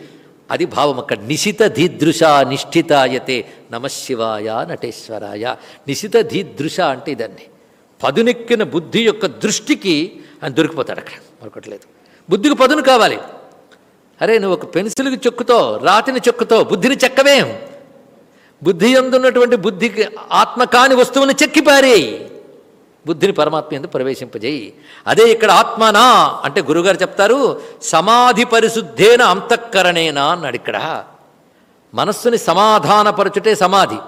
అది భావం అక్కడ. నిశిత ధీదృశ నిష్ఠితాయతే నమశివాయ నటేశ్వరాయ. నిశిత ధీదృశ అంటే ఇదన్నీ. పదునెక్కిన బుద్ధి యొక్క దృష్టికి ఆయన దొరికిపోతాడు అక్కడ. మరొకట్లేదు. బుద్ధికి పదును కావాలి. అరే నువ్వు ఒక పెన్సిల్కి చెక్కుతో రాతిని చెక్కుతో బుద్ధిని చెక్కవేం? బుద్ధి ఎందున్నటువంటి బుద్ధికి ఆత్మ కాని వస్తువుని చెక్కిపారేయి బుద్ధిని పరమాత్మ ఎందు ప్రవేశింపజేయి. అదే ఇక్కడ ఆత్మనా అంటే గురుగారు చెప్తారు సమాధి పరిశుద్ధేన అంతఃకరణేనా అన్నాడు ఇక్కడ. మనస్సుని సమాధానపరచుటే సమాధి.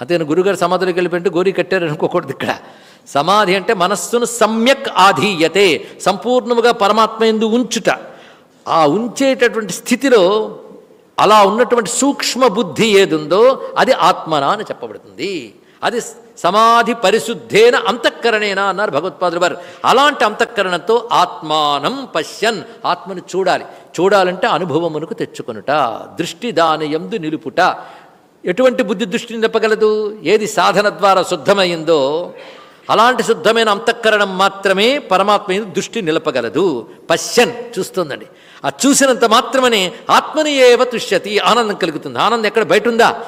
అంతేను గురుగారు సమాధిలోకి వెళ్ళిపోయింటే గోరి కట్టారు అనుకోకూడదు ఇక్కడ. సమాధి అంటే మనస్సును సమ్యక్ ఆధీయతే సంపూర్ణముగా పరమాత్మ ఎందు ఉంచుట. ఆ ఉంచేటటువంటి స్థితిలో అలా ఉన్నటువంటి సూక్ష్మ బుద్ధి ఏదుందో అది ఆత్మనా అని చెప్పబడుతుంది. అది సమాధి పరిశుద్ధేన అంతఃకరణేనా అన్నారు భగవత్పాదులు వారు. అలాంటి అంతఃకరణతో ఆత్మానం పశ్యన్. ఆత్మను చూడాలి. చూడాలంటే అనుభవమునకు తెచ్చుకొనుట దృష్టి దాని ఎందు నిలుపుట. ఎటువంటి బుద్ధి దృష్టిని నిలపగలదు ఏది సాధన ద్వారా శుద్ధమైందో అలాంటి శుద్ధమైన అంతఃకరణం మాత్రమే పరమాత్మ దృష్టి నిలపగలదు. పశ్యన్ చూస్తుందండి. ఆ చూసినంత మాత్రమనే ఆత్మని ఏవ తుష్యతి? ఆనందం కలుగుతుంది. ఆనందం ఎక్కడ? బయట ఉందా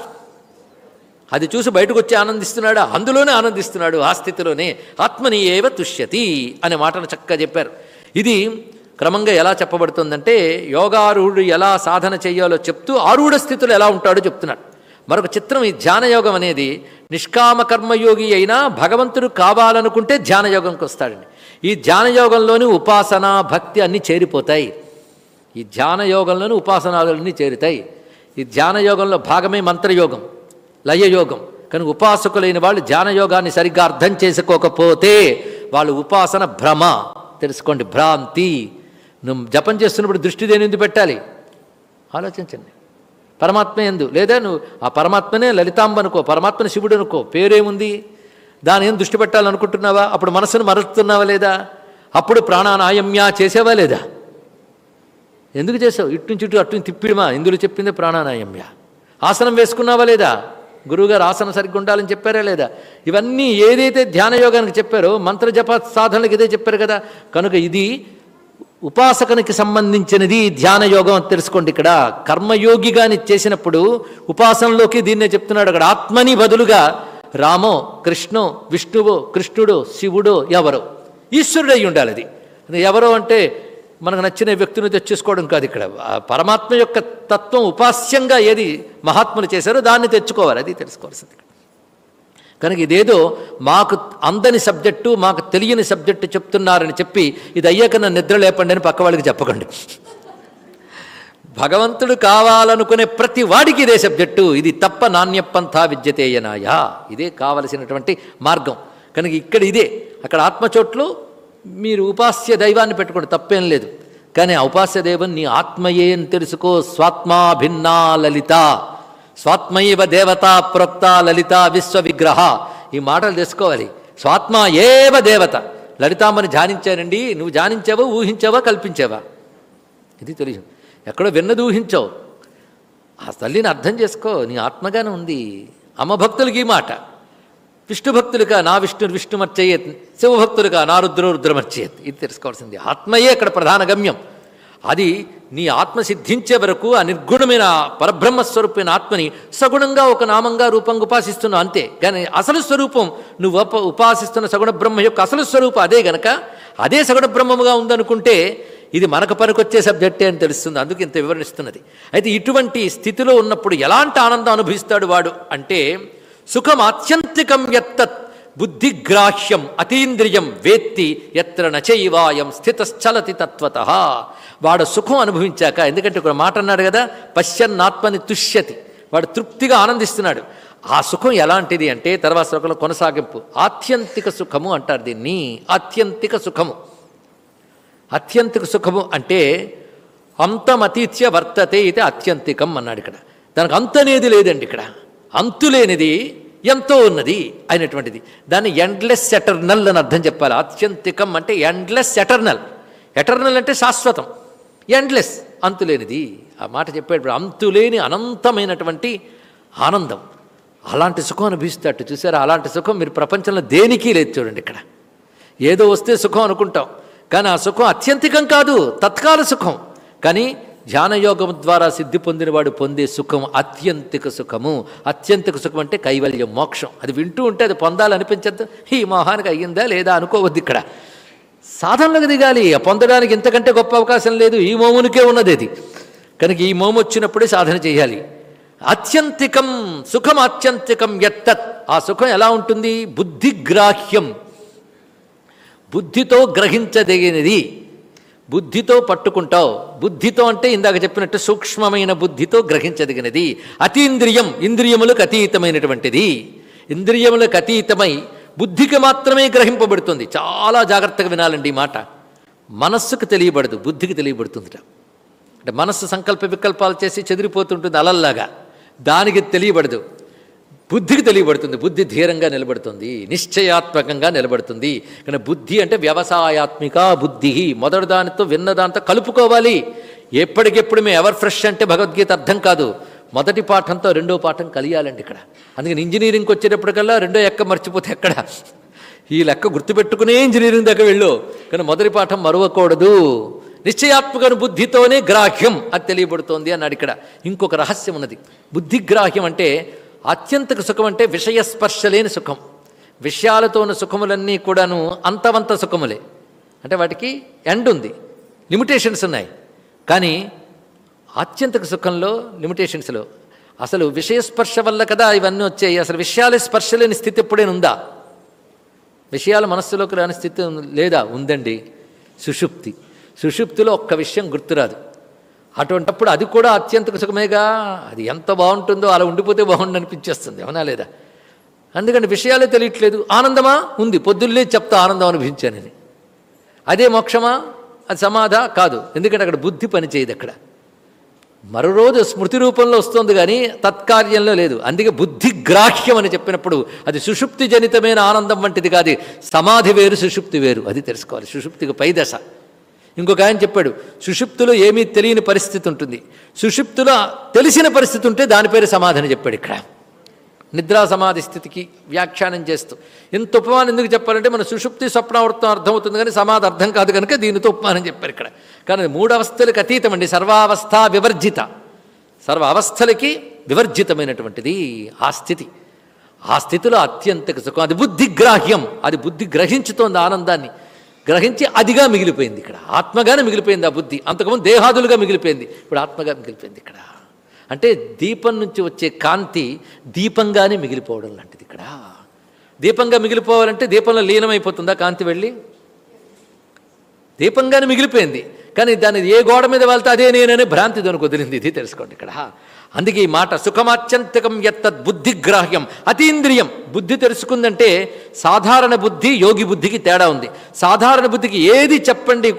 అది చూసి బయటకు వచ్చి ఆనందిస్తున్నాడా? అందులోనే ఆనందిస్తున్నాడు ఆ స్థితిలోనే. ఆత్మని ఏవ తుష్యతి అనే మాటను చక్కగా చెప్పారు. ఇది క్రమంగా ఎలా చెప్పబడుతుందంటే యోగారూఢుడు ఎలా సాధన చేయాలో చెప్తూ ఆరూఢ స్థితిలో ఎలా ఉంటాడో చెప్తున్నాడు. మరొక చిత్రం ఈ ధ్యానయోగం అనేది. నిష్కామ కర్మయోగి అయినా భగవంతుడు కావాలనుకుంటే ధ్యానయోగంకి వస్తాడండి. ఈ ధ్యానయోగంలోని ఉపాసన భక్తి అన్నీ చేరిపోతాయి. ఈ ధ్యానయోగంలోని ఉపాసనాలన్నీ చేరుతాయి. ఈ ధ్యానయోగంలో భాగమే మంత్రయోగం. లయయోగం. కానీ ఉపాసకులైన వాళ్ళు ధ్యానయోగాన్ని సరిగ్గా అర్థం చేసుకోకపోతే వాళ్ళు ఉపాసన భ్రమ. తెలుసుకోండి భ్రాంతి. నువ్వు జపం చేస్తున్నప్పుడు దృష్టి దేని ఎందుకు పెట్టాలి? ఆలోచించండి. పరమాత్మ ఎందు. లేదా నువ్వు ఆ పరమాత్మనే లలితాంబ అనుకో పరమాత్మని శివుడు అనుకో పేరేముంది? దాని ఏం దృష్టి పెట్టాలనుకుంటున్నావా? అప్పుడు మనసును మరుస్తున్నావా లేదా? అప్పుడు ప్రాణానాయమ్యా చేసేవా లేదా? ఎందుకు చేసావు? ఇటు నుంచి ఇటు అటు నుంచి తిప్పిడమా? ఇందులో చెప్పిందే ప్రాణానాయమ్య. ఆసనం వేసుకున్నావా లేదా? గురువుగారు ఆసనం సరిగ్గా ఉండాలని చెప్పారా లేదా? ఇవన్నీ ఏదైతే ధ్యాన యోగానికి చెప్పారో మంత్ర జప సాధనలకు ఇదే చెప్పారు కదా? కనుక ఇది ఉపాసకునికి సంబంధించినది ధ్యాన యోగం అని తెలుసుకోండి ఇక్కడ. కర్మయోగిగాని చేసినప్పుడు ఉపాసనలోకి దీన్నే చెప్తున్నాడు అక్కడ. ఆత్మని బదులుగా రామో కృష్ణో విష్ణువో కృష్ణుడో శివుడో ఎవరో. ఈశ్వరుడు అయి ఉండాలి అది. ఎవరో అంటే మనకు నచ్చిన వ్యక్తిని తెచ్చేసుకోవడం కాదు ఇక్కడ. పరమాత్మ యొక్క తత్వం ఉపాస్యంగా ఏది మహాత్ములు చేశారో దాన్ని తెచ్చుకోవాలి. అది తెలుసుకోవాల్సింది కనుక ఇదేదో మాకు అందని సబ్జెక్టు మాకు తెలియని సబ్జెక్టు చెప్తున్నారని చెప్పి ఇది అయ్యాక నన్ను నిద్ర లేపండి అని పక్క వాళ్ళకి చెప్పకండి. భగవంతుడు కావాలనుకునే ప్రతి వాడికి ఇదే సబ్జెక్టు. ఇది తప్ప నాణ్యపంథా విద్యతేయనాయా ఇదే కావలసినటువంటి మార్గం. కనుక ఇక్కడ ఇదే. అక్కడ ఆత్మచోట్లు మీరు ఉపాస్య దైవాన్ని పెట్టుకోండి తప్పేం లేదు. కానీ ఆ ఉపాస్య దైవం నీ ఆత్మయే అని తెలుసుకో స్వాత్మా భిన్నా లలిత. స్వాత్మైవ దేవత ప్రోక్త లలిత విశ్వ విగ్రహ ఈ మాటలు తెలుసుకోవాలి. స్వాత్మ ఏవ దేవత. లలితామ్మని ధ్యానించానండి నువ్వు ధ్యానించావా ఊహించావా కల్పించావా? ఇది తెలియదు. ఎక్కడో విన్నది ఊహించావు. ఆ తల్లిని అర్థం చేసుకో నీ ఆత్మగానే ఉంది. అమ్మ భక్తులకి ఈ మాట. విష్ణు భక్తులుగా నా విష్ణు విష్ణుమర్చయేత్ శివభక్తులుగా నా రుద్రో రుద్రమర్చయేత్. ఇది తెలుసుకోవాల్సింది. ఆత్మయే అక్కడ ప్రధాన గమ్యం. అది నీ ఆత్మ సిద్ధించే వరకు ఆ నిర్గుణమైన పరబ్రహ్మస్వరూపమైన ఆత్మని సగుణంగా ఒక నామంగా రూపంగా ఉపాసిస్తున్నావు అంతే. కానీ అసలు స్వరూపం నువ్వు ఉప ఉపాసిస్తున్న సగుణ బ్రహ్మ యొక్క అసలు స్వరూపం అదే గనక అదే సగుణ బ్రహ్మముగా ఉందనుకుంటే ఇది మనకు పనికొచ్చే సబ్జెక్టే అని తెలుస్తుంది. అందుకు ఇంత వివరణిస్తున్నది. అయితే ఇటువంటి స్థితిలో ఉన్నప్పుడు ఎలాంటి ఆనందం అనుభవిస్తాడు వాడు అంటే సుఖం ఆత్యంతికం ఎత్తత్ బుద్ధిగ్రాహ్యం అతీంద్రియం వేత్తి ఎత్ర నచైవాయం స్థితశ్చలతి తత్వత. వాడు సుఖం అనుభవించాక ఎందుకంటే ఒక మాట అన్నాడు కదా పశ్యన్నాత్మని తుష్యతి. వాడు తృప్తిగా ఆనందిస్తున్నాడు. ఆ సుఖం ఎలాంటిది అంటే తర్వాత శ్లోకంలో కొనసాగింపు. ఆత్యంతిక సుఖము అంటారు దీన్ని. ఆత్యంతిక సుఖము. అత్యంతిక సుఖము అంటే అంతమతీత్య వర్తతే ఇది అత్యంతికం అన్నాడు ఇక్కడ. దానికి అంతనేది లేదండి ఇక్కడ. అంతులేనిది ఎంతో ఉన్నది అయినటువంటిది. దాన్ని ఎండ్లెస్ ఎటర్నల్ అని అర్థం చెప్పాలి. అత్యంతికం అంటే ఎండ్లెస్ ఎటర్నల్ ఎటర్నల్ అంటే శాశ్వతం. ఎండ్లెస్ అంతులేనిది. ఆ మాట చెప్పేటప్పుడు అంతులేని అనంతమైనటువంటి ఆనందం. అలాంటి సుఖం అనుభవిస్తాడు. చూసారా? అలాంటి సుఖం మీరు ప్రపంచంలో దేనికి లేదు చూడండి ఇక్కడ. ఏదో వస్తే సుఖం అనుకుంటాం. కానీ ఆ సుఖం అత్యంతికం కాదు తత్కాల సుఖం. కానీ ధ్యానయోగం ద్వారా సిద్ధి పొందినవాడు పొందే సుఖం అత్యంతిక సుఖము. అత్యంతిక సుఖం అంటే కైవల్యం మోక్షం. అది వింటూ ఉంటే అది పొందాలనిపించద్దు. ఈ మోహానికి అయ్యిందా లేదా అనుకోవద్దు ఇక్కడ. సాధనలకు దిగాలి. పొందడానికి ఇంతకంటే గొప్ప అవకాశం లేదు. ఈ మోమునికే ఉన్నది అది. కనుక ఈ మోము వచ్చినప్పుడే సాధన చేయాలి. అత్యంతికం సుఖం అత్యంతికం ఎత్తత్. ఆ సుఖం ఎలా ఉంటుంది? బుద్ధిగ్రాహ్యం. బుద్ధితో గ్రహించదగినది. బుద్ధితో పట్టుకుంటావు. బుద్ధితో అంటే ఇందాక చెప్పినట్టు సూక్ష్మమైన బుద్ధితో గ్రహించదగినది. అతీంద్రియం ఇంద్రియములకు అతీతమైనటువంటిది. ఇంద్రియములకు అతీతమై బుద్ధికి మాత్రమే గ్రహింపబడుతుంది. చాలా జాగ్రత్తగా వినాలండి ఈ మాట. మనస్సుకు తెలియబడదు బుద్ధికి తెలియబడుతుందిట. అంటే మనస్సు సంకల్ప వికల్పాలు చేసి చెదిరిపోతుంటుంది అలల్లాగా. దానికి తెలియబడదు. బుద్ధికి తెలియబడుతుంది. బుద్ధి ధీరంగా నిలబడుతుంది. నిశ్చయాత్మకంగా నిలబడుతుంది. కానీ బుద్ధి అంటే వ్యవసాయాత్మిక బుద్ధి. మొదటి దానితో విన్న దాంతో కలుపుకోవాలి. ఎప్పటికెప్పుడు మేము ఎవర్ ఫ్రెష్ అంటే భగవద్గీత అర్థం కాదు. మొదటి పాఠంతో రెండో పాఠం కలియాలండి ఇక్కడ. అందుకని ఇంజనీరింగ్కి వచ్చేటప్పటికల్లా రెండో ఎక్క మర్చిపోతే ఎక్కడ? ఈ లెక్క గుర్తుపెట్టుకునే ఇంజనీరింగ్ దగ్గర వెళ్ళు. కానీ మొదటి పాఠం మరవకూడదు. నిశ్చయాత్మక బుద్ధితోనే గ్రాహ్యం అది తెలియబడుతోంది అన్నాడు ఇక్కడ. ఇంకొక రహస్యం ఉన్నది. బుద్ధిగ్రాహ్యం అంటే అత్యంతక సుఖం అంటే విషయస్పర్శ లేని సుఖం. విషయాలతో ఉన్న సుఖములన్నీ కూడాను అంతవంత సుఖములే. అంటే వాటికి ఎండ్ ఉంది. లిమిటేషన్స్ ఉన్నాయి. కానీ ఆత్యంతక సుఖంలో లిమిటేషన్స్లో అసలు విషయస్పర్శ వల్ల కదా ఇవన్నీ వచ్చాయి. అసలు విషయాలే స్పర్శ లేని స్థితి ఎప్పుడైనా ఉందా? విషయాలు మనస్సులోకి రాని స్థితి లేదా? ఉందండి. సుషుప్తి. సుషుప్తిలో ఒక్క విషయం గుర్తురాదు. అటువంటప్పుడు అది కూడా అత్యంత సుఖమేగా. అది ఎంత బాగుంటుందో అలా ఉండిపోతే బాగుండు అనిపించేస్తుంది అవునా లేదా? అందుకని విషయాలే తెలియట్లేదు. ఆనందమా? ఉంది. పొద్దున్నే చెప్తా ఆనందం అనుభవించానని అదే మోక్షమా? అది సమాధ? కాదు. ఎందుకంటే అక్కడ బుద్ధి పనిచేయదు అక్కడ. మరో రోజు స్మృతి రూపంలో వస్తుంది కానీ తత్కార్యంలో లేదు. అందుకే బుద్ధిగ్రాహ్యం అని చెప్పినప్పుడు అది సుషుప్తి జనితమైన ఆనందం వంటిది కాదు. సమాధి వేరు సుషుప్తి వేరు. అది తెలుసుకోవాలి. సుషుప్తికి పై దశ. ఇంకొక ఆయన చెప్పాడు సుషుప్తులో ఏమీ తెలియని పరిస్థితి ఉంటుంది. సుషుప్తులో తెలిసిన పరిస్థితి ఉంటే దాని పేరు సమాధానం చెప్పాడు ఇక్కడ. నిద్రా సమాధి స్థితికి వ్యాఖ్యానం చేస్తూ. ఇంత ఉపమానం ఎందుకు చెప్పాలంటే మన సుషుప్తి స్వప్నావృత్తం అర్థమవుతుంది కానీ సమాధి అర్థం కాదు కనుక దీనితో ఉపమానం చెప్పారు ఇక్కడ. కానీ మూడు అవస్థలకు అతీతం అండి. సర్వావస్థ వివర్జిత. సర్వ అవస్థలకి వివర్జితమైనటువంటిది ఆ స్థితి. ఆ స్థితిలో అత్యంత సుఖం. అది బుద్ధిగ్రాహ్యం. అది బుద్ధి గ్రహించుతోంది ఆనందాన్ని. గ్రహించి అదిగా మిగిలిపోయింది ఇక్కడ. ఆత్మగానే మిగిలిపోయింది ఆ బుద్ధి. అంతకుముందు దేహాదులుగా మిగిలిపోయింది. ఇప్పుడు ఆత్మగా మిగిలిపోయింది ఇక్కడ. అంటే దీపం నుంచి వచ్చే కాంతి దీపంగానే మిగిలిపోవడం లాంటిది ఇక్కడ. దీపంగా మిగిలిపోవాలంటే దీపంలో లీనమైపోతుందా కాంతి వెళ్ళి? దీపంగానే మిగిలిపోయింది. కానీ దాని ఏ గోడ మీద వెళ్తే అదే నేననే భ్రాంతి దానికి వదిలింది. ఇది తెలుసుకోండి ఇక్కడ. అందుకే ఈ మాట సుఖమాత్యంతకం ఎత్తద్ బుద్ధిగ్రాహ్యం అతీంద్రియం. బుద్ధి తెలుసుకుందంటే సాధారణ బుద్ధి యోగి బుద్ధికి తేడా ఉంది. సాధారణ బుద్ధికి ఏది చెప్పండి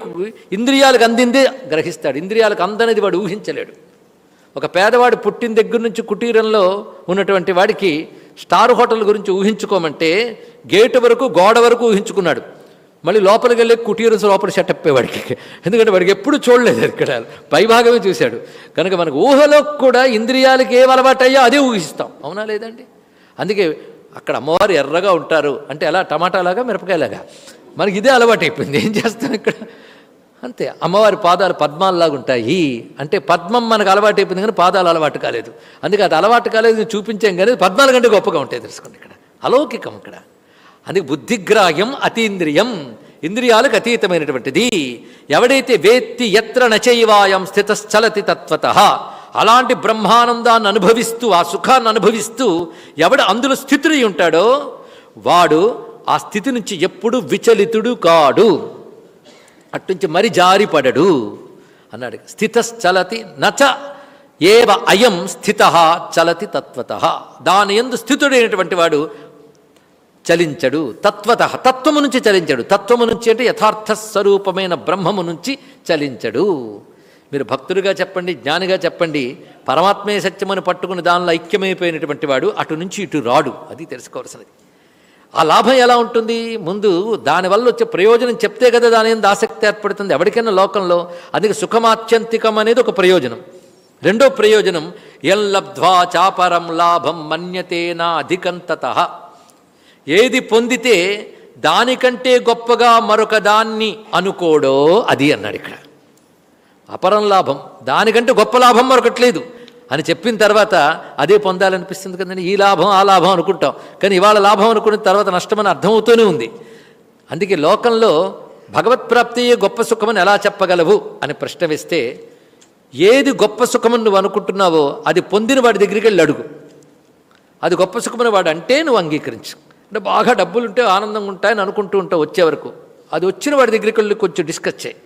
ఇంద్రియాలకు అందిందే గ్రహిస్తాడు. ఇంద్రియాలకు అందనేది వాడు ఊహించలేడు. ఒక పేదవాడు పుట్టిన దగ్గర నుంచి కుటీరంలో ఉన్నటువంటి వాడికి స్టార్ హోటల్ గురించి ఊహించుకోమంటే గేటు వరకు గోడ వరకు ఊహించుకున్నాడు. మళ్ళీ లోపలికి వెళ్ళి కుటీరం లోపల సెటప్ వాడికి. ఎందుకంటే వాడికి ఎప్పుడు చూడలేదు ఇక్కడ. పైభాగమే చూశాడు. కనుక మనకు ఊహలో కూడా ఇంద్రియాలకి ఏం అలవాటయ్యో అదే ఊహిస్తాం. అవునా లేదండి? అందుకే అక్కడ అమ్మవారు ఎర్రగా ఉంటారు. అంటే ఎలా? టమాటాలాగా మిరపకాయలాగా? మనకి ఇదే అలవాటు అయిపోయింది ఏం చేస్తాం ఇక్కడ? అంతే. అమ్మవారి పాదాలు పద్మాలలాగా ఉంటాయి. అంటే పద్మం మనకు అలవాటు అయిపోయింది కానీ పాదాలు అలవాటు కాలేదు. అందుకే అది అలవాటు కాలేదు చూపించాం కానీ పద్మాల కంటే గొప్పగా ఉంటాయి తెలుసుకోండి ఇక్కడ. అలౌకికం ఇక్కడ. అందుకే బుద్ధిగ్రాహ్యం అతీంద్రియం. ఇంద్రియాలకు అతీతమైనటువంటిది. ఎవడైతే వేత్తి ఎత్ర నచైవాయం స్థితశ్చలతి తత్వత అలాంటి బ్రహ్మానందాన్ని అనుభవిస్తూ ఆ సుఖాన్ని అనుభవిస్తూ ఎవడు అందులో స్థితుడై ఉంటాడో వాడు ఆ స్థితి నుంచి ఎప్పుడు విచలితుడు కాడు. అట్నుంచి మరి జారిపడడు. అన్నాడు. స్థితశ్చలతి నచ ఏవ అయం స్థిత చలతి తత్వత. దాని ఎందు స్థితుడైనటువంటి వాడు చలించడు. తత్వత తత్వము నుంచి చలించడు. తత్వము నుంచి అంటే యథార్థ స్వరూపమైన బ్రహ్మము నుంచి చలించడు. మీరు భక్తుడిగా చెప్పండి జ్ఞానిగా చెప్పండి పరమాత్మే సత్యమని పట్టుకుని దానిలో ఐక్యమైపోయినటువంటి వాడు అటు నుంచి ఇటు రాడు. అది తెలుసుకోవాల్సినది. ఆ లాభం ఎలా ఉంటుంది? ముందు దానివల్ల వచ్చే ప్రయోజనం చెప్తే కదా దాని మీద ఆసక్తి ఏర్పడుతుంది. ఎవరికైనా లోకంలో అందుకే సుఖమాత్యంతికం అనేది ఒక ప్రయోజనం. రెండో ప్రయోజనం ఎల్లబ్ధ్వా లబ్ధ్వా చాపరం లాభం మన్యతేనా అధికంతత ఏది పొందితే దానికంటే గొప్పగా మరొక దాన్ని అనుకోడో అది అన్నాడు ఇక్కడ. అపరం లాభం దానికంటే గొప్ప లాభం మరొకటి లేదు. అని చెప్పిన తర్వాత అదే పొందాలనిపిస్తుంది కదండి ఈ లాభం ఆ లాభం అనుకుంటాం. కానీ ఇవాళ లాభం అనుకున్న తర్వాత నష్టమని అర్థమవుతూనే ఉంది. అందుకే లోకంలో భగవత్ప్రాప్తియే గొప్ప సుఖమని ఎలా చెప్పగలవు అని ప్రశ్న వేస్తే ఏది గొప్ప సుఖమని నువ్వు అనుకుంటున్నావో అది పొందిన వాడి దగ్గరికి వెళ్ళి అడుగు. అది గొప్ప సుఖమని వాడు అంటే నువ్వు అంగీకరించు. అంటే బాగా డబ్బులు ఉంటే ఆనందంగా ఉంటాయని అనుకుంటూ ఉంటావు వచ్చే వరకు. అది వచ్చిన వాడి దగ్గరికి వెళ్ళి కొంచెం డిస్కస్ చేయి.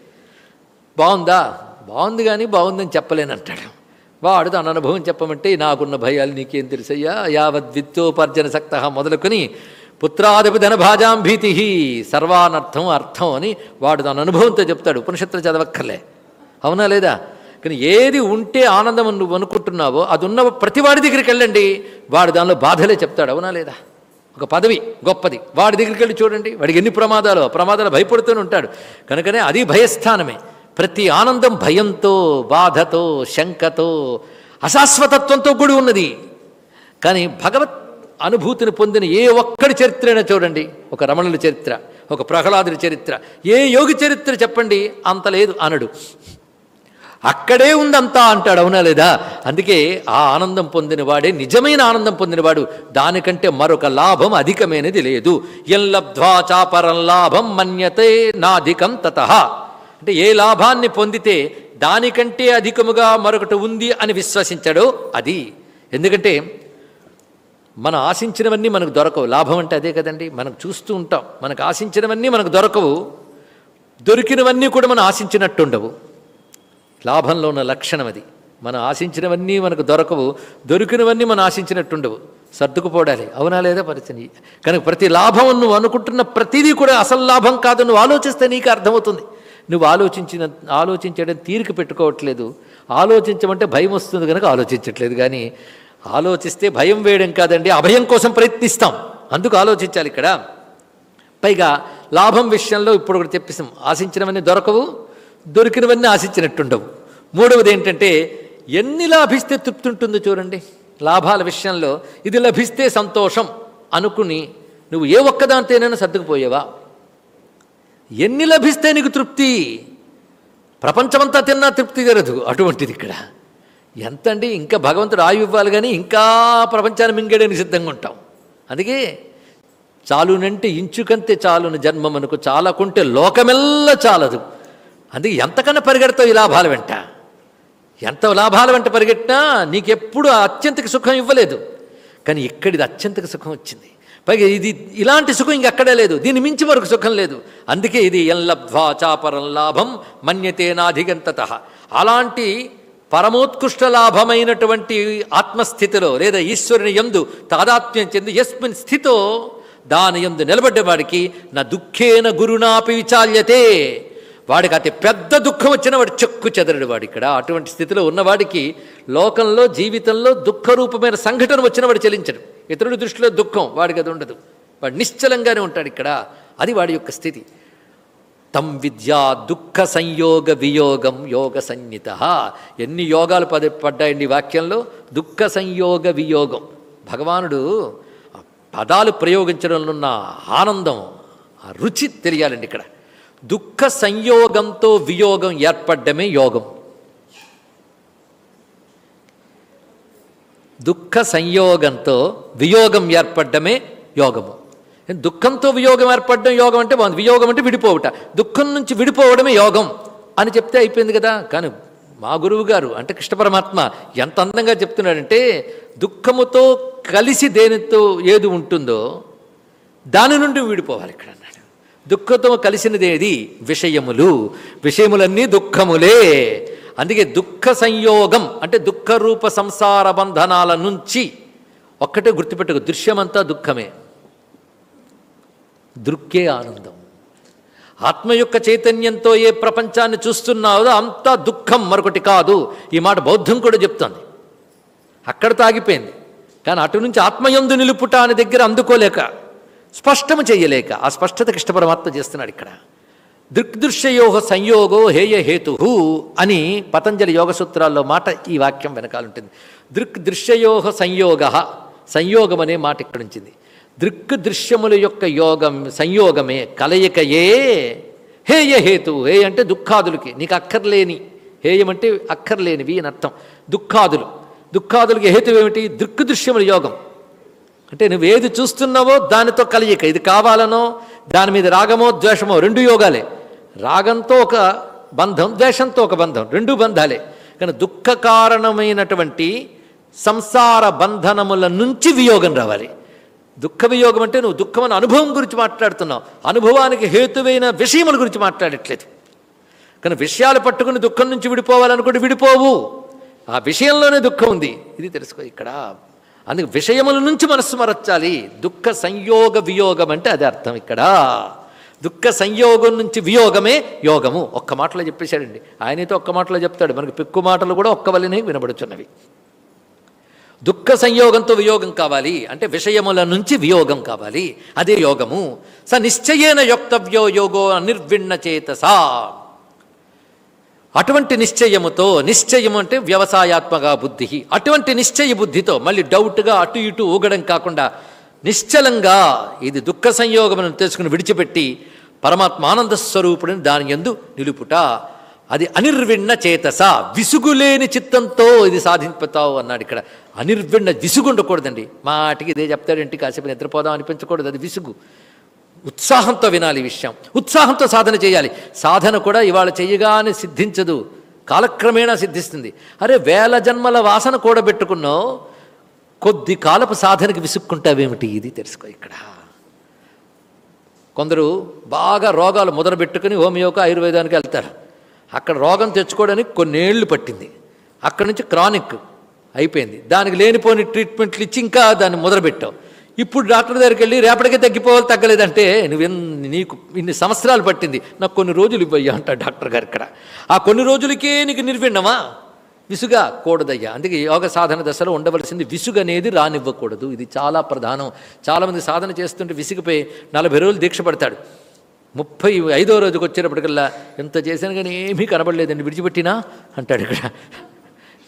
బాగుందా బాగుంది కానీ బాగుందని చెప్పలేనంటాడు వాడు తన అనుభవం చెప్పమంటే నాకున్న భయాలు నీకేం తెలుసయ్యా? యావద్ విత్తోపార్జన సక్త మొదలుకొని పుత్రాదపి ధనభాజాం భీతి సర్వానర్థం అర్థం అని వాడు తన అనుభవంతో చెప్తాడు. ఉపనిషత్తులు చదవక్కర్లే. అవునా లేదా? కానీ ఏది ఉంటే ఆనందం నువ్వు అనుకుంటున్నావో అది ఉన్న ప్రతి వాడి దగ్గరికి వెళ్ళండి. వాడు దానిలో బాధలే చెప్తాడు. అవునా లేదా? ఒక పదవి గొప్పది. వాడి దగ్గరికి వెళ్ళి చూడండి. వాడికి ఎన్ని ప్రమాదాలు? ఆ ప్రమాదాలు భయపడుతూనే ఉంటాడు. కనుకనే అది భయస్థానమే. ప్రతి ఆనందం భయంతో బాధతో శంకతో అశాశ్వతత్వంతో కూడి ఉన్నది. కానీ భగవత్ అనుభూతిని పొందిన ఏ ఒక్కడి చరిత్ర అయినా చూడండి. ఒక రమణుల చరిత్ర ఒక ప్రహ్లాదుడి చరిత్ర. ఏ యోగి చరిత్ర చెప్పండి? అంత లేదు అనడు. అక్కడే ఉందంతా అంటాడు అవునా లేదా? అందుకే ఆ ఆనందం పొందినవాడే నిజమైన ఆనందం పొందినవాడు దానికంటే మరొక లాభం అధికమైనది లేదు. ఎల్లబ్ధ్వా చాపరం లాభం మన్యతే నాధికం తత. అంటే ఏ లాభాన్ని పొందితే దానికంటే అధికముగా మరొకటి ఉంది అని విశ్వసించడో అది. ఎందుకంటే మనం ఆశించినవన్నీ మనకు దొరకవు. లాభం అంటే అదే కదండి. మనం చూస్తూ ఉంటాం. మనకు ఆశించినవన్నీ మనకు దొరకవు. దొరికినవన్నీ కూడా మనం ఆశించినట్టుండవు. లాభంలో ఉన్న లక్షణం అది. మనం ఆశించినవన్నీ మనకు దొరకవు దొరికినవన్నీ మనం ఆశించినట్టుండవు. సర్దుకుపోడాలి. అవునా లేదా పరిస్థితి? కనుక ప్రతి లాభం నువ్వు అనుకుంటున్న ప్రతిదీ కూడా అసలు లాభం కాదు నువ్వు ఆలోచిస్తే నీకు అర్థమవుతుంది. నువ్వు ఆలోచించిన ఆలోచించడం తీరిక పెట్టుకోవట్లేదు. ఆలోచించమంటే భయం వస్తుంది కనుక ఆలోచించట్లేదు కానీ ఆలోచిస్తే భయం వేయడం కాదండి అభయం కోసం ప్రయత్నిస్తాం. అందుకు ఆలోచించాలి ఇక్కడ. పైగా లాభం విషయంలో ఇప్పుడు ఒకటి చెప్పిస్తాం ఆశించినవన్నీ దొరకవు దొరికినవన్నీ ఆశించినట్టుండవు. మూడవది ఏంటంటే ఎన్ని లాభిస్తే తృప్తి ఉంటుందో చూడండి. లాభాల విషయంలో ఇది లభిస్తే సంతోషం అనుకుని నువ్వు ఏ ఒక్కదాంతోనైనా సర్దుకుపోయావా? ఎన్ని లభిస్తే నీకు తృప్తి? ప్రపంచమంతా తిన్నా తృప్తి జరదు అటువంటిది ఇక్కడ. ఎంత అండి ఇంకా భగవంతుడు ఆయు ఇవ్వాలి కానీ ఇంకా ప్రపంచాన్ని మింగేయడానికి సిద్ధంగా ఉంటాం. అందుకే చాలునంటే ఇంచుకంతే చాలును జన్మమనుకు చాలకుంటే లోకమెల్ల చాలదు. అందుకే ఎంతకన్నా పరిగెడతావు ఈ లాభాల వెంట? ఎంత లాభాల వెంట పరిగెట్టినా నీకెప్పుడు ఆ అత్యంతక సుఖం ఇవ్వలేదు. కానీ ఇక్కడిది అత్యంతక సుఖం వచ్చింది. పైగా ఇది ఇలాంటి సుఖం ఇంకెక్కడే లేదు. దీన్ని మించి వరకు సుఖం లేదు. అందుకే ఇది ఎల్లబ్ధ్వా చాపరం లాభం మన్యతేనాధిగంతత అలాంటి పరమోత్కృష్ట లాభమైనటువంటి ఆత్మస్థితిలో లేదా ఈశ్వరుని యందు తాదాత్మ్యం చెంది యస్మిన్ స్థితో దాని యందు నిలబడ్డవాడికి నా దుఃఖేన గురునాపి విచాల్యతే. వాడికి అతి పెద్ద దుఃఖం వచ్చిన వాడు చెక్కు చెదరడు వాడు ఇక్కడ. అటువంటి స్థితిలో ఉన్నవాడికి లోకంలో జీవితంలో దుఃఖరూపమైన సంఘటన వచ్చిన వాడు చెలించడు. ఇతరుడి దృష్టిలో దుఃఖం వాడికి అది ఉండదు. వాడు నిశ్చలంగానే ఉంటాడు ఇక్కడ. అది వాడి యొక్క స్థితి. తం విద్యా దుఃఖ సంయోగ వియోగం యోగ సన్నిత. ఎన్ని యోగాలు పద పడ్డాయండి వాక్యంలో? దుఃఖ సంయోగ వియోగం. భగవానుడు పదాలు ప్రయోగించడంలో ఉన్న ఆనందం ఆ రుచి తెలియాలండి ఇక్కడ. దుఃఖ సంయోగంతో వియోగం ఏర్పడ్డమే యోగం. దుఃఖ సంయోగంతో వియోగం ఏర్పడ్డమే యోగము. దుఃఖంతో వియోగం ఏర్పడడం యోగం అంటే బాగుంది. వియోగం అంటే విడిపోవట. దుఃఖం నుంచి విడిపోవడమే యోగం అని చెప్తే అయిపోయింది కదా. కానీ మా గురువు గారు అంటే కృష్ణ పరమాత్మ ఎంత అందంగా చెప్తున్నాడంటే దుఃఖముతో కలిసి దేనితో ఏది ఉంటుందో దాని నుండి విడిపోవాలి ఇక్కడ దుఃఖంతో కలిసినదేది? విషయములు. విషయములన్నీ దుఃఖములే. అందుకే దుఃఖ సంయోగం అంటే దుఃఖ రూప సంసార బంధనాల నుంచి ఒక్కటే గుర్తుపెట్టుకు దృశ్యమంతా దుఃఖమే. దృక్కే ఆనందం. ఆత్మ యొక్క చైతన్యంతో ఏ ప్రపంచాన్ని చూస్తున్నావో అంతా దుఃఖం మరొకటి కాదు. ఈ మాట బౌద్ధం కూడా చెప్తోంది. అక్కడ తాగిపోయింది. కానీ అటు నుంచి ఆత్మయందు నిలుపుట అనే దగ్గర అందుకోలేక స్పష్టము చేయలేక ఆ స్పష్టత కృష్ణ చేస్తున్నాడు ఇక్కడ. దృక్దృశ్యయో సంయోగో హేయ హేతు అని పతంజలి యోగ సూత్రాల్లో మాట ఈ వాక్యం వెనకాలంటుంది దృక్ దృశ్యయో సంయోగ సంయోగం అనే మాట ఇక్కడ ఉంచింది. దృక్ దృశ్యముల యొక్క యోగం సంయోగమే కలయికయే హేయ హేతు హే అంటే దుఃఖాదులకి నీకు అక్కర్లేని హేయమంటే అక్కర్లేనివి అని అర్థం. దుఃఖాదులు. దుఃఖాదులకి హేతు ఏమిటి దృక్ దృశ్యముల యోగం. అంటే నువ్వు ఏది చూస్తున్నావో దానితో కలియక. ఇది కావాలనో దాని మీద రాగమో ద్వేషమో రెండు యోగాలే. రాగంతో ఒక బంధం ద్వేషంతో ఒక బంధం రెండు బంధాలే. కానీ దుఃఖ కారణమైనటువంటి సంసార బంధనముల నుంచి వియోగం రావాలి. దుఃఖ వియోగం అంటే నువ్వు దుఃఖమైన అనుభవం గురించి మాట్లాడుతున్నావు. అనుభవానికి హేతువైన విషయముల గురించి మాట్లాడట్లేదు. కానీ విషయాలు పట్టుకుని దుఃఖం నుంచి విడిపోవాలనుకుంటే విడిపోవు. ఆ విషయంలోనే దుఃఖం ఉంది. ఇది తెలుసుకో ఇక్కడ అందుకే విషయముల నుంచి మనస్సు మరచాలి. దుఃఖ సంయోగ వియోగం అంటే అది అర్థం ఇక్కడ. దుఃఖ సంయోగం నుంచి వియోగమే యోగము. ఒక్క మాటలో చెప్పేశాడండి. ఆయనతో ఒక్క మాటలో చెప్తాడు. మనకి పిక్కు మాటలు కూడా ఒక్కవల్లనే వినబడుచున్నవి. దుఃఖ సంయోగంతో వియోగం కావాలి. అంటే విషయముల నుంచి వియోగం కావాలి. అదే యోగము. స నిశ్చయేన యోక్తవ్యో యోగో అనిర్విణ్ణ చేతసా. అటువంటి నిశ్చయముతో నిశ్చయము అంటే వ్యవసాయాత్మక బుద్ధి. అటువంటి నిశ్చయ బుద్ధితో మళ్ళీ డౌట్గా అటు ఇటు ఊగడం కాకుండా నిశ్చలంగా ఇది దుఃఖ సంయోగం తెలుసుకుని విడిచిపెట్టి పరమాత్మ ఆనంద స్వరూపుడిని దాని ఎందు నిలుపుట. అది అనిర్విణ్ణ చేతస. విసుగులేని చిత్తంతో ఇది సాధింపుతావు అన్నాడు ఇక్కడ. అనిర్విణ్ణ విసుగు ఉండకూడదండి. మాటికి ఇదే చెప్తాడంటే కాసేపు నిద్రపోదాం అనిపించకూడదు. అది విసుగు. ఉత్సాహంతో వినాలి ఈ విషయం. ఉత్సాహంతో సాధన చేయాలి. సాధన కూడా ఇవాళ చేయగానే సిద్ధించదు. కాలక్రమేణా సిద్ధిస్తుంది. అరే వేల జన్మల వాసన కూడబెట్టుకున్నావు. కొద్ది కాలపు సాధనకి విసుక్కుంటావేమిటి? ఇది తెలుసుకో ఇక్కడ. కొందరు బాగా రోగాలు మొదలుపెట్టుకుని హోమియోకి ఆయుర్వేదానికి వెళ్తారు. అక్కడ రోగం తెచ్చుకోవడానికి కొన్నేళ్ళు పట్టింది. అక్కడి నుంచి క్రానిక్ అయిపోయింది. దానికి లేనిపోని ట్రీట్మెంట్లు ఇచ్చి ఇంకా దాన్ని మొదలుపెట్టావు. ఇప్పుడు డాక్టర్ దగ్గరికి వెళ్ళి రేపటికే తగ్గిపోవాలి తగ్గలేదంటే నువ్వెన్ నీకు ఇన్ని సంవత్సరాలు పట్టింది. నాకు కొన్ని రోజులు ఇవ్వయ్యా అంటాడు డాక్టర్ గారు ఇక్కడ. ఆ కొన్ని రోజులకే నీకు నిర్విణమా విసుగా కూడదయ్యా. అందుకే యోగ సాధన దశలో ఉండవలసింది విసుగు అనేది రానివ్వకూడదు. ఇది చాలా ప్రధానం. చాలామంది సాధన చేస్తుంటే విసిగిపోయి నలభై రోజులు దీక్ష పడతాడు. ముప్పై ఐదో రోజుకి వచ్చేటప్పటికల్లా ఎంత చేశాను కానీ ఏమీ కనబడలేదండి. విడిచిపెట్టినా? అంటాడు ఇక్కడ.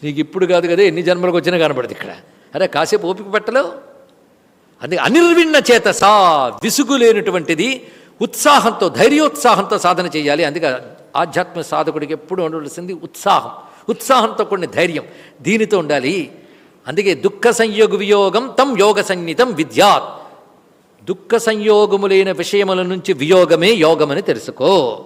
నీకు ఇప్పుడు కాదు కదా ఎన్ని జన్మలకు వచ్చినా కనబడదు ఇక్కడ. అరే కాసేపు ఓపిక పెట్టలేవు? అందుకే అనిర్విణ్ణ చేత సా విసుగు లేనటువంటిది ఉత్సాహంతో ధైర్యోత్సాహంతో సాధన చేయాలి. అందుకే ఆధ్యాత్మిక సాధకుడికి ఎప్పుడు ఉండవలసింది ఉత్సాహం. ఉత్సాహంతో కొన్ని ధైర్యం. దీనితో ఉండాలి. అందుకే దుఃఖ సంయోగ వియోగం తం యోగ సన్నితం విద్యాత్. దుఃఖ సంయోగములైన విషయముల నుంచి వియోగమే యోగమని తెలుసుకో.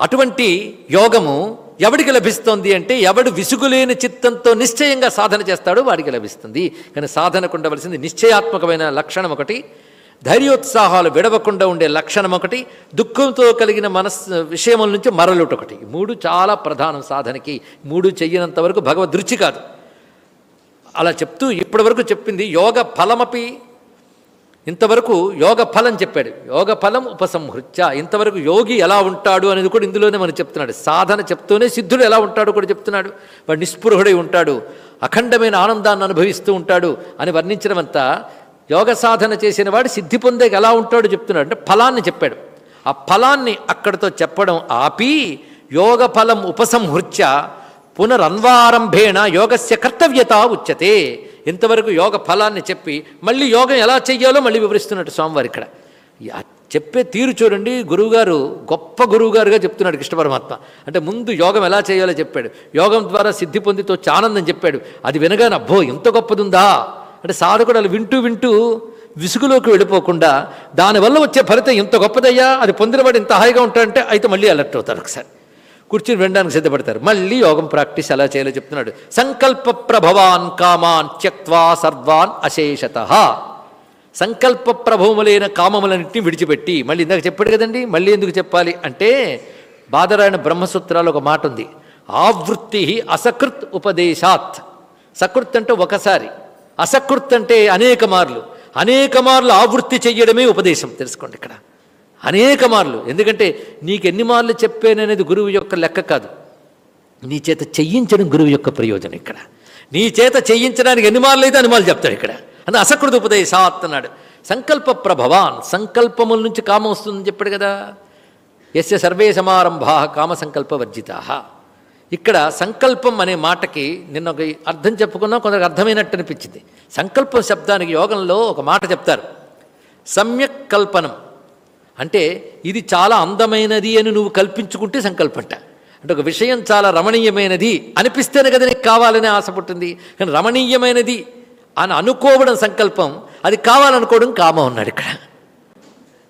అటువంటి యోగము ఎవడికి లభిస్తోంది అంటే ఎవడు విసుగులేని చిత్తంతో నిశ్చయంగా సాధన చేస్తాడో వాడికి లభిస్తుంది. కానీ సాధనకు ఉండవలసింది నిశ్చయాత్మకమైన లక్షణం ఒకటి ధైర్యోత్సాహాలు విడవకుండా ఉండే లక్షణం ఒకటి దుఃఖంతో కలిగిన మనస్సు విషయముల నుంచి మరలుట ఒకటి. మూడు చాలా ప్రధానం సాధనకి. మూడు చెయ్యనంత వరకు భగవద్ రుచి కాదు. అలా చెప్తూ ఇప్పటివరకు చెప్పింది యోగ ఫలమపి ఇంతవరకు యోగ ఫలం చెప్పాడు. యోగ ఫలం ఉపసంహృత్య. ఇంతవరకు యోగి ఎలా ఉంటాడు అనేది కూడా ఇందులోనే మనం చెప్తున్నాడు. సాధన చెప్తూనే సిద్ధుడు ఎలా ఉంటాడు కూడా చెప్తున్నాడు. వాడు నిస్పృహుడై ఉంటాడు. అఖండమైన ఆనందాన్ని అనుభవిస్తూ ఉంటాడు అని వర్ణించడమంతా యోగ సాధన చేసిన వాడు సిద్ధి పొందే ఎలా ఉంటాడు చెప్తున్నాడు. అంటే ఫలాన్ని చెప్పాడు. ఆ ఫలాన్ని అక్కడితో చెప్పడం ఆపి యోగ ఫలం ఉపసంహృత్య పునరన్వారంభేణ యోగస్య కర్తవ్యత ఉచ్యతే. ఇంతవరకు యోగ ఫలాన్ని చెప్పి మళ్ళీ యోగం ఎలా చెయ్యాలో మళ్ళీ వివరిస్తున్నట్టు స్వామివారు ఇక్కడ. చెప్పే తీరు చూడండి. గురువుగారు గొప్ప గురువుగారుగా చెప్తున్నాడు కృష్ణ పరమాత్మ. అంటే ముందు యోగం ఎలా చేయాలో చెప్పాడు. యోగం ద్వారా సిద్ధి పొందితో ఆనందం చెప్పాడు. అది వినగానే అబ్బో ఇంత గొప్పదుందా? అంటే సాధకుడు అలా వింటూ వింటూ విసుగులోకి వెళ్ళిపోకుండా దానివల్ల వచ్చే ఫలితం ఇంత గొప్పదయ్యా? అది పొందినవాడు ఇంత హాయిగా ఉంటాడంటే అయితే మళ్ళీ అలర్ట్ అవుతారు ఒకసారి. కూర్చుని వినడానికి సిద్ధపడతారు. మళ్ళీ యోగం ప్రాక్టీస్ ఎలా చేయాలో చెప్తున్నాడు. సంకల్ప ప్రభవాన్ కామాన్ త్యక్వా సర్వాన్ అశేషత. సంకల్ప ప్రభవములైన కామములన్నింటినీ విడిచిపెట్టి మళ్ళీ ఇందాక చెప్పాడు కదండి మళ్ళీ ఎందుకు చెప్పాలి అంటే బాధరాయణ బ్రహ్మసూత్రాలు ఒక మాట ఉంది. ఆవృత్తి అసకృత్ ఉపదేశాత్. సకృత్ అంటే ఒకసారి. అసకృత్ అంటే అనేక మార్లు. అనేక మార్లు ఆవృత్తి చెయ్యడమే ఉపదేశం. తెలుసుకోండి ఇక్కడ. అనేక మార్లు. ఎందుకంటే నీకు ఎన్ని మార్లు చెప్పాననేది గురువు యొక్క లెక్క కాదు. నీ చేత చెయ్యించడం గురువు యొక్క ప్రయోజనం ఇక్కడ. నీ చేత చెయ్యించడానికి ఎన్ని మార్లు అయితే అన్ని మార్లు చెప్తాడు ఇక్కడ. అని అసకృత ఉపదేశాత్ అన్నాడు. సంకల్ప ప్రభవాన్ సంకల్పముల నుంచి కామం వస్తుందని చెప్పాడు కదా. ఎస్య సర్వే సమారంభా కామ సంకల్ప వర్జితా. ఇక్కడ సంకల్పం అనే మాటకి నిన్న ఒక అర్థం చెప్పుకున్నా కొందరికి అర్థమైనట్టు అనిపించింది. సంకల్పం శబ్దానికి యోగంలో ఒక మాట చెప్తారు. సమ్యక్ కల్పనం. అంటే ఇది చాలా అందమైనది అని నువ్వు కల్పించుకుంటే సంకల్పంట. అంటే ఒక విషయం చాలా రమణీయమైనది అనిపిస్తేనే కదా నీకు కావాలని ఆశ పుట్టింది. కానీ రమణీయమైనది అని అనుకోవడం సంకల్పం అది కావాలనుకోవడం కామం ఉన్నాడు ఇక్కడ.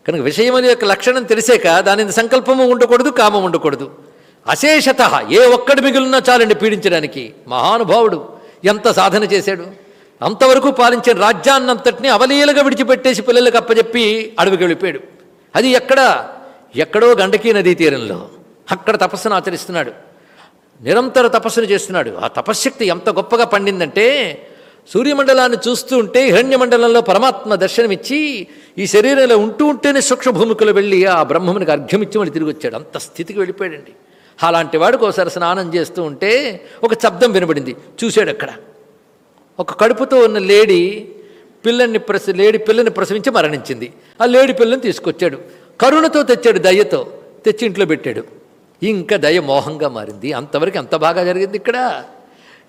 కనుక విషయం అనే యొక్క లక్షణం తెలిసాక దాని సంకల్పము ఉండకూడదు కామం ఉండకూడదు. అశేషత ఏ ఒక్కడి మిగిలినా చాలండి పీడించడానికి. మహానుభావుడు ఎంత సాధన చేశాడు. అంతవరకు పాలించిన రాజ్యాన్నంతటిని అవలీలగా విడిచిపెట్టేసి పిల్లలకు అప్పచెప్పి అడవికి వెళ్ళిపోయాడు. అది ఎక్కడ? ఎక్కడో గండకీ నదీ తీరంలో. అక్కడ తపస్సును ఆచరిస్తున్నాడు. నిరంతర తపస్సును చేస్తున్నాడు. ఆ తపశ్శక్తి ఎంత గొప్పగా పండిందంటే సూర్యమండలాన్ని చూస్తూ ఉంటే హిరణ్యమండలంలో పరమాత్మ దర్శనమిచ్చి ఈ శరీరంలో ఉంటూ ఉంటేనే సూక్ష్మభూమికలు వెళ్ళి ఆ బ్రహ్మమునికి అర్ఘ్యమిచ్చి మళ్ళీ తిరిగి వచ్చాడు. అంత స్థితికి వెళ్ళిపోయాడండి. అలాంటి వాడికి ఒకసారి స్నానం చేస్తూ ఉంటే ఒక శబ్దం వినబడింది. చూశాడు అక్కడ. ఒక కడుపుతో ఉన్న లేడీ పిల్లల్ని ప్రస లేడి పిల్లని ప్రసవించి మరణించింది. ఆ లేడి పిల్లని తీసుకొచ్చాడు. కరుణతో తెచ్చాడు దయ్యతో తెచ్చి ఇంట్లో పెట్టాడు. ఇంకా దయ మోహంగా మారింది. అంతవరకు ఎంత బాగా జరిగింది ఇక్కడ?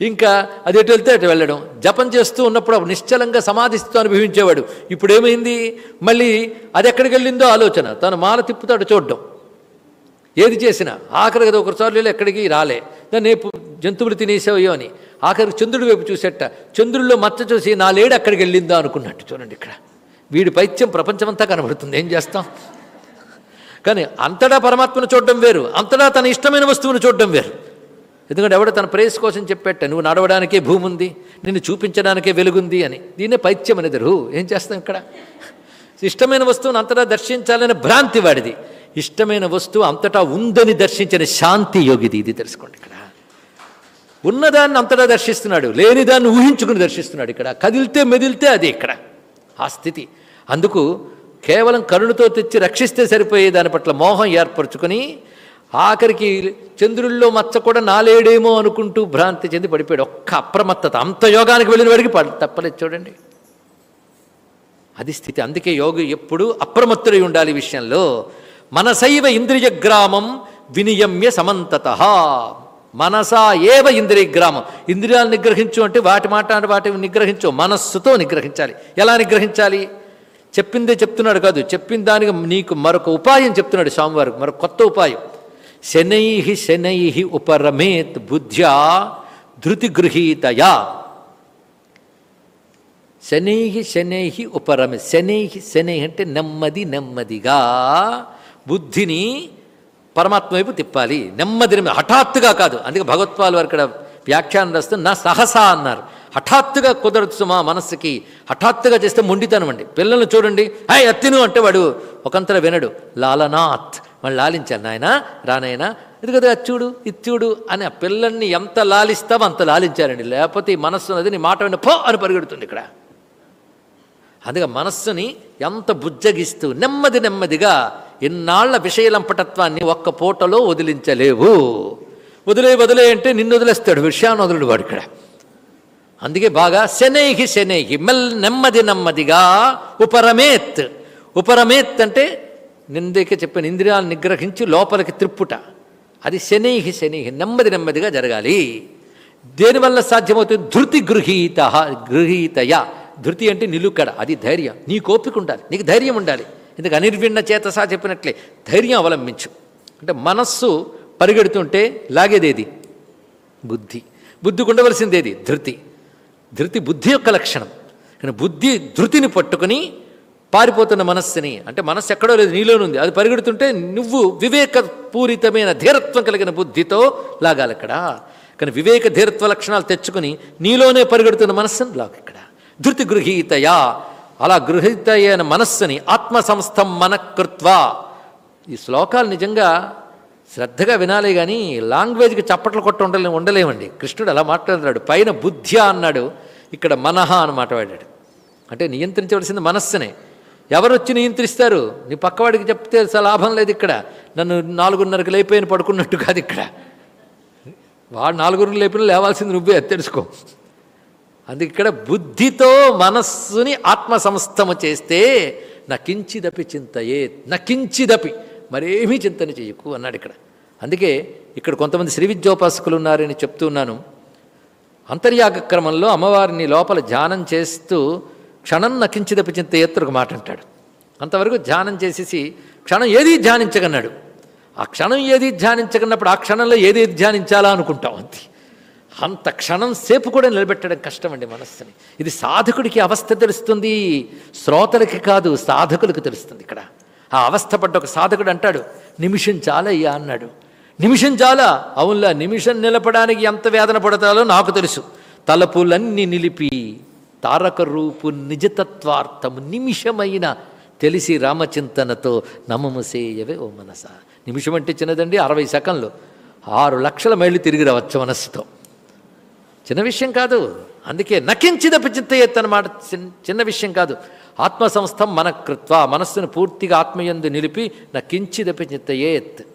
ఇంకా అది ఎటు వెళ్తే అటు వెళ్ళడం. జపం చేస్తూ ఉన్నప్పుడు నిశ్చలంగా సమాధిస్తూ అనుభవించేవాడు. ఇప్పుడు ఏమైంది మళ్ళీ అది ఎక్కడికి వెళ్ళిందో ఆలోచన. తను మాల తిప్పుతాడు చూడడం. ఏది చేసినా ఆఖరికి అది ఒకసారి ఎక్కడికి రాలే. దాన్ని జంతువులు తినేసావో అని. ఆఖరికి చంద్రుడి వైపు చూసేట. చంద్రుల్లో మచ్చ చూసి నాలేడు అక్కడికి వెళ్ళిందా అనుకున్నట్టు చూడండి ఇక్కడ. వీడి పైత్యం ప్రపంచమంతా కనబడుతుంది. ఏం చేస్తాం? కానీ అంతటా పరమాత్మను చూడడం వేరు. అంతటా తన ఇష్టమైన వస్తువును చూడడం వేరు. ఎందుకంటే ఎవడో తన ప్రేయస్ కోసం చెప్పేట నువ్వు నడవడానికే భూమి ఉంది నిన్ను చూపించడానికే వెలుగుంది అని. దీన్నే పైత్యం అనేది రు ఏం చేస్తాం ఇక్కడ? ఇష్టమైన వస్తువును అంతటా దర్శించాలనే భ్రాంతి వాడిది. ఇష్టమైన వస్తువు అంతటా ఉందని దర్శించిన శాంతి యోగిది ఇది తెలుసుకోండి ఇక్కడ. ఉన్నదాన్ని అంతటా దర్శిస్తున్నాడు లేనిదాన్ని ఊహించుకుని దర్శిస్తున్నాడు ఇక్కడ. కదిలితే మెదిలితే అది ఇక్కడ ఆ స్థితి. అందుకు కేవలం కరుణతో తెచ్చి రక్షిస్తే సరిపోయే దాని పట్ల మోహం ఏర్పరచుకొని ఆఖరికి చంద్రుల్లో మచ్చ కూడా నాలేడేమో అనుకుంటూ భ్రాంతి చెంది పడిపోయాడు. ఒక్క అప్రమత్తత. అంత యోగానికి వెళ్ళిన వాడికి తప్పలేదు చూడండి. అది స్థితి. అందుకే యోగి ఎప్పుడూ అప్రమత్తుడై ఉండాలి విషయంలో. మనసైవ ఇంద్రియగ్రామం వినియమ్య సమంతత. మనసా ఏవ ఇంద్రియ గ్రామం ఇంద్రియాలు నిగ్రహించు అంటే వాటి మాట వాటిని వాటి నిగ్రహించు మనస్సుతో నిగ్రహించాలి. ఎలా నిగ్రహించాలి? చెప్పిందే చెప్తున్నాడు కాదు చెప్పిన దానికి నీకు మరొక ఉపాయం చెప్తున్నాడు స్వామివారు మరొక కొత్త ఉపాయం. శనై శనై ఉపరమేత్ బుద్ధ్యా ధృతి గృహీతయా శనై శనై ఉపరమే శనై శనై అంటే నెమ్మది నెమ్మదిగా. బుద్ధిని పరమాత్మ వైపు తిప్పాలి. నెమ్మది హఠాత్తుగా కాదు. అందుకే భగవత్వాలు వారు ఇక్కడ వ్యాఖ్యానం రాస్తూ నా సహసా అన్నారు. హఠాత్తుగా కుదరదు సుమా మనస్సుకి. హఠాత్తుగా చేస్తే మొండితనం అండి. పిల్లల్ని చూడండి. హాయ్ అత్తిను అంటే వాడు ఒకంతర వినడు. లాలనాథ్. వాళ్ళు లాలించాను నాయన రానాయనా ఇది కదా చూడు ఇది చూడు అని ఆ పిల్లల్ని ఎంత లాలిస్తామో అంత లాలించారండి. లేకపోతే ఈ మనస్సు అనేది నీ మాట విన్న పో అని పరిగెడుతుంది ఇక్కడ. అందుకే మనస్సుని ఎంత బుజ్జగిస్తూ నెమ్మది నెమ్మదిగా ఇన్నాళ్ళ విషయలంపటత్వాన్ని ఒక్క పూటలో వదిలించలేవు. వదిలే వదిలే అంటే నిన్ను వదిలేస్తాడు విషయాన్ని వదులుడు వాడు ఇక్కడ. అందుకే బాగా శనైహి శనైహి మెల్ నెమ్మది నెమ్మదిగా ఉపరమేత్. ఉపరమేత్ అంటే నిందకే చెప్పిన ఇంద్రియాలను నిగ్రహించి లోపలికి త్రిప్పుట. అది శనైహి శనైహి నెమ్మది నెమ్మదిగా జరగాలి. దేనివల్ల సాధ్యమవుతుంది? ధృతి గృహీత గృహీతయ. ధృతి అంటే నిలుకడ అది ధైర్యం. నీ కోపిక ఉండాలి నీకు ధైర్యం ఉండాలి. ఎందుకు అనిర్విణ చేతసా చెప్పినట్లే. ధైర్యం అవలంబించు. అంటే మనస్సు పరిగెడుతుంటే లాగేదేది? బుద్ధి. బుద్ధికి ఉండవలసిందేది ధృతి. ధృతి బుద్ధి యొక్క లక్షణం. కానీ బుద్ధి ధృతిని పట్టుకుని పారిపోతున్న మనస్సుని. అంటే మనస్సు ఎక్కడో లేదు నీలోనుంది అది పరిగెడుతుంటే నువ్వు వివేకపూరితమైన ధీరత్వం కలిగిన బుద్ధితో లాగాలి ఇక్కడ కానీ వివేక ధీరత్వ లక్షణాలు తెచ్చుకుని నీలోనే పరిగెడుతున్న మనస్సును లాగు ఇక్కడ. ధృతి గృహీతయా. అలా గృహీత అయిన మనస్సుని ఆత్మ సంస్థం మనకృత్వా. ఈ శ్లోకాలు నిజంగా శ్రద్ధగా వినాలి కానీ లాంగ్వేజ్కి చప్పట్లు కొట్ట ఉండలే ఉండలేమండి. కృష్ణుడు అలా మాట్లాడుతున్నాడు. పైన బుద్ధ్య అన్నాడు. ఇక్కడ మనహ అని మాట్లాడాడు అంటే నియంత్రించవలసింది మనస్సునే. ఎవరు వచ్చి నియంత్రిస్తారు? నీ పక్కవాడికి చెప్తే లాభం లేదు ఇక్కడ. నన్ను నాలుగున్నరకు లేపోయిన పడుకున్నట్టు కాదు ఇక్కడ. వాడు నాలుగున్నర లేపిన లేవాల్సింది నువ్వే తెలుసుకో. అందుకే ఇక్కడ బుద్ధితో మనస్సుని ఆత్మ సంస్థము చేస్తే నకించిదపి చింతయే నకించిదపి మరేమీ చింతన చేయకు అన్నాడు ఇక్కడ. అందుకే ఇక్కడ కొంతమంది శ్రీ విద్యోపాసకులు ఉన్నారని చెప్తున్నాను అంతర్యాగ క్రమంలో అమ్మవారిని లోపల ధ్యానం చేస్తూ క్షణం నకించిదపి చింతయేత్తు ఒక మాట అంటాడు. అంతవరకు ధ్యానం చేసేసి క్షణం ఏది ధ్యానించగన్నాడు. ఆ క్షణం ఏది ధ్యానించగన్నప్పుడు ఆ క్షణంలో ఏది ధ్యానించాలా అనుకుంటాం అంతే. అంత క్షణం సేపు కూడా నిలబెట్టడం కష్టం అండి మనస్సుని. ఇది సాధకుడికి అవస్థ తెలుస్తుంది శ్రోతలకి కాదు సాధకులకు తెలుస్తుంది ఇక్కడ. ఆ అవస్థ పడ్డ ఒక సాధకుడు అంటాడు నిమిషం చాలయ్యా అన్నాడు. నిమిషం చాలా? అవునులా నిమిషం నిలపడానికి ఎంత వేదన పడతాలో నాకు తెలుసు. తలపులన్నీ నిలిపి తారక రూపు నిజతత్వార్థము నిమిషమైన తెలిసి రామచింతనతో నమముసేయవే ఓ మనస. నిమిషం అంటే చిన్నదండి అరవై సెకండ్లు. ఆరు లక్షల మైళ్ళు తిరిగి రావచ్చు మనస్సుతో. చిన్న విషయం కాదు. అందుకే నకించిదపి చింతయత్ అన్నమాట చిన్- చిన్న విషయం కాదు. ఆత్మ సంస్థం మన కృత్వ మనస్సును పూర్తిగా ఆత్మయందు నిలిపి నకించిదపి చింతయేత్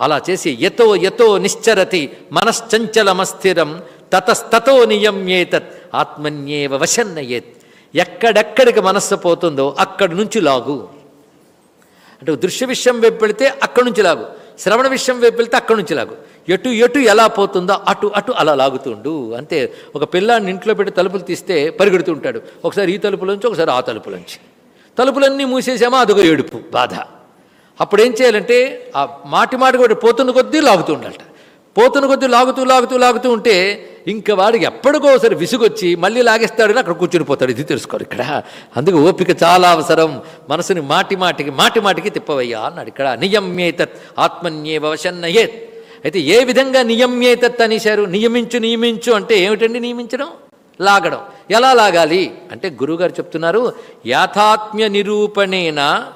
అలా చేసి యతో యతో నిశ్చరతి మనశ్చంచలమస్థిరం తతస్తతో నియమ్యేతత్ ఆత్మన్యేవ వశన్నయేత్ ఎక్కడెక్కడికి మనస్సు పోతుందో అక్కడి నుంచి లాగు. అంటే దృశ్య విషయం వైపు వెళితే అక్కడి నుంచి లాగు. శ్రవణ విషయం వైపు వెళ్తే అక్కడి నుంచి లాగు. ఎటు ఎటు ఎలా పోతుందో అటు అటు అలా లాగుతుండు. అంతే. ఒక పిల్లాడిని ఇంట్లో పెట్టి తలుపులు తీస్తే పరిగెడుతూ ఉంటాడు ఒకసారి ఈ తలుపులోంచి ఒకసారి ఆ తలుపులోంచి. తలుపులన్నీ మూసేసామా? అదొక ఏడుపు బాధ. అప్పుడు ఏం చేయాలంటే ఆ మాటి మాటి కూడా పోతున్న కొద్దీ లాగుతూ ఉండాలట పోతున్న కొద్దీ లాగుతూ లాగుతూ లాగుతూ ఉంటే ఇంకా వాడికి ఎప్పటికో ఒకసారి విసుగొచ్చి మళ్ళీ లాగేస్తాడని అక్కడ కూర్చుని పోతాడు. ఇది తెలుసుకోరు ఇక్కడ. అందుకే ఓపిక చాలా అవసరం. మనసుని మాటి మాటికి మాటి మాటికి తిప్పవయ్యా అన్నాడు ఇక్కడ. నియమ్యేతత్ ఆత్మన్యేవ వశన్నయేత్. అయితే ఏ విధంగా నియమ్యేతత్ అనేశారు నియమించు నియమించు అంటే ఏమిటండి నియమించడం? లాగడం. ఎలా లాగాలి? అంటే గురువుగారు చెప్తున్నారు యాథాత్మ్య నిరూపణేన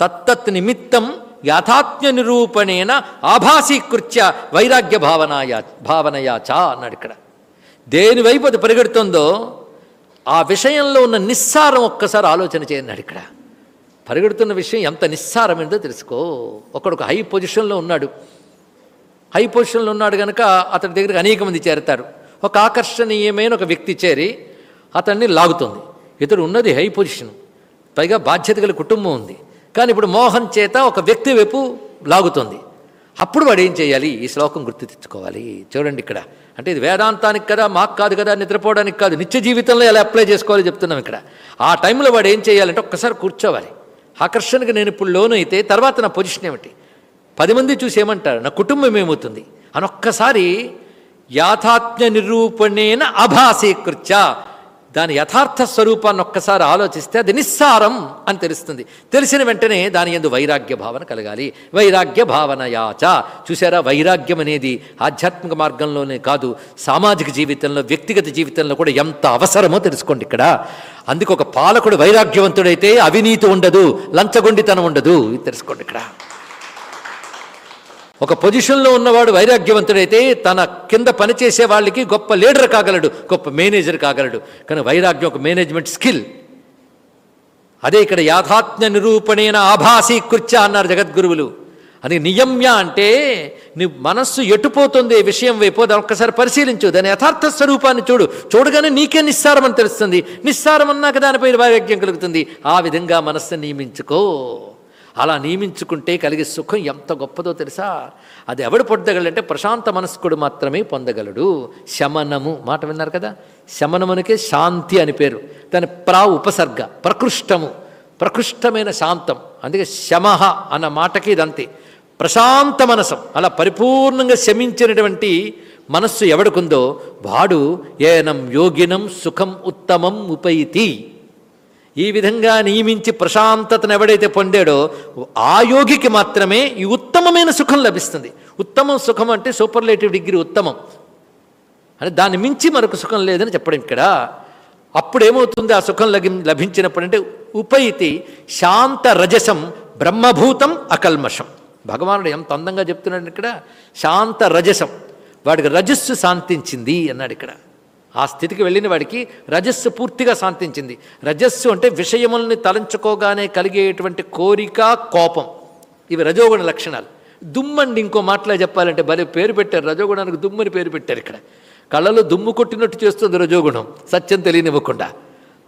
తత్తత్ నిమిత్తం యాథాత్మ్య నిరూపణేన ఆభాసీకృత్య వైరాగ్య భావనాయా భావనయా చా అన్నాడు ఇక్కడ. దేనివైపు అది పరిగెడుతుందో ఆ విషయంలో ఉన్న నిస్సారం ఒక్కసారి ఆలోచన చేయన్నాడు ఇక్కడ. పరిగెడుతున్న విషయం ఎంత నిస్సారమైందో తెలుసుకో. ఒకడు ఒక హై పొజిషన్లో ఉన్నాడు. హై పొజిషన్లో ఉన్నాడు కనుక అతడి దగ్గరికి అనేక మంది చేరతారు. ఒక ఆకర్షణీయమైన ఒక వ్యక్తి చేరి అతన్ని లాగుతుంది. ఇతడు ఉన్నది హై పొజిషన్. పైగా బాధ్యత గల కుటుంబం ఉంది. కానీ ఇప్పుడు మోహన్ చేత ఒక వ్యక్తి వైపు లాగుతుంది. అప్పుడు వాడు ఏం చేయాలి? ఈ శ్లోకం గుర్తు తెచ్చుకోవాలి. చూడండి ఇక్కడ. అంటే ఇది వేదాంతానికి కదా మాకు కాదు కదా నిద్రపోవడానికి కాదు నిత్య జీవితంలో ఎలా అప్లై చేసుకోవాలో చెప్తున్నాం ఇక్కడ. ఆ టైంలో వాడు ఏం చేయాలంటే ఒక్కసారి కూర్చోవాలి. ఆకర్షణకు నేను ఇప్పుడు లోను అయితే తర్వాత నా పొజిషన్ ఏమిటి? పది మంది చూసి ఏమంటారు? నా కుటుంబం ఏమవుతుంది? అని ఒక్కసారి యాథాత్మ్య నిరూపణేన అభాసీకృత్య. దాని యథార్థ స్వరూపాన్ని ఒక్కసారి ఆలోచిస్తే అది నిస్సారం అని తెలుస్తుంది. తెలిసిన వెంటనే దాని ఎందు వైరాగ్య భావన కలగాలి. వైరాగ్య భావన యాచ. చూసారా వైరాగ్యం అనేది ఆధ్యాత్మిక మార్గంలోనే కాదు సామాజిక జీవితంలో వ్యక్తిగత జీవితంలో కూడా ఎంత అవసరమో తెలుసుకోండి ఇక్కడ. అందుకు ఒక పాలకుడు వైరాగ్యవంతుడైతే అవినీతి ఉండదు లంచగొండితనం ఉండదు. ఇది తెలుసుకోండి ఇక్కడ. ఒక పొజిషన్లో ఉన్నవాడు వైరాగ్యవంతుడైతే తన కింద పనిచేసే వాళ్ళకి గొప్ప లీడర్ కాగలడు గొప్ప మేనేజర్ కాగలడు. కానీ వైరాగ్యం ఒక మేనేజ్మెంట్ స్కిల్. అదే ఇక్కడ యాథాత్మ్య నిరూపణేన ఆభాసీ కృత్య అన్నారు జగద్గురువులు. అని నియమ్య అంటే నీ మనస్సు ఎటుపోతుంది విషయం వైపు దాన్ని ఒక్కసారి పరిశీలించు. దాని యథార్థ స్వరూపాన్ని చూడు. చూడగానే నీకే నిస్సారం అని తెలుస్తుంది. నిస్సారం అన్నాక దానిపై వైరాగ్యం కలుగుతుంది. ఆ విధంగా మనస్సు నియమించుకో. అలా నియమించుకుంటే కలిగే సుఖం ఎంత గొప్పదో తెలుసా? అది ఎవడు పొందగలంటే ప్రశాంత మనస్కుడు మాత్రమే పొందగలడు. శమనము మాట విన్నారు కదా? శమనమునికే శాంతి అని పేరు. దాని ప్రా ఉపసర్గ ప్రకృష్టము ప్రకృష్టమైన శాంతం. అందుకే శమహ అన్న మాటకి ఇదంతే. ప్రశాంత మనసం అలా పరిపూర్ణంగా శమించినటువంటి మనస్సు ఎవడుకుందో వాడు ఏనం యోగినం సుఖం ఉత్తమం ఉపైతి. ఈ విధంగా నియమించి ప్రశాంతతను ఎవడైతే పొందాడో ఆ యోగికి మాత్రమే ఈ ఉత్తమమైన సుఖం లభిస్తుంది. ఉత్తమం సుఖం అంటే సూపర్లేటివ్ డిగ్రీ ఉత్తమం. అని దాన్ని మించి మరొక సుఖం లేదని చెప్పడం ఇక్కడ. అప్పుడేమవుతుంది? ఆ సుఖం లగి లభించినప్పుడు అంటే ఉపైతి శాంత రజసం బ్రహ్మభూతం అకల్మషం. భగవానుడు ఎంత అందంగా చెప్తున్నాడు ఇక్కడ? శాంత రజసం. వాడికి రజస్సు శాంతించింది అన్నాడు ఇక్కడ. ఆ స్థితికి వెళ్ళిన వాడికి రజస్సు పూర్తిగా శాంతించింది. రజస్సు అంటే విషయముల్ని తలంచుకోగానే కలిగేటువంటి కోరిక కోపం. ఇవి రజోగుణ లక్షణాలు. దుమ్మండి ఇంకో మాటలో చెప్పాలంటే భలే పేరు పెట్టారు. రజోగుణానికి దుమ్మని పేరు పెట్టారు ఇక్కడ. కళ్ళలో దుమ్ము కొట్టినట్టు చేస్తుంది రజోగుణం. సత్యం తెలియనివ్వకుండా.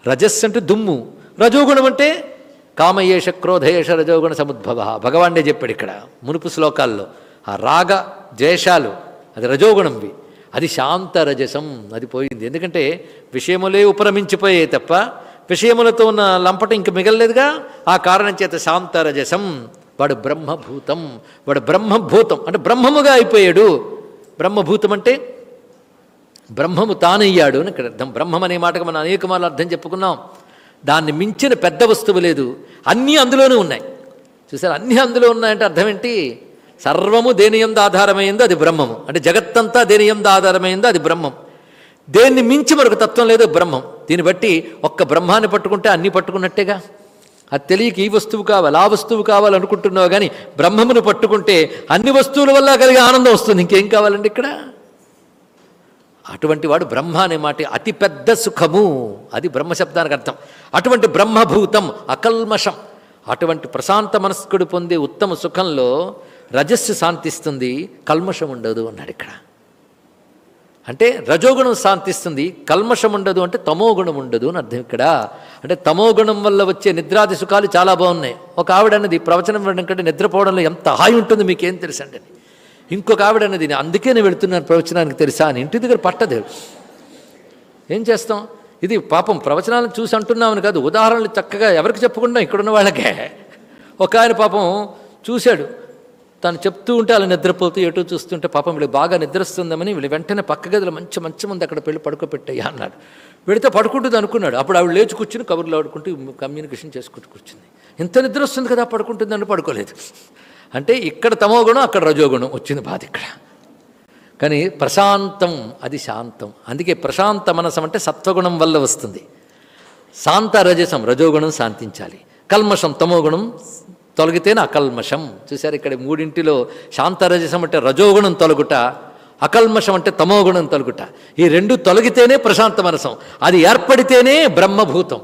రజస్సు అంటే దుమ్ము. రజోగుణం అంటే కామయేష క్రోధయేష రజోగుణ సముద్భవ. భగవాన్నే చెప్పాడు ఇక్కడ మునుపు శ్లోకాల్లో. ఆ రాగ ద్వేషాలు అది రజోగుణంవి. అది శాంత రజసం అది పోయింది. ఎందుకంటే విషయములే ఉపరమించిపోయాయి తప్ప విషయములతో ఉన్న లంపట ఇంక మిగలలేదుగా. ఆ కారణం చేత శాంత రజసం వాడు బ్రహ్మభూతం వాడు బ్రహ్మభూతం అంటే బ్రహ్మముగా అయిపోయాడు. బ్రహ్మభూతం అంటే బ్రహ్మము తానయ్యాడు అని ఇక్కడ అర్థం. బ్రహ్మం అనే మాటకు మనం అనేక మార్లు అర్థం చెప్పుకున్నాం. దాన్ని మించిన పెద్ద వస్తువు లేదు. అన్నీ అందులోనే ఉన్నాయి. చూసారు? అన్నీ అందులో ఉన్నాయంటే అర్థం ఏంటి? సర్వము దేని ఎందు ఆధారమైందో అది బ్రహ్మము. అంటే జగత్తంతా దేని ఎందు ఆధారమైందో అది బ్రహ్మం. దేన్ని మించి మరొక తత్వం లేదు బ్రహ్మం. దీన్ని బట్టి ఒక్క బ్రహ్మాన్ని పట్టుకుంటే అన్నీ పట్టుకున్నట్టేగా? అది తెలియక ఈ వస్తువు కావాలి ఆ వస్తువు కావాలనుకుంటున్నావు కానీ బ్రహ్మమును పట్టుకుంటే అన్ని వస్తువుల వల్ల కలిగే ఆనందం వస్తుంది. ఇంకేం కావాలండి ఇక్కడ? అటువంటి వాడు బ్రహ్మ అనే మాట అతిపెద్ద సుఖము. అది బ్రహ్మశబ్దానికి అర్థం. అటువంటి బ్రహ్మభూతం అకల్మషం. అటువంటి ప్రశాంత మనస్కుడు పొందే ఉత్తమ సుఖంలో రజస్సు శాంతిస్తుంది కల్మషం ఉండదు అన్నాడు ఇక్కడ. అంటే రజోగుణం శాంతిస్తుంది కల్మషం ఉండదు అంటే తమోగుణం ఉండదు అని అర్థం ఇక్కడ. అంటే తమోగుణం వల్ల వచ్చే నిద్రాది సుఖాలు చాలా బాగున్నాయి. ఒక ఆవిడ అన్నది ప్రవచనం వినడం కంటే నిద్రపోవడంలో ఎంత హాయి ఉంటుంది మీకేం తెలుసండి ఇంకొక ఆవిడ అన్నది "నేను అందుకే నేను వెళుతున్నాను ప్రవచనానికి తెలుసా? అని ఇంటి దగ్గర పట్టదు ఏం చేస్తాం? ఇది పాపం ప్రవచనాలను చూసి అంటున్నామని కాదు ఉదాహరణలు చక్కగా ఎవరికి చెప్పుకుంటాం ఇక్కడున్న వాళ్ళకే. ఒక ఆయన పాపం చూశాడు. తను చెప్తూ ఉంటే అలా నిద్రపోతూ ఎటు చూస్తుంటే పాపం వీళ్ళు బాగా నిద్రస్తుందామని వీళ్ళు వెంటనే పక్క గదిలో మంచి మంచి మంది అక్కడ పెళ్ళి పడుకోబెట్టయ్యా అన్నాడు. వెళితే పడుకుంటుంది అనుకున్నాడు. అప్పుడు ఆవిడ లేచి కూర్చుని కబుర్లు ఆడుకుంటూ కమ్యూనికేషన్ చేసుకుంటూ కూర్చుంది. ఇంత నిద్ర వస్తుంది కదా పడుకుంటుందని పడుకోలేదు. అంటే ఇక్కడ తమో గుణం అక్కడ రజోగుణం వచ్చింది బాధ ఇక్కడ. కానీ ప్రశాంతం అది శాంతం. అందుకే ప్రశాంత మనసం అంటే సత్వగుణం వల్ల వస్తుంది. శాంత రజసం రజోగుణం శాంతించాలి. కల్మషం తమోగుణం తొలగితేనే అకల్మషం. చూసారు ఇక్కడ మూడింటిలో శాంతరజసం అంటే రజోగుణం తొలగుట అకల్మషం అంటే తమోగుణం తొలగుట. ఈ రెండు తొలగితేనే ప్రశాంత మనసం అది ఏర్పడితేనే బ్రహ్మభూతం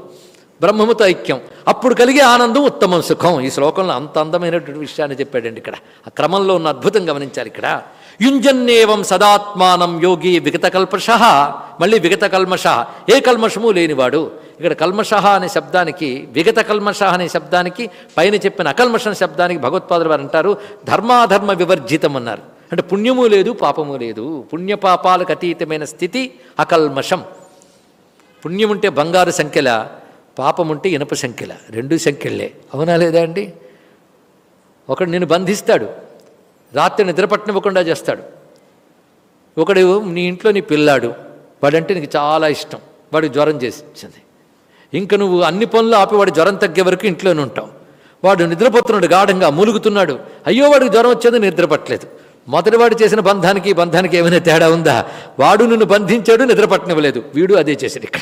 బ్రహ్మముతో ఐక్యం. అప్పుడు కలిగే ఆనందం ఉత్తమం సుఖం. ఈ శ్లోకంలో అంత అందమైనటువంటి విషయాన్ని చెప్పాడండి ఇక్కడ. ఆ క్రమంలో ఉన్న అద్భుతం గమనించాలి ఇక్కడ. యుంజన్నేవం సదాత్మానం యోగి విగతకల్పష మళ్ళీ విగతకల్మష. ఏ కల్మషము లేనివాడు. ఇక్కడ కల్మష అనే శబ్దానికి విగత కల్మష అనే శబ్దానికి పైన చెప్పిన అకల్మషం శబ్దానికి భగవత్పాదులు వారు అంటారు ధర్మాధర్మ వివర్జితం అన్నారు. అంటే పుణ్యము లేదు పాపము లేదు. పుణ్యపాపాలకు అతీతమైన స్థితి అకల్మషం. పుణ్యం ఉంటే బంగారు సంఖ్యల పాపం ఉంటే ఇనప సంఖ్యల రెండు సంఖ్యలే. అవునా లేదా అండి? ఒకడు నిన్ను బంధిస్తాడు రాత్రి నిద్రపట్టనివ్వకుండా చేస్తాడు. ఒకడు నీ ఇంట్లో నీ పిల్లాడు వాడంటే నీకు చాలా ఇష్టం వాడికి జ్వరం చేసింది. ఇంకా నువ్వు అన్ని పనులు ఆపి జ్వరం తగ్గే వరకు ఇంట్లోనే ఉంటావు. వాడు నిద్రపోతున్నాడు గాఢంగా మూలుగుతున్నాడు. అయ్యో వాడికి జ్వరం వచ్చేది నిద్రపట్టలేదు. మొదటివాడు చేసిన బంధానికి బంధానికి ఏమైనా తేడా ఉందా? వాడు నిన్ను బంధించాడు నిద్రపట్టనివ్వలేదు. వీడు అదే చేశాడు ఇక్కడ.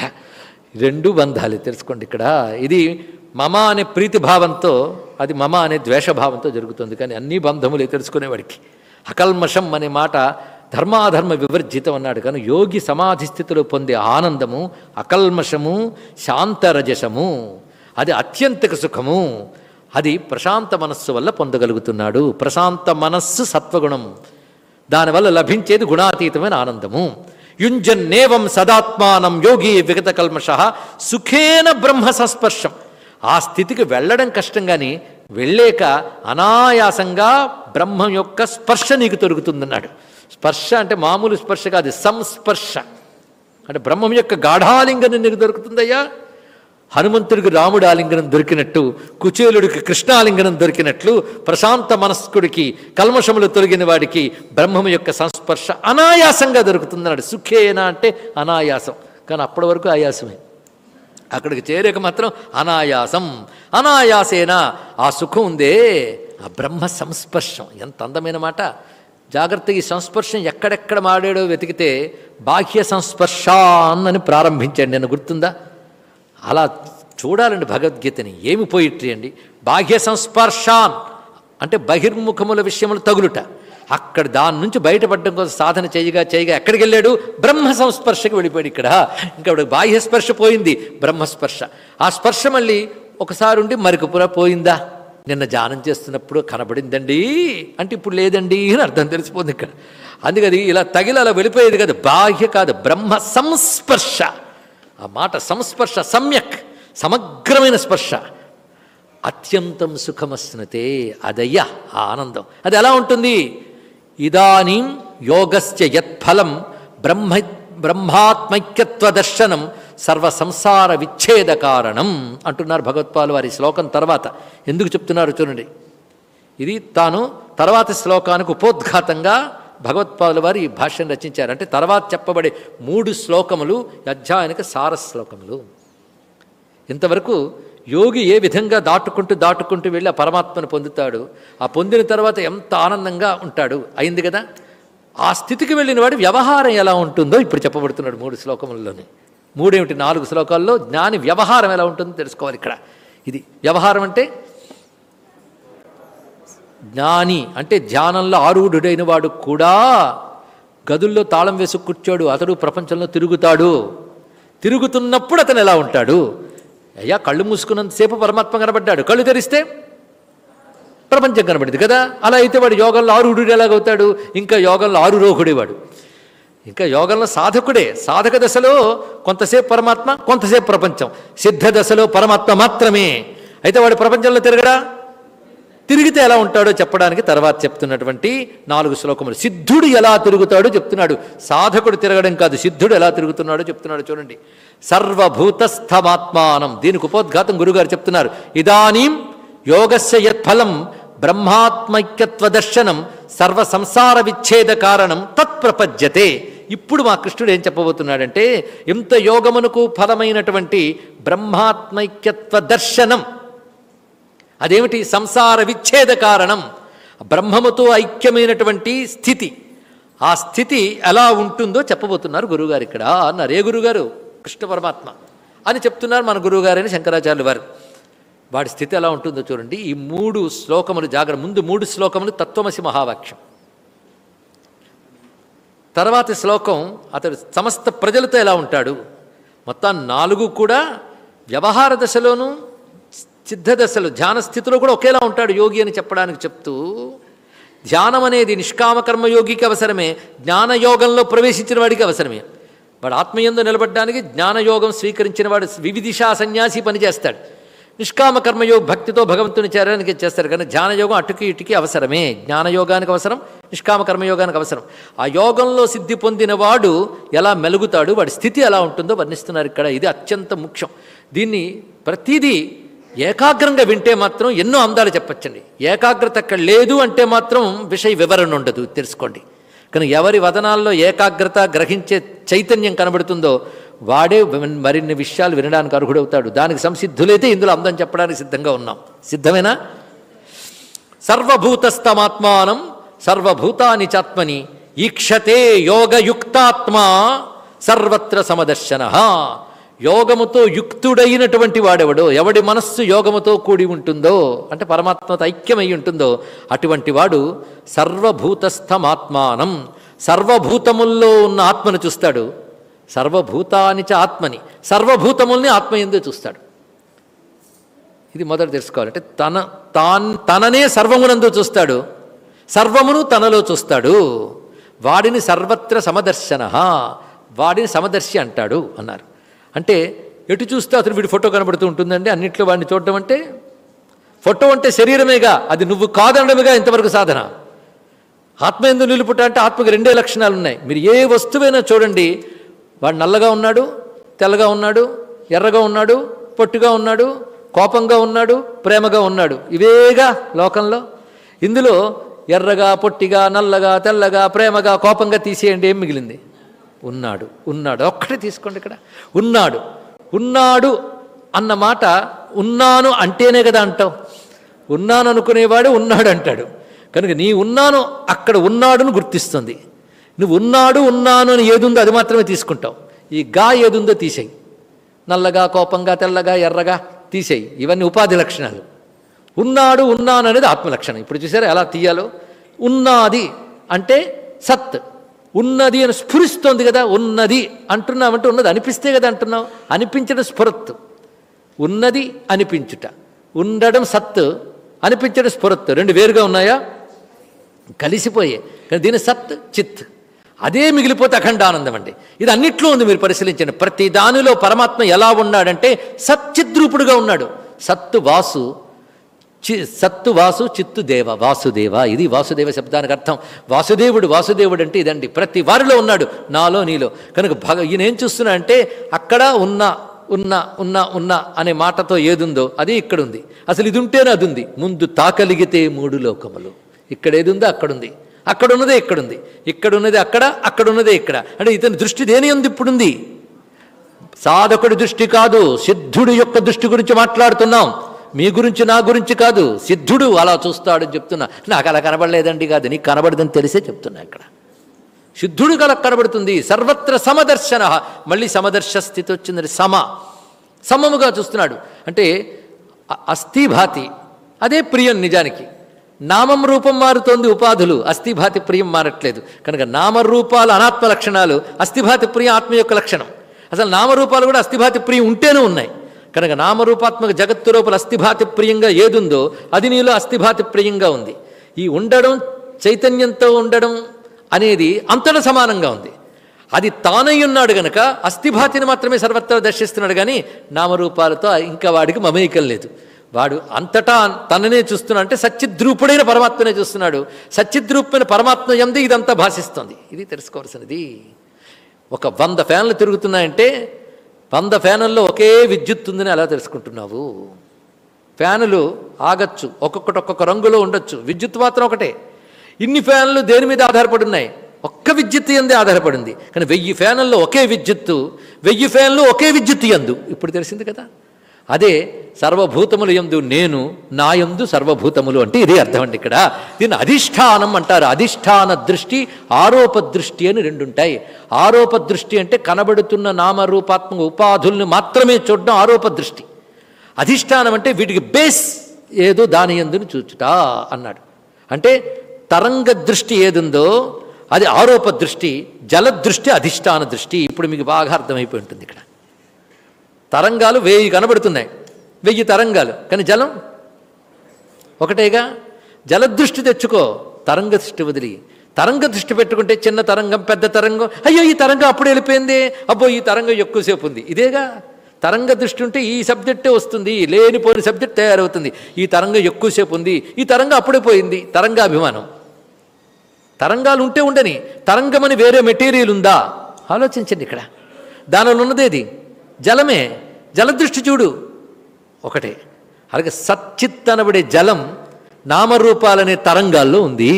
రెండు బంధాలు తెలుసుకోండి ఇక్కడ. ఇది మమ అనే ప్రీతి భావంతో అది మమ అనే ద్వేషభావంతో జరుగుతుంది. కానీ అన్ని బంధములే తెలుసుకునేవాడికి. అకల్మషం అనే మాట ధర్మాధర్మ వివర్జితం అన్నాడు కానీ యోగి సమాధి స్థితిలో పొందే ఆనందము అకల్మషము శాంతరజసము అది అత్యంతక సుఖము అది ప్రశాంత మనస్సు వల్ల పొందగలుగుతున్నాడు. ప్రశాంత మనస్సు సత్వగుణం. దానివల్ల లభించేది గుణాతీతమైన ఆనందము. యుంజన్నేవం సదాత్మానం యోగి విగత కల్మష సుఖేన బ్రహ్మ సంస్పర్శం ఆ స్థితికి వెళ్ళడం కష్టం కానీ వెళ్ళాక అనాయాసంగా బ్రహ్మం యొక్క స్పర్శ నీకు దొరుకుతుందన్నాడు స్పర్శ అంటే మామూలు స్పర్శ కాదు సంస్పర్శ. అంటే బ్రహ్మం యొక్క గాఢాలింగనం నీకు దొరుకుతుందయ్యా. హనుమంతుడికి రాముడు ఆలింగనం దొరికినట్టు కుచేలుడికి కృష్ణాలింగనం దొరికినట్లు ప్రశాంత మనస్కుడికి కల్మషములు తొలగిన వాడికి బ్రహ్మం యొక్క సంస్పర్శ అనాయాసంగా దొరుకుతుందన్నాడు. సుఖేనా అంటే అనాయాసం. కానీ అప్పటి వరకు ఆయాసమే. అక్కడికి చేరాక మాత్రం అనాయాసం. అనాయాసేనా ఆ సుఖం ఉందే ఆ బ్రహ్మ సంస్పర్శం. ఎంత అందమైన మాట. జాగ్రత్తగా ఈ సంస్పర్శం ఎక్కడెక్కడ మాడాడో వెతికితే బాహ్య సంస్పర్శాన్ అని ప్రారంభించాడు. నేను గుర్తుందా? అలా చూడాలండి భగవద్గీతని. ఏమి పోయిట్రీ అండి? బాహ్య సంస్పర్శాన్ అంటే బహిర్ముఖముల విషయములు తగులుట. అక్కడ దాని నుంచి బయటపడడం కోసం సాధన చేయగా చేయగా ఎక్కడికి వెళ్ళాడు? బ్రహ్మ సంస్పర్శకి వెళ్ళిపోయాడు ఇక్కడ. ఇంకా బాహ్య స్పర్శ పోయింది. బ్రహ్మస్పర్శ ఆ స్పర్శ మళ్ళీ ఒకసారి ఉండి మరికపుర పోయిందా? నిన్న ధ్యానం చేస్తున్నప్పుడు కనబడిందండి. అంటే ఇప్పుడు లేదండి అని అర్థం తెలిసిపోతుంది ఇక్కడ. అందుకది ఇలా తగిలి అలా వెళ్ళిపోయేది కదా. బాహ్య కాదు బ్రహ్మ సంస్పర్శ. ఆ మాట సంస్పర్శ సమ్యక్ సమగ్రమైన స్పర్శ. అత్యంతం సుఖమస్నతే అదయ్యా ఆ ఆనందం. అది ఎలా ఉంటుంది? ఇదానీం యోగస్య యత్ఫలం బ్రహ్మ బ్రహ్మాత్మైక్యత్వ దర్శనం సర్వ సంసార విచ్ఛేద కారణం అంటున్నారు భగవత్పాలు వారి శ్లోకం తర్వాత. ఎందుకు చెప్తున్నారు చూడండి. ఇది తాను తర్వాత శ్లోకానికి ఉపోద్ఘాతంగా భగవత్పాదుల వారు ఈ భాష్యం రచించారు. అంటే తర్వాత చెప్పబడే మూడు శ్లోకములు అధ్యాయానికి సార శ్లోకములు. ఇంతవరకు యోగి ఏ విధంగా దాటుకుంటూ దాటుకుంటూ వెళ్ళి ఆ పరమాత్మను పొందుతాడు ఆ పొందిన తర్వాత ఎంత ఆనందంగా ఉంటాడు అయింది కదా. ఆ స్థితికి వెళ్ళిన వాడు వ్యవహారం ఎలా ఉంటుందో ఇప్పుడు చెప్పబడుతున్నాడు మూడు శ్లోకముల్లోనే. మూడేమిటి? నాలుగు శ్లోకాల్లో జ్ఞాని వ్యవహారం ఎలా ఉంటుందో తెలుసుకోవాలి ఇక్కడ. ఇది వ్యవహారం అంటే జ్ఞాని అంటే ధ్యానంలో ఆరూఢుడైన వాడు కూడా గదుల్లో తాళం వేసి కూర్చోడు అతడు ప్రపంచంలో తిరుగుతాడు. తిరుగుతున్నప్పుడు అతను ఎలా ఉంటాడు? అయ్యా కళ్ళు మూసుకున్నంతసేపు పరమాత్మ కనబడ్డాడు. కళ్ళు తెరిస్తే ప్రపంచం కనబడింది కదా? అలా అయితే వాడు యోగంలో ఆరుడు ఎలాగవుతాడు? ఇంకా యోగంలో ఆరు రోగుడేవాడు ఇంకా యోగంలో సాధకుడే. సాధక దశలో కొంతసేపు పరమాత్మ కొంతసేపు ప్రపంచం. సిద్ధ దశలో పరమాత్మ మాత్రమే. అయితే వాడు ప్రపంచంలో తిరగడా? తిరిగితే ఎలా ఉంటాడో చెప్పడానికి తర్వాత చెప్తున్నటువంటి నాలుగు శ్లోకములు. సిద్ధుడు ఎలా తిరుగుతాడో చెప్తున్నాడు. సాధకుడు తిరగడం కాదు సిద్ధుడు ఎలా తిరుగుతున్నాడో చెప్తున్నాడు చూడండి. సర్వభూతస్థమాత్మానం. దీనికి ఉపోద్ఘాతం గురుగారు చెప్తున్నారు. ఇదానీం యోగస్య యత్ఫలం బ్రహ్మాత్మైక్యత్వ దర్శనం సర్వ సంసార విచ్ఛేద కారణం తత్ప్రపద్యతే ఇప్పుడు మా కృష్ణుడు ఏం చెప్పబోతున్నాడంటే ఇంత యోగమునకు ఫలమైనటువంటి బ్రహ్మాత్మైక్యత్వ దర్శనం. అదేమిటి? సంసార విచ్ఛేద కారణం. బ్రహ్మముతో ఐక్యమైనటువంటి స్థితి. ఆ స్థితి ఎలా ఉంటుందో చెప్పబోతున్నారు గురువుగారు ఇక్కడ. అన్నారు ఏ గురుగారు కృష్ణ పరమాత్మ. అని చెప్తున్నారు మన గురువుగారైన శంకరాచార్యులు వారు. వాడి స్థితి ఎలా ఉంటుందో చూడండి. ఈ మూడు శ్లోకములు జాగ్రత్త ముందు మూడు శ్లోకములు తత్వమసి మహావాక్యం. తర్వాతి శ్లోకం అతడు సమస్త ప్రజలతో ఎలా ఉంటాడు? మొత్తం నాలుగు కూడా వ్యవహార దశలోనూ సిద్ధ దశలో ధ్యాన స్థితిలో కూడా ఒకేలా ఉంటాడు యోగి అని చెప్పడానికి చెప్తూ ధ్యానం అనేది నిష్కామ అవసరమే జ్ఞానయోగంలో ప్రవేశించిన వాడికి అవసరమే. వాడు ఆత్మయందు నిలబడడానికి జ్ఞానయోగం స్వీకరించిన వాడు వివిధిషా సన్యాసి పనిచేస్తాడు. నిష్కామ కర్మయోగ భక్తితో భగవంతుని చేరడానికి చేస్తారు. కానీ ధ్యానయోగం అటుకి ఇటుకి అవసరమే. జ్ఞానయోగానికి అవసరం నిష్కామ కర్మయోగానికి అవసరం. ఆ యోగంలో సిద్ధి పొందిన వాడు ఎలా మెలుగుతాడు వాడి స్థితి ఎలా ఉంటుందో వర్ణిస్తున్నారు ఇక్కడ. ఇది అత్యంత ముఖ్యం. దీన్ని ప్రతిదీ ఏకాగ్రంగా వింటే మాత్రం ఎన్నో అందాలు చెప్పచ్చండి. ఏకాగ్రత అక్కడ లేదు అంటే మాత్రం విషయ వివరణ ఉండదు. తెలుసుకోండి. కానీ ఎవరి వదనాల్లో ఏకాగ్రత గ్రహించే చైతన్యం కనబడుతుందో వాడే మరిన్ని విషయాలు వినడానికి అర్హుడవుతాడు. దానికి సంసిద్ధులైతే ఇందులో అందం చెప్పడానికి సిద్ధంగా ఉన్నాం. సిద్ధమేనా? సర్వభూతస్థమాత్మానం సర్వభూతాని చాత్మని ఈక్షతే యోగయుక్తాత్మా సర్వత్ర సమదర్శన. యోగముతో యుక్తుడైనటువంటి వాడెవడో ఎవడి మనస్సు యోగముతో కూడి ఉంటుందో అంటే పరమాత్మతో ఐక్యమై ఉంటుందో అటువంటి వాడు సర్వభూతస్థమాత్మానం సర్వభూతముల్లో ఉన్న ఆత్మను చూస్తాడు. సర్వభూతాని చ ఆత్మని సర్వభూతముల్ని ఆత్మ ఎందే చూస్తాడు. ఇది మొదట తెలుసుకోవాలంటే తన తాన్ తననే సర్వమునందు చూస్తాడు. సర్వమును తనలో చూస్తాడు. వాడిని సర్వత్ర సమదర్శన వాడిని సమదర్శి అంటాడు అన్నారు. అంటే ఎటు చూస్తే అతను వీడి ఫోటో కనబడుతూ ఉంటుందండి? అన్నింటిలో వాడిని చూడడం అంటే ఫోటో అంటే శరీరమేగా అది నువ్వు కాదనడమేగా ఇంతవరకు సాధన. ఆత్మ ఎందు నిలుపుట అంటే ఆత్మకి రెండే లక్షణాలు ఉన్నాయి మీరు ఏ వస్తువైనా చూడండి వాడు నల్లగా ఉన్నాడు తెల్లగా ఉన్నాడు ఎర్రగా ఉన్నాడు పొట్టుగా ఉన్నాడు కోపంగా ఉన్నాడు ప్రేమగా ఉన్నాడు. ఇవేగా లోకంలో? ఇందులో ఎర్రగా పొట్టిగా నల్లగా తెల్లగా ప్రేమగా కోపంగా తీసేయండి ఏం మిగిలింది? ఉన్నాడు ఉన్నాడు. ఒక్కడే తీసుకోండి ఇక్కడ. ఉన్నాడు. ఉన్నాడు అన్న మాట ఉన్నాను అంటేనే కదా అంటావు. ఉన్నాను అనుకునేవాడు ఉన్నాడు అంటాడు. కనుక నీ ఉన్నాను అక్కడ ఉన్నాడును గుర్తిస్తుంది. నువ్వు ఉన్నాడు ఉన్నాను అని ఏదుందో అది మాత్రమే తీసుకుంటావు. ఈ గా ఏదుందో తీసేయి. నల్లగా కోపంగా తెల్లగా ఎర్రగా తీసేయి. ఇవన్నీ ఉపాధి లక్షణాలు. ఉన్నాడు ఉన్నాను అనేది ఆత్మలక్షణం. ఇప్పుడు చూసారా ఎలా తీయాలో? ఉన్నాది అంటే సత్. ఉన్నది అని స్ఫురిస్తోంది కదా ఉన్నది. అంటున్నామంటే ఉన్నది అనిపిస్తే కదా అంటున్నావు. అనిపించడం స్ఫురత్తు. ఉన్నది అనిపించుట. ఉండడం సత్ అనిపించడం స్ఫురత్తు. రెండు వేరుగా ఉన్నాయా? కలిసిపోయే కానీ దీని సత్ చిత్. అదే మిగిలిపోతే అఖండానందం అండి. ఇది అన్నిట్లో ఉంది మీరు పరిశీలించండి. ప్రతి దానిలో పరమాత్మ ఎలా ఉన్నాడంటే సచ్చిద్రూపుడుగా ఉన్నాడు. సత్తు వాసు చి సత్తు వాసు చిత్తు దేవ వాసుదేవ. ఇది వాసుదేవ శబ్దానికి అర్థం. వాసుదేవుడు వాసుదేవుడు అంటే ఇదండి. ప్రతి వారిలో ఉన్నాడు. నాలో నీలో. కనుక భగ ఈయన ఏం చూస్తున్నా అంటే అక్కడ ఉన్న ఉన్న ఉన్న ఉన్న అనే మాటతో ఏదుందో అది ఇక్కడ ఉంది అసలు ఇది ఉంటేనే అది ఉంది. ముందు తాకలిగితే మూడు లోకములు. ఇక్కడ ఏది ఉందో అక్కడుంది. అక్కడున్నదే ఇక్కడుంది. ఇక్కడున్నది ఇక్కడ ఉంది ఇక్కడ అక్కడ అక్కడున్నదే ఇక్కడ. అంటే ఇతని దృష్టి దేని ఉంది ఇప్పుడుంది? సాధకుడి దృష్టి కాదు సిద్ధుడి యొక్క దృష్టి గురించి మాట్లాడుతున్నాం. మీ గురించి నా గురించి కాదు సిద్ధుడు అలా చూస్తాడని చెప్తున్నా. నాకు అలా కనబడలేదండి కాదు నీకు కనబడదని తెలిసే చెప్తున్నా ఇక్కడ. సిద్ధుడు కల కనబడుతుంది. సర్వత్ర సమదర్శన. మళ్ళీ సమదర్శ స్థితి వచ్చింది సమ. సమముగా చూస్తున్నాడు. అంటే అస్థిభాతి. అదే ప్రియం నిజానికి. నామం రూపం మారుతోంది ఉపాధులు. అస్థిభాతి ప్రియం మారట్లేదు. కనుక నామరూపాలు అనాత్మ లక్షణాలు అస్థిభాతి ప్రియం ఆత్మ యొక్క లక్షణం. అసలు నామరూపాలు కూడా అస్థిభాతి ప్రియం ఉంటేనే ఉన్నాయి. కనుక నామరూపాత్మక జగత్తు లోపల అస్థిభాతి ప్రియంగా ఏదుందో అది నీలో అస్థిభాతి ప్రియంగా ఉంది. ఈ ఉండడం చైతన్యంతో ఉండడం అనేది అంతటా సమానంగా ఉంది. అది తానై ఉన్నాడు గనక అస్థిభాతిని మాత్రమే సర్వత్రా దర్శిస్తున్నాడు కానీ నామరూపాలతో ఇంకా వాడికి మమేకం లేదు. వాడు అంతటా తననే చూస్తున్నాడు. అంటే సత్యద్రూపుడైన పరమాత్మనే చూస్తున్నాడు. సత్యద్రూపమైన పరమాత్మ ఎందు ఇదంతా భాషిస్తుంది. ఇది తెలుసుకోవాల్సినది. ఒక వంద ఫ్యాన్లు తిరుగుతున్నాయంటే వంద ఫ్యానుల్లో ఒకే విద్యుత్ ఉందని ఎలా తెలుసుకుంటున్నావు? ఫ్యానులు ఆగచ్చు. ఒక్కొక్కటి ఒక్కొక్క రంగులో ఉండొచ్చు. విద్యుత్ మాత్రం ఒకటే. ఇన్ని ఫ్యాన్లు దేని మీద ఆధారపడి ఉన్నాయి? ఒక్క విద్యుత్ ఎందే ఆధారపడింది. కానీ వెయ్యి ఫ్యాన్ల్లో ఒకే విద్యుత్తు వెయ్యి ఫ్యాన్లు ఒకే విద్యుత్ ఎందు. ఇప్పుడు తెలిసింది కదా? అదే సర్వభూతములు ఎందు నేను నా యందు సర్వభూతములు అంటే ఇదే అర్థం అండి ఇక్కడ. దీన్ని అధిష్టానం అంటారు. అధిష్టాన దృష్టి ఆరోప దృష్టి అని రెండు ఉంటాయి ఆరోప దృష్టి అంటే కనబడుతున్న నామరూపాత్మక ఉపాధుల్ని మాత్రమే చూడడం ఆరోప దృష్టి. అధిష్టానం అంటే వీటికి బేస్ ఏదో దాని ఎందుని చూచుట అన్నాడు. అంటే తరంగ దృష్టి ఏదుందో అది ఆరోప దృష్టి జలదృష్టి అధిష్టాన దృష్టి. ఇప్పుడు మీకు బాగా అర్థమైపోయి ఉంటుంది ఇక్కడ. తరంగాలు వెయ్యి కనబడుతున్నాయి. వెయ్యి తరంగాలు. కానీ జలం? ఒకటేగా జలదృష్టి తెచ్చుకో తరంగ దృష్టి వదిలి. తరంగ దృష్టి పెట్టుకుంటే చిన్న తరంగం పెద్ద తరంగం. అయ్యో ఈ తరంగం అప్పుడు వెళ్ళిపోయింది. అబ్బో ఈ తరంగం ఎక్కువసేపు ఉంది. ఇదేగా తరంగ దృష్టి ఉంటే ఈ సబ్జెక్టే వస్తుంది. లేనిపోని సబ్జెక్ట్ తయారవుతుంది. ఈ తరంగం ఎక్కువసేపు ఉంది. ఈ తరంగం అప్పుడే పోయింది. తరంగాభిమానం. తరంగాలు ఉంటే ఉండని. తరంగమని వేరే మెటీరియల్ ఉందా? ఆలోచించండి ఇక్కడ. దానిలో ఉన్నదేది జలమే జలదృష్టి చూడు. ఒకటే అలాగే సచ్చిత్ అనబడే జలం నామరూపాలనే తరంగాల్లో ఉంది.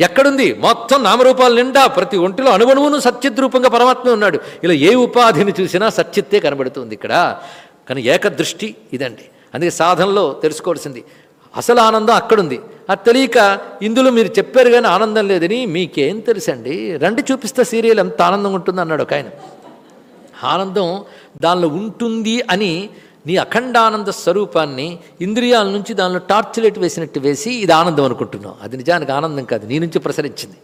ఎక్కడుంది? మొత్తం నామరూపాల నిండా ప్రతి ఒంటిలో అణువణువును సచ్చిత్ రూపంగా పరమాత్మ ఉన్నాడు. ఇలా ఏ ఉపాధిని చూసినా సచ్చిత్తే కనబడుతుంది ఇక్కడ. కానీ ఏకదృష్టి ఇదండి. అందుకే సాధనలో తెలుసుకోవాల్సింది. అసలు ఆనందం అక్కడుంది. అది తెలియక ఇందులో మీరు చెప్పారు కానీ ఆనందం లేదని మీకేం తెలుసండి? రండి చూపిస్తే సీరియల్ ఎంత ఆనందంగా ఉంటుంది అన్నాడు ఒక ఆయన. ఆనందం దానిలో ఉంటుంది అని నీ అఖండానంద స్వరూపాన్ని ఇంద్రియాల నుంచి దానిలో టార్చ్ లైట్ వేసినట్టు వేసి ఇది ఆనందం అనుకుంటున్నావు. అది నిజానికి ఆనందం కాదు నీ నుంచి ప్రసరించింది.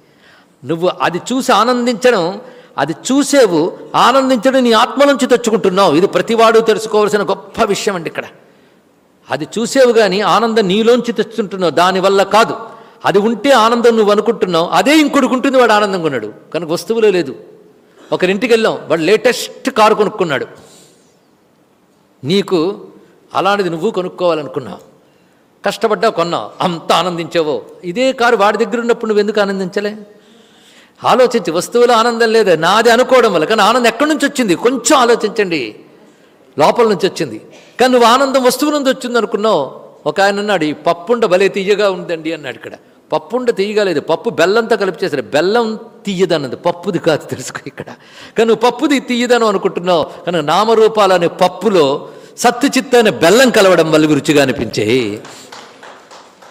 నువ్వు అది చూసి ఆనందించడం అది చూసేవు ఆనందించడం నీ ఆత్మ నుంచి తెచ్చుకుంటున్నావు. ఇది ప్రతివాడు తెలుసుకోవాల్సిన గొప్ప విషయం అండి ఇక్కడ. అది చూసేవు కానీ ఆనందం నీలోంచి తెచ్చుకుంటున్నావు దానివల్ల కాదు. అది ఉంటే ఆనందం నువ్వు అనుకుంటున్నావు అదే ఇంకొడుకుంటుంది ఉంటుంది వాడు ఆనందంగా ఉన్నాడు. కనుక వస్తువులో లేదు. ఒకరింటికి వెళ్ళాం. వాడు లేటెస్ట్ కారు కొనుక్కున్నాడు. నీకు అలాంటిది నువ్వు కొనుక్కోవాలనుకున్నావు కష్టపడ్డా కొన్నావు. అంత ఆనందించావో. ఇదే కారు వాడి దగ్గర ఉన్నప్పుడు నువ్వు ఎందుకు ఆనందించలే? ఆలోచించి వస్తువులో ఆనందం లేదు. నాది అనుకోవడం వల్ల. కానీ ఆనందం ఎక్కడి నుంచి వచ్చింది? కొంచెం ఆలోచించండి. లోపల నుంచి వచ్చింది. కానీ నువ్వు ఆనందం వస్తువు నుంచి వచ్చింది అనుకున్నావు ఒక ఆయన అన్నాడు ఈ పప్పుండ భలే తీయగా ఉందండి అన్నాడు ఇక్కడ. పప్పుండ తీయగలేదు. పప్పు బెల్లంతో కలిపి చేశారు బెల్లం తీయదన్నది. పప్పుది కాదు తెలుసుకో ఇక్కడ. కానీ నువ్వు పప్పుది తీయదను అనుకుంటున్నావు. కానీ నామరూపాలనే పప్పులో సత్తు చిత్తైన బెల్లం కలవడం వల్ల రుచిగా అనిపించాయి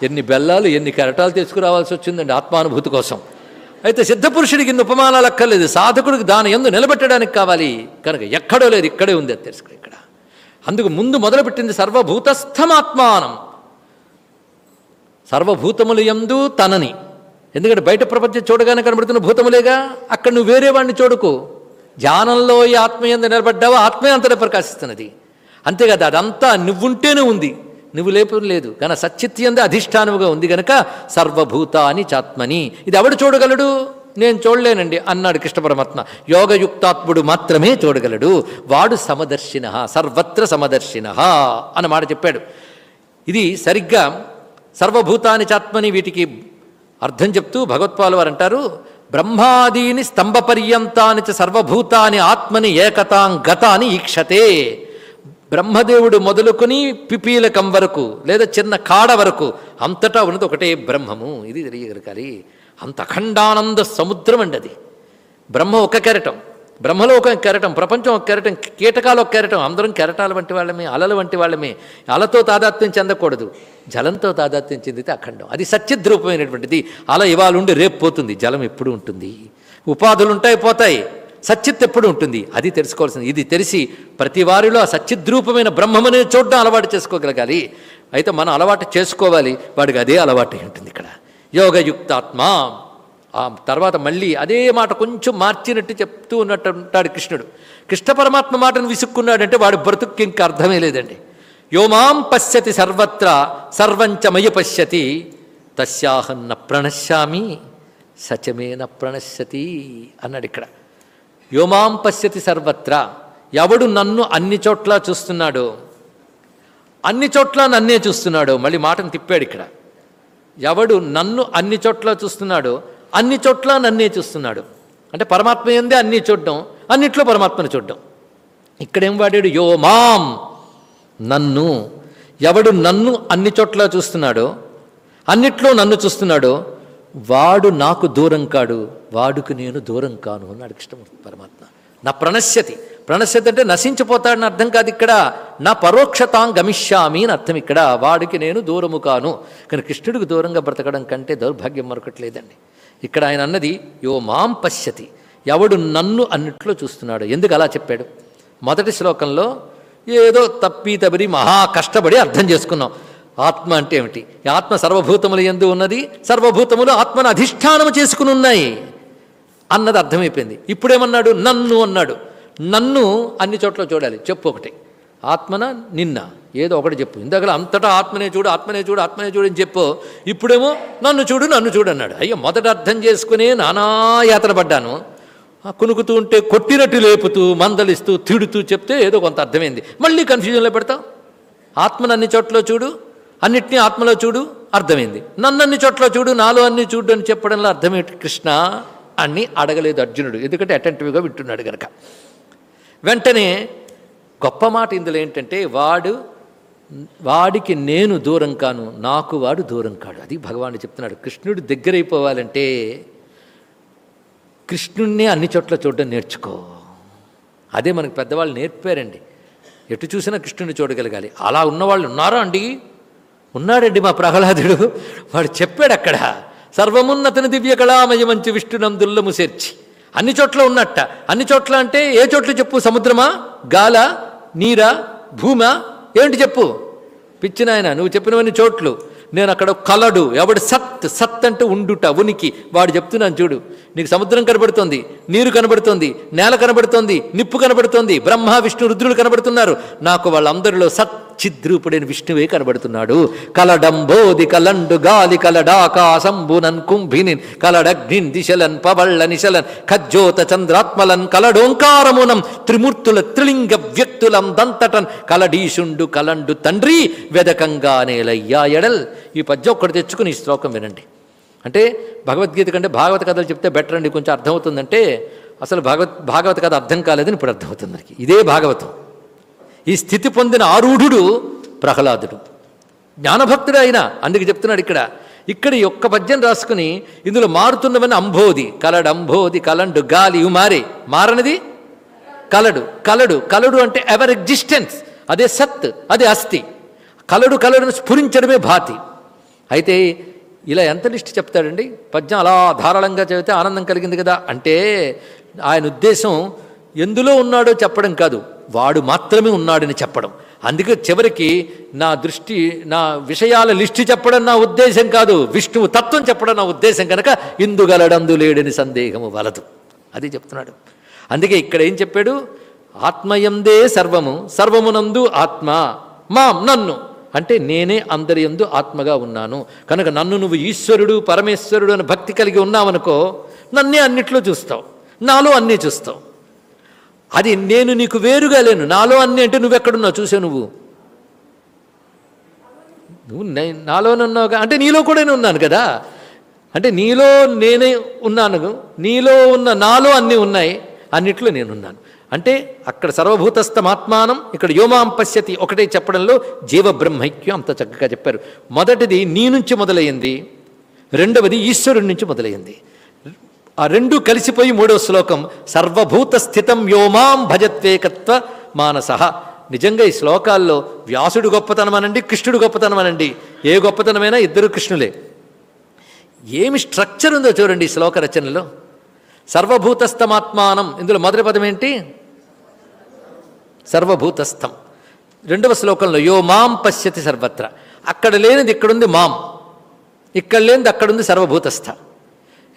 ఎన్ని బెల్లాలు ఎన్ని కెరటాలు తీసుకురావాల్సి వచ్చిందండి ఆత్మానుభూతి కోసం. అయితే సిద్ధపురుషుడికి ఇన్ని ఉపమానాలు అక్కర్లేదు. సాధకుడికి దాని ఎందు నిలబెట్టడానికి కావాలి. కనుక ఎక్కడో లేదు ఇక్కడే ఉంది అది తెలుసుకో ఇక్కడ. అందుకు ముందు మొదలుపెట్టింది సర్వభూతస్థమాత్మానం. సర్వభూతములు ఎందు తనని. ఎందుకంటే బయట ప్రపంచం చూడగానే కనబడుతున్న భూతములేగా? అక్కడ నువ్వు వేరే వాడిని చూడకు. ధ్యానంలో ఈ ఆత్మయందు నిలబడ్డావో? ఆత్మే అంతటా ప్రకాశిస్తున్నది. అంతేకాదు అదంతా నువ్వుంటేనే ఉంది. నువ్వు లేపు లేదు. కానీ సచ్చిత్యందే అధిష్టానముగా ఉంది గనక సర్వభూత అని చాత్మని. ఇది ఎవడు చూడగలడు? నేను చూడలేనండి అన్నాడు కృష్ణ పరమాత్మ. యోగయుక్తాత్ముడు మాత్రమే చూడగలడు. వాడు సమదర్శిన సర్వత్ర సమదర్శిన అన్నమాట చెప్పాడు. ఇది సరిగ్గా సర్వభూతాని చాత్మని వీటికి అర్థం చెప్తూ భగవత్పాలు వారు అంటారు బ్రహ్మాదీని స్తంభపర్యంతాని చ సర్వభూతాని ఆత్మని ఏకతాం గతాని ఈక్షతే. బ్రహ్మదేవుడు మొదలుకొని పిపీలకం వరకు లేదా చిన్న కాడ వరకు అంతటా ఉన్నది ఒకటే బ్రహ్మము. ఇది తెలియగలగాలి. అంత అఖండానంద సముద్రం అండి అది. బ్రహ్మ ఒక కెరటం. బ్రహ్మలోకం ఒక కెరటం ప్రపంచం కెరటం కీటకాలు కెరటం అందరం కెరటాల వంటి వాళ్ళమే అలల వంటి వాళ్ళమే. అలతో తాదాత్మ్యం చెందకూడదు. జలంతో తాదాత్మ్యం చెందితే అఖండం. అది సత్యద్రూపమైనటువంటిది అల ఇవాళ ఉండి రేపు పోతుంది. జలం ఎప్పుడు ఉంటుంది? ఉపాధులు ఉంటాయి పోతాయి. సచ్చిత్ ఎప్పుడు ఉంటుంది? అది తెలుసుకోవాల్సింది. ఇది తెలిసి ప్రతి వారిలో ఆ సత్యద్రూపమైన బ్రహ్మమనే చూడడం అలవాటు చేసుకోగలగాలి. అయితే మనం అలవాటు చేసుకోవాలి. వాడికి అదే అలవాటు ఉంటుంది ఇక్కడ. యోగయుక్తాత్మ ఆ తర్వాత మళ్ళీ అదే మాట కొంచెం మార్చినట్టు చెప్తూ ఉన్నట్టు ఉంటాడు కృష్ణుడు. కృష్ణ పరమాత్మ మాటను విసుక్కున్నాడంటే వాడి బ్రతుక్కి ఇంకా అర్థమే లేదండి. యోమాం పశ్యతి సర్వత్ర సర్వంచమయ పశ్యతి తస్యాహన్న ప్రణశ్యామి సచమేన ప్రణశ్యతి అన్నాడు ఇక్కడ. యోమాం పశ్యతి సర్వత్ర ఎవడు నన్ను అన్ని చోట్ల చూస్తున్నాడు అన్ని చోట్ల నన్నే చూస్తున్నాడు మళ్ళీ మాటను తిప్పాడు ఇక్కడ. ఎవడు నన్ను అన్ని చోట్ల చూస్తున్నాడో అన్ని చోట్ల నన్నే చూస్తున్నాడు. అంటే పరమాత్మ ఏందే అన్నీ చూడడం అన్నిట్లో పరమాత్మను చూడడం. ఇక్కడేం వాడాడు? యో మాం నన్ను. ఎవడు నన్ను అన్ని చోట్ల చూస్తున్నాడో అన్నిట్లో నన్ను చూస్తున్నాడో వాడు నాకు దూరం కాడు వాడుకు నేను దూరం కాను అన్నాడు కృష్ణమూర్తి పరమాత్మ. నా ప్రణశ్యతి. ప్రణశ్యతి అంటే నశించిపోతాడని అర్థం కాదు ఇక్కడ. నా పరోక్షతాం గమిష్యామి అని అర్థం ఇక్కడ. వాడికి నేను దూరము కాను. కానీ కృష్ణుడికి దూరంగా బ్రతకడం కంటే దౌర్భాగ్యం మరొకట్లేదండి ఇక్కడ ఆయన అన్నది యో మాం పశ్యతి. ఎవడు నన్ను అన్నిట్లో చూస్తున్నాడు. ఎందుకు అలా చెప్పాడు? మొదటి శ్లోకంలో ఏదో తప్పి తబరి మహా కష్టపడి అర్థం చేసుకున్నాం. ఆత్మ అంటే ఏమిటి? ఆత్మ సర్వభూతములు ఎందు ఉన్నది సర్వభూతములు ఆత్మను అధిష్టానము చేసుకుని ఉన్నాయి అన్నది అర్థమైపోయింది. ఇప్పుడేమన్నాడు? నన్ను అన్నాడు. నన్ను అన్ని చోట్ల చూడాలి. చెప్పు ఒకటి. ఆత్మన నిన్న. ఏదో ఒకటి చెప్పు. ఇందాక అంతటా ఆత్మనే చూడు ఆత్మనే చూడు ఆత్మనే చూడు అని చెప్పు. ఇప్పుడేమో నన్ను చూడు నన్ను చూడు అన్నాడు. అయ్యో మొదట అర్థం చేసుకునే నానా యాత్ర పడ్డాను. ఆ కునుకుతూ ఉంటే కొట్టినట్టు లేపుతూ మందలిస్తూ తిడుతూ చెప్తే ఏదో కొంత అర్థమైంది. మళ్ళీ కన్ఫ్యూజన్లో పెడతాం. ఆత్మను అన్ని చోట్ల చూడు అన్నిటినీ ఆత్మలో చూడు అర్థమైంది. నన్ను అన్ని చోట్ల చూడు నాలో అన్ని చూడు అని చెప్పడంలో అర్థమేంటి కృష్ణ? అని అడగలేదు అర్జునుడు. ఎందుకంటే అటెంటివ్గా వింటున్నాడు కనుక వెంటనే గొప్ప మాట ఇందులో ఏంటంటే వాడు వాడికి నేను దూరం కాను నాకు వాడు దూరం కాడు. అది భగవానుడు చెప్తున్నాడు. కృష్ణుడు దగ్గరైపోవాలంటే కృష్ణుణ్ణి అన్ని చోట్ల చూడడం నేర్చుకో. అదే మనకు పెద్దవాళ్ళు నేర్పారండి. ఎటు చూసినా కృష్ణుని చూడగలగాలి. అలా ఉన్నవాళ్ళు ఉన్నారా అండి? ఉన్నాడండి మా ప్రహ్లాదుడు. వాడు చెప్పాడు అక్కడ సర్వమున్నతని దివ్య కళామయమంచి విష్ణునందుల్లము చేర్చి. అన్ని చోట్ల ఉన్నట్ట. అన్ని చోట్ల అంటే ఏ చోట్ల చెప్పు సముద్రమా? గాల నీరా భూమా ఏంటి చెప్పు? పిచ్చినాయన నువ్వు చెప్పినవన్నీ చోట్లు. నేను అక్కడ కలడు. ఎవడు సత్ సత్ అంటే ఉండుట ఉనికి. వాడు చెప్తున్నాను చూడు. నీకు సముద్రం కనబడుతోంది నీరు కనబడుతోంది నేల కనబడుతోంది నిప్పు కనబడుతోంది బ్రహ్మ విష్ణు రుద్రులు కనబడుతున్నారు. నాకు వాళ్ళందరిలో సత్ చిద్రూపుడైన విష్ణువే కనబడుతున్నాడు. కలడంబోది కలండు గాలి కలడాకాశంబునన్ కుంభినిన్ కలడగ్నిన్ దిశలన్ పవళ్ళ నిశలన్ ఖజ్జోత చంద్రాత్మలన్ కలడోంకారమునం త్రిమూర్తుల త్రిలింగ వ్యక్తులం దంతటన్ కలడీషుండు కలండు తండ్రి వెదకంగా నేలయ్యా ఎడల్. ఈ పద్యం ఒక్కడు తెచ్చుకుని ఈ శ్లోకం వినండి. అంటే భగవద్గీత కంటే భాగవత కథలు చెప్తే బెటర్ అండి. కొంచెం అర్థమవుతుందంటే అసలు భగవత్ భాగవత కథ అర్థం కాలేదని ఇప్పుడు అర్థమవుతుంది మనకి. ఇదే భాగవతం. ఈ స్థితి పొందిన ఆరూఢుడు ప్రహ్లాదుడు. జ్ఞానభక్తుడు అయినా అందుకు చెప్తున్నాడు ఇక్కడ. ఇక్కడ ఈ ఒక్క పద్యం రాసుకుని ఇందులో మారుతున్నవని అంబోది కలడు అంబోది కలండు గాలి ఇవి మారే మారనిది? కలడు. కలడు. కలడు అంటే ఎవర్ ఎగ్జిస్టెన్స్. అదే సత్ అదే అస్థి. కలడు కలడును స్ఫురించడమే భాతి. అయితే ఇలా ఎంత లిస్ట్ చెప్తాడండి? పద్యం అలా ధారాళంగా చదివితే ఆనందం కలిగింది కదా? అంటే ఆయన ఉద్దేశం ఎందులో ఉన్నాడో చెప్పడం కాదు వాడు మాత్రమే ఉన్నాడని చెప్పడం. అందుకే చివరికి నా దృష్టి నా విషయాల లిస్టు చెప్పడం నా ఉద్దేశం కాదు విష్ణువు తత్వం చెప్పడం నా ఉద్దేశం కనుక ఇందుగలడందు లేడని సందేహము వలదు. అది చెప్తున్నాడు. అందుకే ఇక్కడ ఏం చెప్పాడు? ఆత్మయందే సర్వము సర్వమునందు ఆత్మ మాం నన్ను. అంటే నేనే అందరి ఎందు ఆత్మగా ఉన్నాను. కనుక నన్ను నువ్వు ఈశ్వరుడు పరమేశ్వరుడు అని భక్తి కలిగి ఉన్నావనుకో నన్నే అన్నిట్లో చూస్తావు. నాలో అన్నీ చూస్తావు. అది నేను నీకు వేరుగా లేను. నాలో అన్నీ అంటే నువ్వెక్కడున్నావు? చూసావు నువ్వు. నువ్వు నే- నాలోనున్నావుగా అంటే నీలో కూడా నేను ఉన్నాను కదా. అంటే నీలో నేనే ఉన్నాను. నీలో ఉన్న నాలో అన్నీ ఉన్నాయి. అన్నిట్లో నేనున్నాను. అంటే అక్కడ సర్వభూతస్థమాత్మానం ఇక్కడ యోమాం పశ్యతి ఒకటే చెప్పడంలో జీవబ్రహ్మైక్యం అంత చక్కగా చెప్పారు. మొదటిది నీ నుంచి మొదలైంది రెండవది ఈశ్వరుడి నుంచి మొదలైంది. ఆ రెండు కలిసిపోయి మూడవ శ్లోకం సర్వభూత స్థితం యోమాం భజత్వేకత్వ మానస. నిజంగా ఈ శ్లోకాల్లో వ్యాసుడు గొప్పతనం అనండి కృష్ణుడు గొప్పతనం అనండి. ఏ గొప్పతనమైనా ఇద్దరు కృష్ణులే. ఏమి స్ట్రక్చర్ ఉందో చూడండి ఈ శ్లోక రచనలో. సర్వభూతస్థమాత్మానం. ఇందులో మొదటి పదం ఏంటి? సర్వభూతస్థం. రెండవ శ్లోకంలో యో మాం పశ్యతి సర్వత్ర. అక్కడ లేనిది ఇక్కడుంది మాం. ఇక్కడ లేనిది అక్కడుంది సర్వభూతస్థ.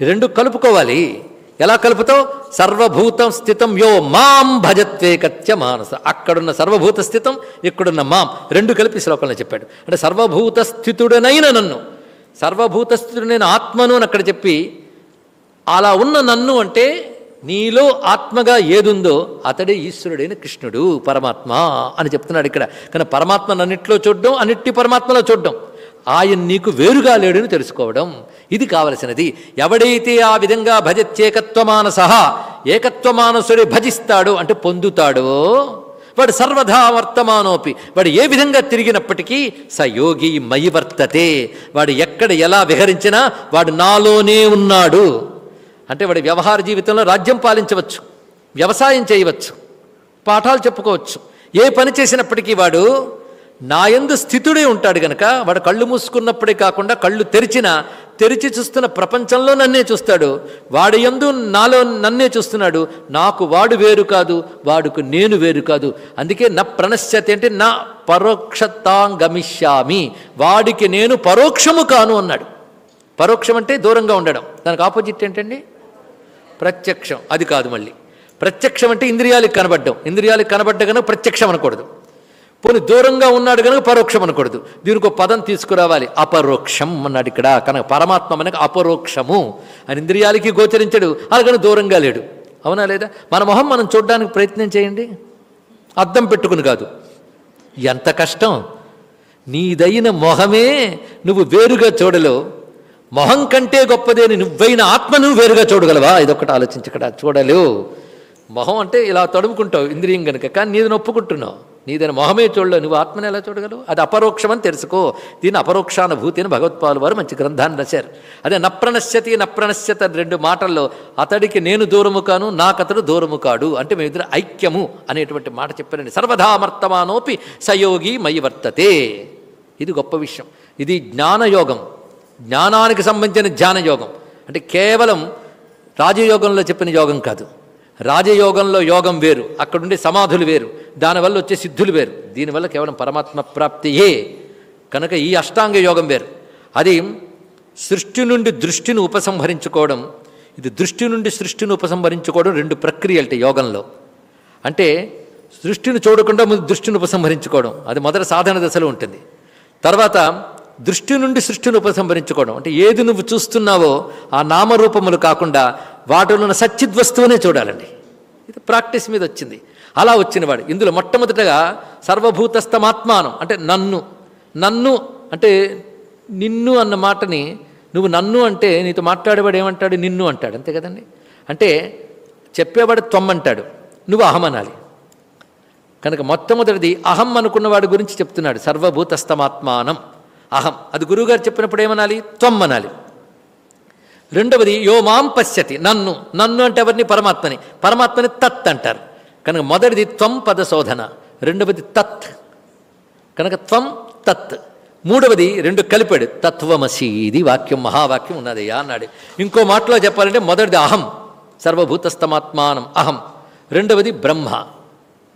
రెండు కలుపుకోవాలి. ఎలా కలుపుతావు? సర్వభూతం స్థితం యో మాం భజత్వేకత్య మానస. అక్కడున్న సర్వభూత స్థితం ఇక్కడున్న మాం. రెండు కలిపి శ్లోకంలో చెప్పాడు. అంటే సర్వభూత స్థితుడనైన నన్ను. సర్వభూత స్థితుడైన ఆత్మను అని అక్కడ చెప్పి అలా ఉన్న నన్ను అంటే నీలో ఆత్మగా ఏదుందో అతడే ఈశ్వరుడైన కృష్ణుడు పరమాత్మ అని చెప్తున్నాడు ఇక్కడ. కానీ పరమాత్మ నన్నిట్లో చూడడం అన్నిటి పరమాత్మలో చూడడం. ఆయన నీకు వేరుగా లేడని తెలుసుకోవడం. ఇది కావలసినది. ఎవడైతే ఆ విధంగా భజత్యేకత్వమానస ఏకత్వమానసుడి భజిస్తాడో అంటే పొందుతాడో వాడు సర్వధా వర్తమానోపి. వాడు ఏ విధంగా తిరిగినప్పటికీ స యోగి మయి వర్తతే. వాడు ఎక్కడ ఎలా విహరించినా వాడు నాలోనే ఉన్నాడు. అంటే వాడి వ్యవహార జీవితంలో రాజ్యం పాలించవచ్చు వ్యవసాయం చేయవచ్చు పాఠాలు చెప్పుకోవచ్చు. ఏ పని చేసినప్పటికీ వాడు నాయందు స్థితుడే ఉంటాడు గనక వాడు కళ్ళు మూసుకున్నప్పుడే కాకుండా కళ్ళు తెరిచిన తెరిచి చూస్తున్న ప్రపంచంలో నన్నే చూస్తాడు. వాడు ఎందు నాలో నన్నే చూస్తున్నాడు. నాకు వాడు వేరు కాదు వాడుకు నేను వేరు కాదు. అందుకే నా ప్రణశ్యతి అంటే నా పరోక్షతాంగమిష్యామి. వాడికి నేను పరోక్షము కాను అన్నాడు. పరోక్షం అంటే దూరంగా ఉండడం. దానికి ఆపోజిట్ ఏంటండి? ప్రత్యక్షం. అది కాదు మళ్ళీ. ప్రత్యక్షం అంటే ఇంద్రియాలకు కనబడ్డం. ఇంద్రియాలకు కనబడ్డ కనుక ప్రత్యక్షం అనకూడదు. పోనీ దూరంగా ఉన్నాడు కనుక పరోక్షం అనకూడదు. దీనికి ఒక పదం తీసుకురావాలి. అపరోక్షం అన్నాడు ఇక్కడ. కనుక పరమాత్మ మనకు అపరోక్షము అని ఇంద్రియాలకి గోచరించడు. అలాగని దూరంగా లేడు. అవునా లేదా? మన మొహం మనం చూడడానికి ప్రయత్నం చేయండి. అద్దం పెట్టుకుని కాదు. ఎంత కష్టం. నీదైన మొహమే నువ్వు వేరుగా చూడలేవు. మొహం కంటే గొప్పదేని నువ్వైన ఆత్మ నువ్వు వేరుగా చూడగలవా? ఇదొకటి ఆలోచించకడ చూడలేవు మొహం అంటే ఇలా తడుముకుంటావు ఇంద్రియం కనుక కానీ నీదని ఒప్పుకుంటున్నావు నీదని మొహమే చూడలేవు. నువ్వు ఆత్మని ఎలా చూడగలవు? అది అపరోక్షం అని తెలుసుకో. దీని అపరోక్షానుభూతి అని భగవత్పాలు వారు మంచి గ్రంథాన్ని రాశారు. అదే నప్రణశ్యతి నప్రణశ్యత రెండు మాటల్లో అతడికి నేను దూరము కాను నాకతడు దూరము కాడు. అంటే మేమిద్దరు ఐక్యము అనేటువంటి మాట చెప్పారండి. సర్వధామర్తమానోపి సయోగి మయి వర్తతే. ఇది గొప్ప విషయం. ఇది జ్ఞానయోగం. జ్ఞానానికి సంబంధించిన ధ్యానయోగం. అంటే కేవలం రాజయోగంలో చెప్పిన యోగం కాదు. రాజయోగంలో యోగం వేరు. అక్కడుండే సమాధులు వేరు. దానివల్ల వచ్చే సిద్ధులు వేరు. దీనివల్ల కేవలం పరమాత్మ ప్రాప్తియే. కనుక ఈ అష్టాంగ యోగం వేరు. అది సృష్టి నుండి దృష్టిని ఉపసంహరించుకోవడం ఇది దృష్టి నుండి సృష్టిని ఉపసంహరించుకోవడం రెండు ప్రక్రియలు యోగంలో. అంటే సృష్టిని చూడకుండా ముందు దృష్టిని ఉపసంహరించుకోవడం. అది మొదటి సాధన దశలో ఉంటుంది. తర్వాత దృష్టి నుండి సృష్టిని ఉపసంహరించుకోవడం. అంటే ఏది నువ్వు చూస్తున్నావో ఆ నామరూపములు కాకుండా వాటిలో ఉన్న సచ్చిద్వస్తువునే చూడాలండి. ఇది ప్రాక్టీస్ మీద వచ్చింది. అలా వచ్చినవాడు. ఇందులో మొట్టమొదటగా సర్వభూతస్థమాత్మానం అంటే నన్ను. నన్ను అంటే నిన్ను అన్న మాటని నువ్వు నన్ను అంటే నీతో మాట్లాడేవాడు ఏమంటాడు? నిన్ను అంటాడు. అంతే కదండి? అంటే చెప్పేవాడు తొమ్మంటాడు నువ్వు అహం అనాలి. కనుక మొట్టమొదటిది అహం అనుకున్నవాడి గురించి చెప్తున్నాడు. సర్వభూతస్థమాత్మానం. అహం. అది గురువుగారు చెప్పినప్పుడు ఏమనాలి? త్వం అనాలి రెండవది యో మాం పశ్యతి. నన్ను. నన్ను అంటే ఎవరిని? పరమాత్మని. పరమాత్మని తత్ అంటారు. కనుక మొదటిది త్వం పద శోధన. రెండవది తత్. కనుక త్వం తత్. మూడవది రెండు కలిపాడు. తత్వమసి ఇది వాక్యం మహావాక్యం ఉన్నదయ్యా అన్నాడు. ఇంకో మాటలో చెప్పాలంటే మొదటిది అహం. సర్వభూతస్థమాత్మానం. అహం. రెండవది బ్రహ్మ.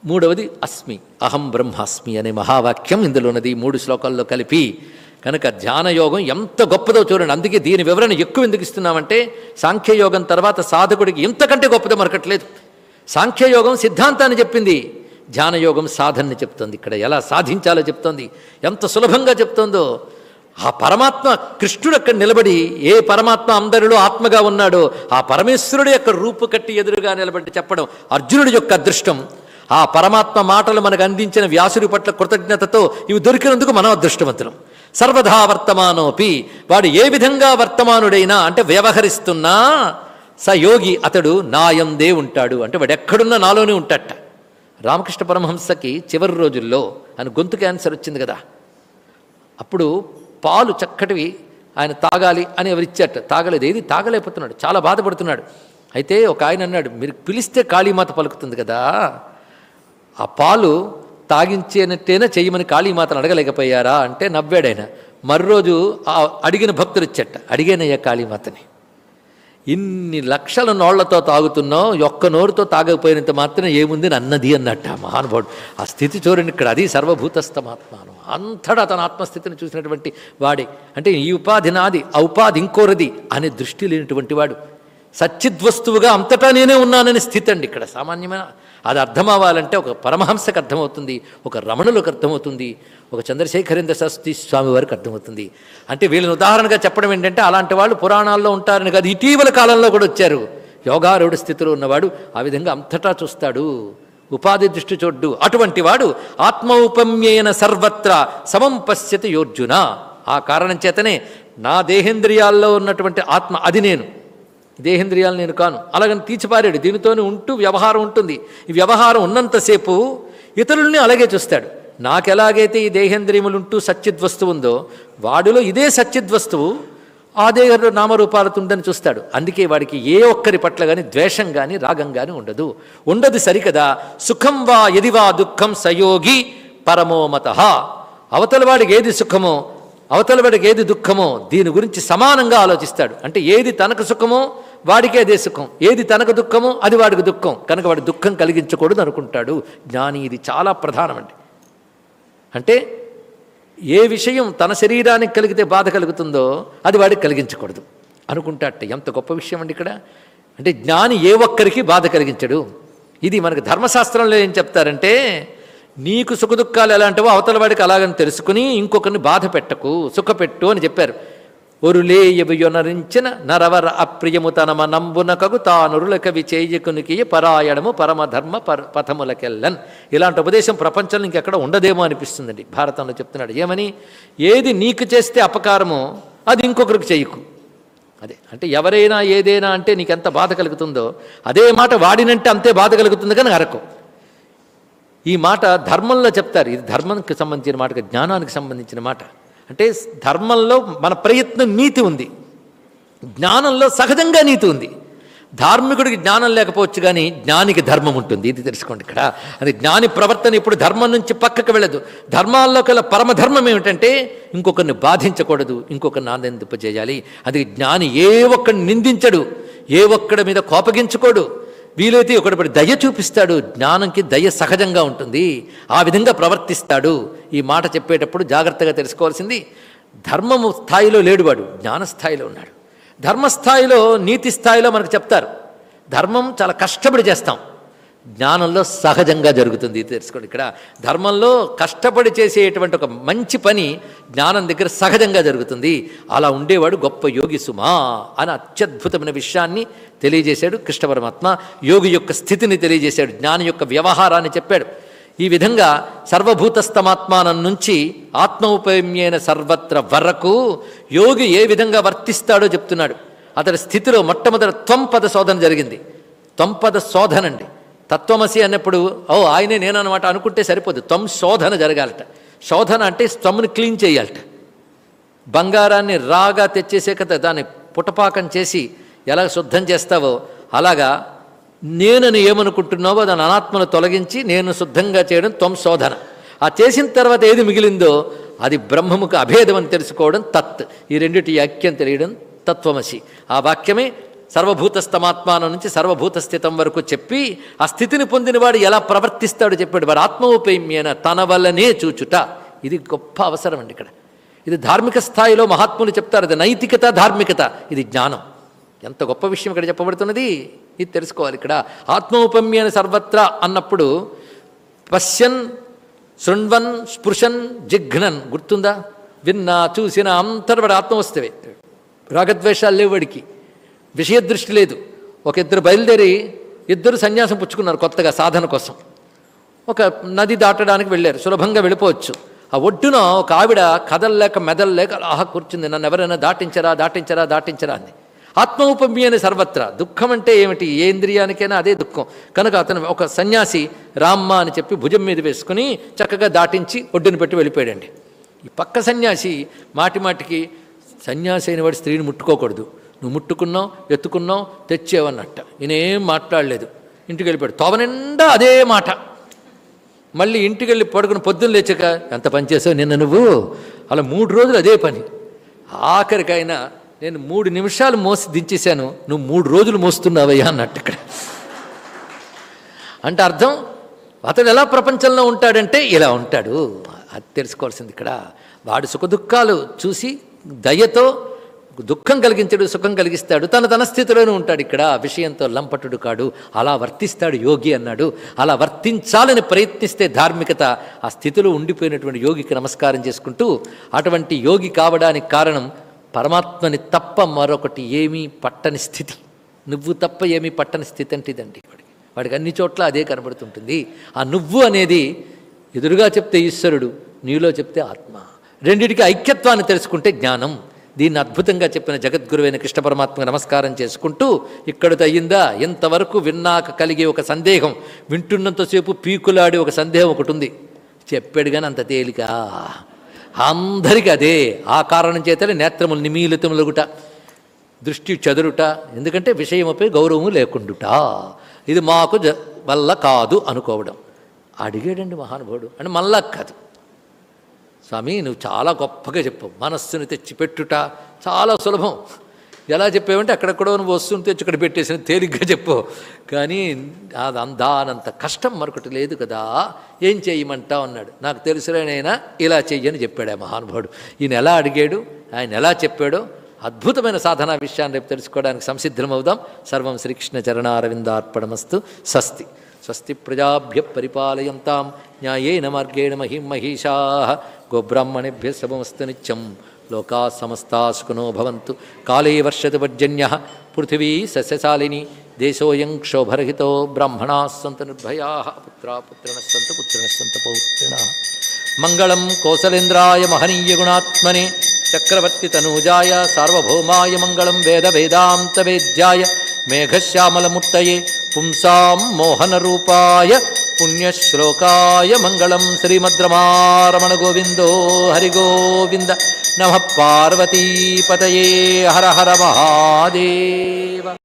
మూడవది అస్మి. అహం బ్రహ్మాస్మి అనే మహావాక్యం ఇందులో ఉన్నది మూడు శ్లోకాల్లో కలిపి కనుక ధ్యానయోగం ఎంత గొప్పదో చూడండి. అందుకే దీని వివరణ ఎక్కువ ఎందుకు ఇస్తున్నామంటే సాంఖ్యయోగం తర్వాత సాధకుడికి ఇంతకంటే గొప్పదో మరకట్లేదు. సాంఖ్యయోగం సిద్ధాంతాన్ని చెప్పింది. ధ్యానయోగం సాధనని చెప్తోంది ఇక్కడ. ఎలా సాధించాలో చెప్తోంది. ఎంత సులభంగా చెప్తోందో. ఆ పరమాత్మ కృష్ణుడు అక్కడ నిలబడి ఏ పరమాత్మ అందరిలో ఆత్మగా ఉన్నాడో ఆ పరమేశ్వరుడు యొక్క రూపు కట్టి ఎదురుగా నిలబడి చెప్పడం అర్జునుడి యొక్క అదృష్టం. ఆ పరమాత్మ మాటలు మనకు అందించిన వ్యాసుడి పట్ల కృతజ్ఞతతో ఇవి దొరికినందుకు మనం అదృష్టవంతులం. సర్వధా వర్తమానోపి. వాడు ఏ విధంగా వర్తమానుడైనా అంటే వ్యవహరిస్తున్నా స యోగి అతడు నాయందే ఉంటాడు. అంటే వాడు ఎక్కడున్నా నాలోనే ఉంటాట రామకృష్ణ పరమహంసకి చివరి రోజుల్లో ఆయన గొంతు క్యాన్సర్ వచ్చింది కదా. అప్పుడు పాలు చక్కటివి ఆయన తాగాలి అని ఎవరు ఇచ్చారట. తాగలేదు. ఏది తాగలేకపోతున్నాడు. చాలా బాధపడుతున్నాడు. అయితే ఒక ఆయన అన్నాడు మీరు పిలిస్తే కాళీమాత పలుకుతుంది కదా. ఆ పాలు తాగించేనట్టేనా చేయమని కాళీమాతను అడగలేకపోయారా అంటే నవ్వాడాయన మర్రోజు అడిగిన భక్తులు ఇచ్చట అడిగానయ్యా కాళీమాతని. ఇన్ని లక్షల నోళ్ళతో తాగుతున్నావు ఒక్క నోరుతో తాగకపోయినంత మాత్రం ఏముంది అన్నది అన్నట్ట ఆ మహానుభావుడు. ఆ స్థితి చూడండి ఇక్కడ అది సర్వభూతస్థమాత్మానం. అంతటా తన ఆత్మస్థితిని చూసినటువంటి వాడే. అంటే ఈ ఉపాధి నాది ఆ ఉపాధి ఇంకోరది అనే దృష్టి లేనటువంటి వాడు. సచ్చిద్వస్తువుగా అంతటా నేనే ఉన్నానని స్థితి అండి ఇక్కడ. సామాన్యమైన అది అర్థం అవ్వాలంటే ఒక పరమహంసకు అర్థమవుతుంది ఒక రమణులకు అర్థమవుతుంది ఒక చంద్రశేఖరేంద్ర సరస్వతి స్వామి వారికి అర్థమవుతుంది. అంటే వీళ్ళని ఉదాహరణగా చెప్పడం ఏంటంటే అలాంటి వాళ్ళు పురాణాల్లో ఉంటారని కాదు ఇటీవల కాలంలో కూడా వచ్చారు. యోగారూఢ స్థితిలో ఉన్నవాడు ఆ విధంగా అంతటా చూస్తాడు. ఉపాధి దృష్టి చూడ్డు. అటువంటి వాడు ఆత్మౌపమ్యేన సర్వత్ర సమం పశ్యతి యోర్జున. ఆ కారణం చేతనే నా దేహేంద్రియాల్లో ఉన్నటువంటి ఆత్మ అది నేను. దేహేంద్రియాలు నేను కాను. అలాగని తీర్చిపారాడు దీనితోనే ఉంటూ వ్యవహారం ఉంటుంది. ఈ వ్యవహారం ఉన్నంతసేపు ఇతరుల్ని అలాగే చూస్తాడు. నాకెలాగైతే ఈ దేహేంద్రియములు ఉంటూ సచ్చిద్వస్తువు ఉందో వాడిలో ఇదే సత్యద్వస్తువు ఆ దేహ నామరూపాలతో ఉందని చూస్తాడు. అందుకే వాడికి ఏ ఒక్కరి పట్ల కానీ ద్వేషం కానీ రాగం కానీ ఉండదు. ఉండదు సరికదా. సుఖం వా ఎదివా దుఃఖం సయోగి పరమోమత. అవతల వాడికి ఏది సుఖమో అవతల వాడికి ఏది దుఃఖమో దీని గురించి సమానంగా ఆలోచిస్తాడు. అంటే ఏది తనకు సుఖమో వాడికి అదే సుఖం. ఏది తనకు దుఃఖమో అది వాడికి దుఃఖం. కనుక వాడి దుఃఖం కలిగించకూడదు అనుకుంటాడు. జ్ఞాని ఇది చాలా ప్రధానమండి. అంటే ఏ విషయం తన శరీరానికి కలిగితే బాధ కలుగుతుందో అది వాడికి కలిగించకూడదు. అనుకుంటాట ఎంత గొప్ప విషయం అండి ఇక్కడ. అంటే జ్ఞాని ఏ ఒక్కరికి బాధ కలిగించడు. ఇది మనకు ధర్మశాస్త్రంలో ఏం చెప్తారంటే నీకు సుఖదుఖాలు ఎలాంటివో అవతల వాడికి అలాగని తెలుసుకుని ఇంకొకరిని బాధ పెట్టకు సుఖపెట్టు అని చెప్పారు. ఒరులేయవియొనరించిన నరవర అప్రియము తనమ నంబునకగు తానురులక విచేయకునికి పరాయణము పరమధర్మ పర పథములకెళ్ళన్ ఇలాంటి ఉపదేశం ప్రపంచంలో ఇంకెక్కడ ఉండదేమో అనిపిస్తుందండి. భారతంలో చెప్తున్నాడు ఏమని? ఏది నీకు చేస్తే అపకారమో అది ఇంకొకరికి చేయకు. అదే అంటే ఎవరైనా ఏదైనా అంటే నీకు ఎంత బాధ కలుగుతుందో అదే మాట వాడినంటే అంతే బాధ కలుగుతుంది కానీ అరకు. ఈ మాట ధర్మంలో చెప్తారు. ఇది ధర్మానికి సంబంధించిన మాట జ్ఞానానికి సంబంధించిన మాట. అంటే ధర్మంలో మన ప్రయత్నం నీతి ఉంది. జ్ఞానంలో సహజంగా నీతి ఉంది. ధార్మికుడికి జ్ఞానం లేకపోవచ్చు కానీ జ్ఞానికి ధర్మం ఉంటుంది. ఇది తెలుసుకోండి ఇక్కడ. అది జ్ఞాని ప్రవర్తన ఇప్పుడు ధర్మం నుంచి పక్కకు వెళ్ళదు. ధర్మాల్లో కల పరమధర్మం ఏమిటంటే ఇంకొకరిని బాధించకూడదు ఇంకొకరిని ఆనందింపజేయాలి. అది జ్ఞాని ఏ ఒక్కడిని నిందించడు ఏ ఒక్కడి మీద కోపగించుకోడు వీలైతే ఒకటిపడి దయ చూపిస్తాడు. జ్ఞానంకి దయ సహజంగా ఉంటుంది. ఆ విధంగా ప్రవర్తిస్తాడు. ఈ మాట చెప్పేటప్పుడు జాగ్రత్తగా తెలుసుకోవాల్సింది ధర్మము స్థాయిలో లేడు వాడు ఉన్నాడు. ధర్మస్థాయిలో నీతి స్థాయిలో మనకు చెప్తారు. ధర్మం చాలా కష్టపడి చేస్తాం. జ్ఞానంలో సహజంగా జరుగుతుంది. తెలుసుకోండి. ఇక్కడ ధర్మంలో కష్టపడి చేసేటువంటి ఒక మంచి పని జ్ఞానం దగ్గర సహజంగా జరుగుతుంది. అలా ఉండేవాడు గొప్ప యోగి సుమా అని అత్యద్భుతమైన విషయాన్ని తెలియజేశాడు కృష్ణ పరమాత్మ. యోగి యొక్క స్థితిని తెలియజేశాడు. జ్ఞాని యొక్క వ్యవహారాన్ని చెప్పాడు. ఈ విధంగా సర్వభూతస్థమాత్మానం నుంచి ఆత్మౌపమ్యైన సర్వత్ర వరకు యోగి ఏ విధంగా వర్తిస్తాడో చెప్తున్నాడు. అతడి స్థితిలో మొట్టమొదటి త్వంపద శోధన జరిగింది. త్వంపద శోధన అండి తత్వమసి అన్నప్పుడు ఓ ఆయనే నేనన్నమాట అనుకుంటే సరిపోదు. త్వం శోధన జరగాలట. శోధన అంటే త్వమ్ని క్లీన్ చేయాలట. బంగారాన్ని రాగా తెచ్చేసే కదా దాన్ని పుటపాకం చేసి ఎలా శుద్ధం చేస్తావో అలాగా నేనని ఏమనుకుంటున్నావో దాని అనాత్మను తొలగించి నేను శుద్ధంగా చేయడం త్వం శోధన. ఆ చేసిన తర్వాత ఏది మిగిలిందో అది బ్రహ్మముకు అభేదం అని తెలుసుకోవడం తత్. ఈ రెండిటి వాక్యం తెలియడం తత్వమసి. ఆ వాక్యమే సర్వభూతస్థమాత్మానం నుంచి సర్వభూతస్థితం వరకు చెప్పి ఆ స్థితిని పొందినవాడు ఎలా ప్రవర్తిస్తాడో చెప్పాడు. వాడు ఆత్మోపేమ్యన తన వల్లనే చూచుట. ఇది గొప్ప అవసరం అండి ఇక్కడ. ఇది ధార్మిక స్థాయిలో మహాత్ములు చెప్తారు. అది నైతికత ధార్మికత. ఇది జ్ఞానం. ఎంత గొప్ప విషయం ఇక్కడ చెప్పబడుతున్నది? ఇది తెలుసుకోవాలి ఇక్కడ. ఆత్మౌపమ్యన సర్వత్రా అన్నప్పుడు పశ్యన్ శృణ్వన్ స్పృశన్ జిఘ్నన్ గుర్తుందా? విన్నా చూసిన అంతటి ఆత్మ వస్తవే. రాగద్వేషాలు లేవు వాడికి. విషయ దృష్టి లేదు. ఒక ఇద్దరు బయలుదేరి ఇద్దరు సన్యాసం పుచ్చుకున్నారు కొత్తగా సాధన కోసం. ఒక నది దాటడానికి వెళ్ళారు. సులభంగా వెళ్ళిపోవచ్చు. ఆ ఒడ్డున ఒక ఆవిడ కదల్లేక మెదల్లేక అలా కూర్చుంది. నన్ను ఎవరైనా దాటించరా దాటించరా దాటించరా అంది. ఆత్మౌపమి అని సర్వత్రా. దుఃఖం అంటే ఏమిటి? ఏ ఇంద్రియానికైనా అదే దుఃఖం. కనుక అతను ఒక సన్యాసి రామ్మ అని చెప్పి భుజం మీద వేసుకుని చక్కగా దాటించి ఒడ్డును పెట్టి వెళ్ళిపోయాడండి. ఈ పక్క సన్యాసి మాటి మాటికి సన్యాసి అయిన వాడు స్త్రీని ముట్టుకోకూడదు. నువ్వు ముట్టుకున్నావు ఎత్తుకున్నావు తెచ్చేవన్నట్ట. నేనేం మాట్లాడలేదు. ఇంటికి వెళ్ళిపోయాడు. తోవ నిండా అదే మాట. మళ్ళీ ఇంటికి వెళ్ళి పడుకుని పొద్దున్న లేచాక ఎంత పని చేసావు నిన్న నువ్వు? అలా మూడు రోజులు అదే పని. ఆఖరికైనా నేను మూడు నిమిషాలు మోసి దించేశాను. నువ్వు మూడు రోజులు మోస్తున్నావయ్యా అన్నట్టు ఇక్కడ. అంటే అర్థం? అతడు ఎలా ప్రపంచంలో ఉంటాడంటే ఇలా ఉంటాడు. అది తెలుసుకోవాల్సింది ఇక్కడ. వాడు సుఖదుఖాలు చూసి దయతో దుఃఖం కలిగించడు సుఖం కలిగిస్తాడు. తన తన స్థితిలోనే ఉంటాడు ఇక్కడ. విషయంతో లంపటుడు కాడు. అలా వర్తిస్తాడు యోగి అన్నాడు. అలా వర్తించాలని ప్రయత్నిస్తే ధార్మికత ఆ స్థితిలో ఉండిపోయినటువంటి యోగికి నమస్కారం చేసుకుంటూ అటువంటి యోగి కావడానికి కారణం పరమాత్మని తప్ప మరొకటి ఏమీ పట్టని స్థితి. నువ్వు తప్ప ఏమీ పట్టని స్థితి అంటే ఇదండి వాడికి. వాడికి అన్ని చోట్ల అదే కనబడుతుంటుంది. ఆ నువ్వు అనేది ఎదురుగా చెప్తే ఈశ్వరుడు నీలో చెప్తే ఆత్మ. రెండిటికి ఐక్యత్వాన్ని తెలుసుకుంటే జ్ఞానం. దీన్ని అద్భుతంగా చెప్పిన జగద్గురువైన కృష్ణ పరమాత్మకు నమస్కారం చేసుకుంటూ ఇక్కడితో అయ్యిందా ఎంతవరకు విన్నాక కలిగే ఒక సందేహం. వింటున్నంతసేపు పీకులాడి ఒక సందేహం ఒకటి ఉంది. చెప్పాడు కానీ అంత తేలిక. అందరికీ అదే. ఆ కారణం చేతనే నేత్రములు నిమీలితములుగుట దృష్టి చదురుట ఎందుకంటే విషయముపై గౌరవము లేకుండుట. ఇది మాకు జ వల్ల కాదు అనుకోవడం. అడిగాడండి మహానుభావుడు. అంటే మళ్ళా కాదు. స్వామి నువ్వు చాలా గొప్పగా చెప్పావు. మనస్సుని తెచ్చిపెట్టుట చాలా సులభం. ఎలా చెప్పావంటే అక్కడెక్కడో నువ్వు వస్తువుని తెచ్చి ఇక్కడ పెట్టేసిన తేలిగ్గా చెప్పు. కానీ అది అందానంత కష్టం మరొకటి లేదు కదా. ఏం చేయమంటావు అన్నాడు. నాకు తెలుసులేనైనా ఇలా చెయ్యని చెప్పాడు ఆ మహానుభావుడు. ఈయన ఎలా అడిగాడు? ఆయన ఎలా చెప్పాడో? అద్భుతమైన సాధనా విషయాన్ని రేపు తెలుసుకోవడానికి సంసిద్ధమవుదాం. సర్వం శ్రీకృష్ణ చరణారవిందార్పణమస్తు. స్వస్తి. స్వస్తి ప్రజాభ్య పరిపాలయంతాం న్యాయేన మార్గేణ మహిం మహిషా. గోబ్రాహ్మణేభ్య శుభమస్తు నిత్యం లోకా సమస్తా సుఖినో భవంతు. కాళే వర్షతు పర్జన్య పృథివీ సస్యశాలిని. దేశోయం క్షోభరహితో బ్రాహ్మణా సంతు నిర్భయా. పుత్ర పుత్రిణ సంతు పుత్రిణ సంత పౌత్రిణ. మంగళం కోసలేంద్రాయ మహనీయ గుణాత్మనే. చక్రవర్తి తనూజాయ సార్వభౌమాయ మంగళం వేద వేదాంత వేద్యాయ. మేఘశ్యామలమూర్తయే. పుంసాం మోహనరూపాయ. పుణ్యశ్లోకాయ మంగళం శ్రీమద్రమారమణ గోవిందో హరిగోవింద. నమ పార్వతీపతయే. హర హర మహాదేవ.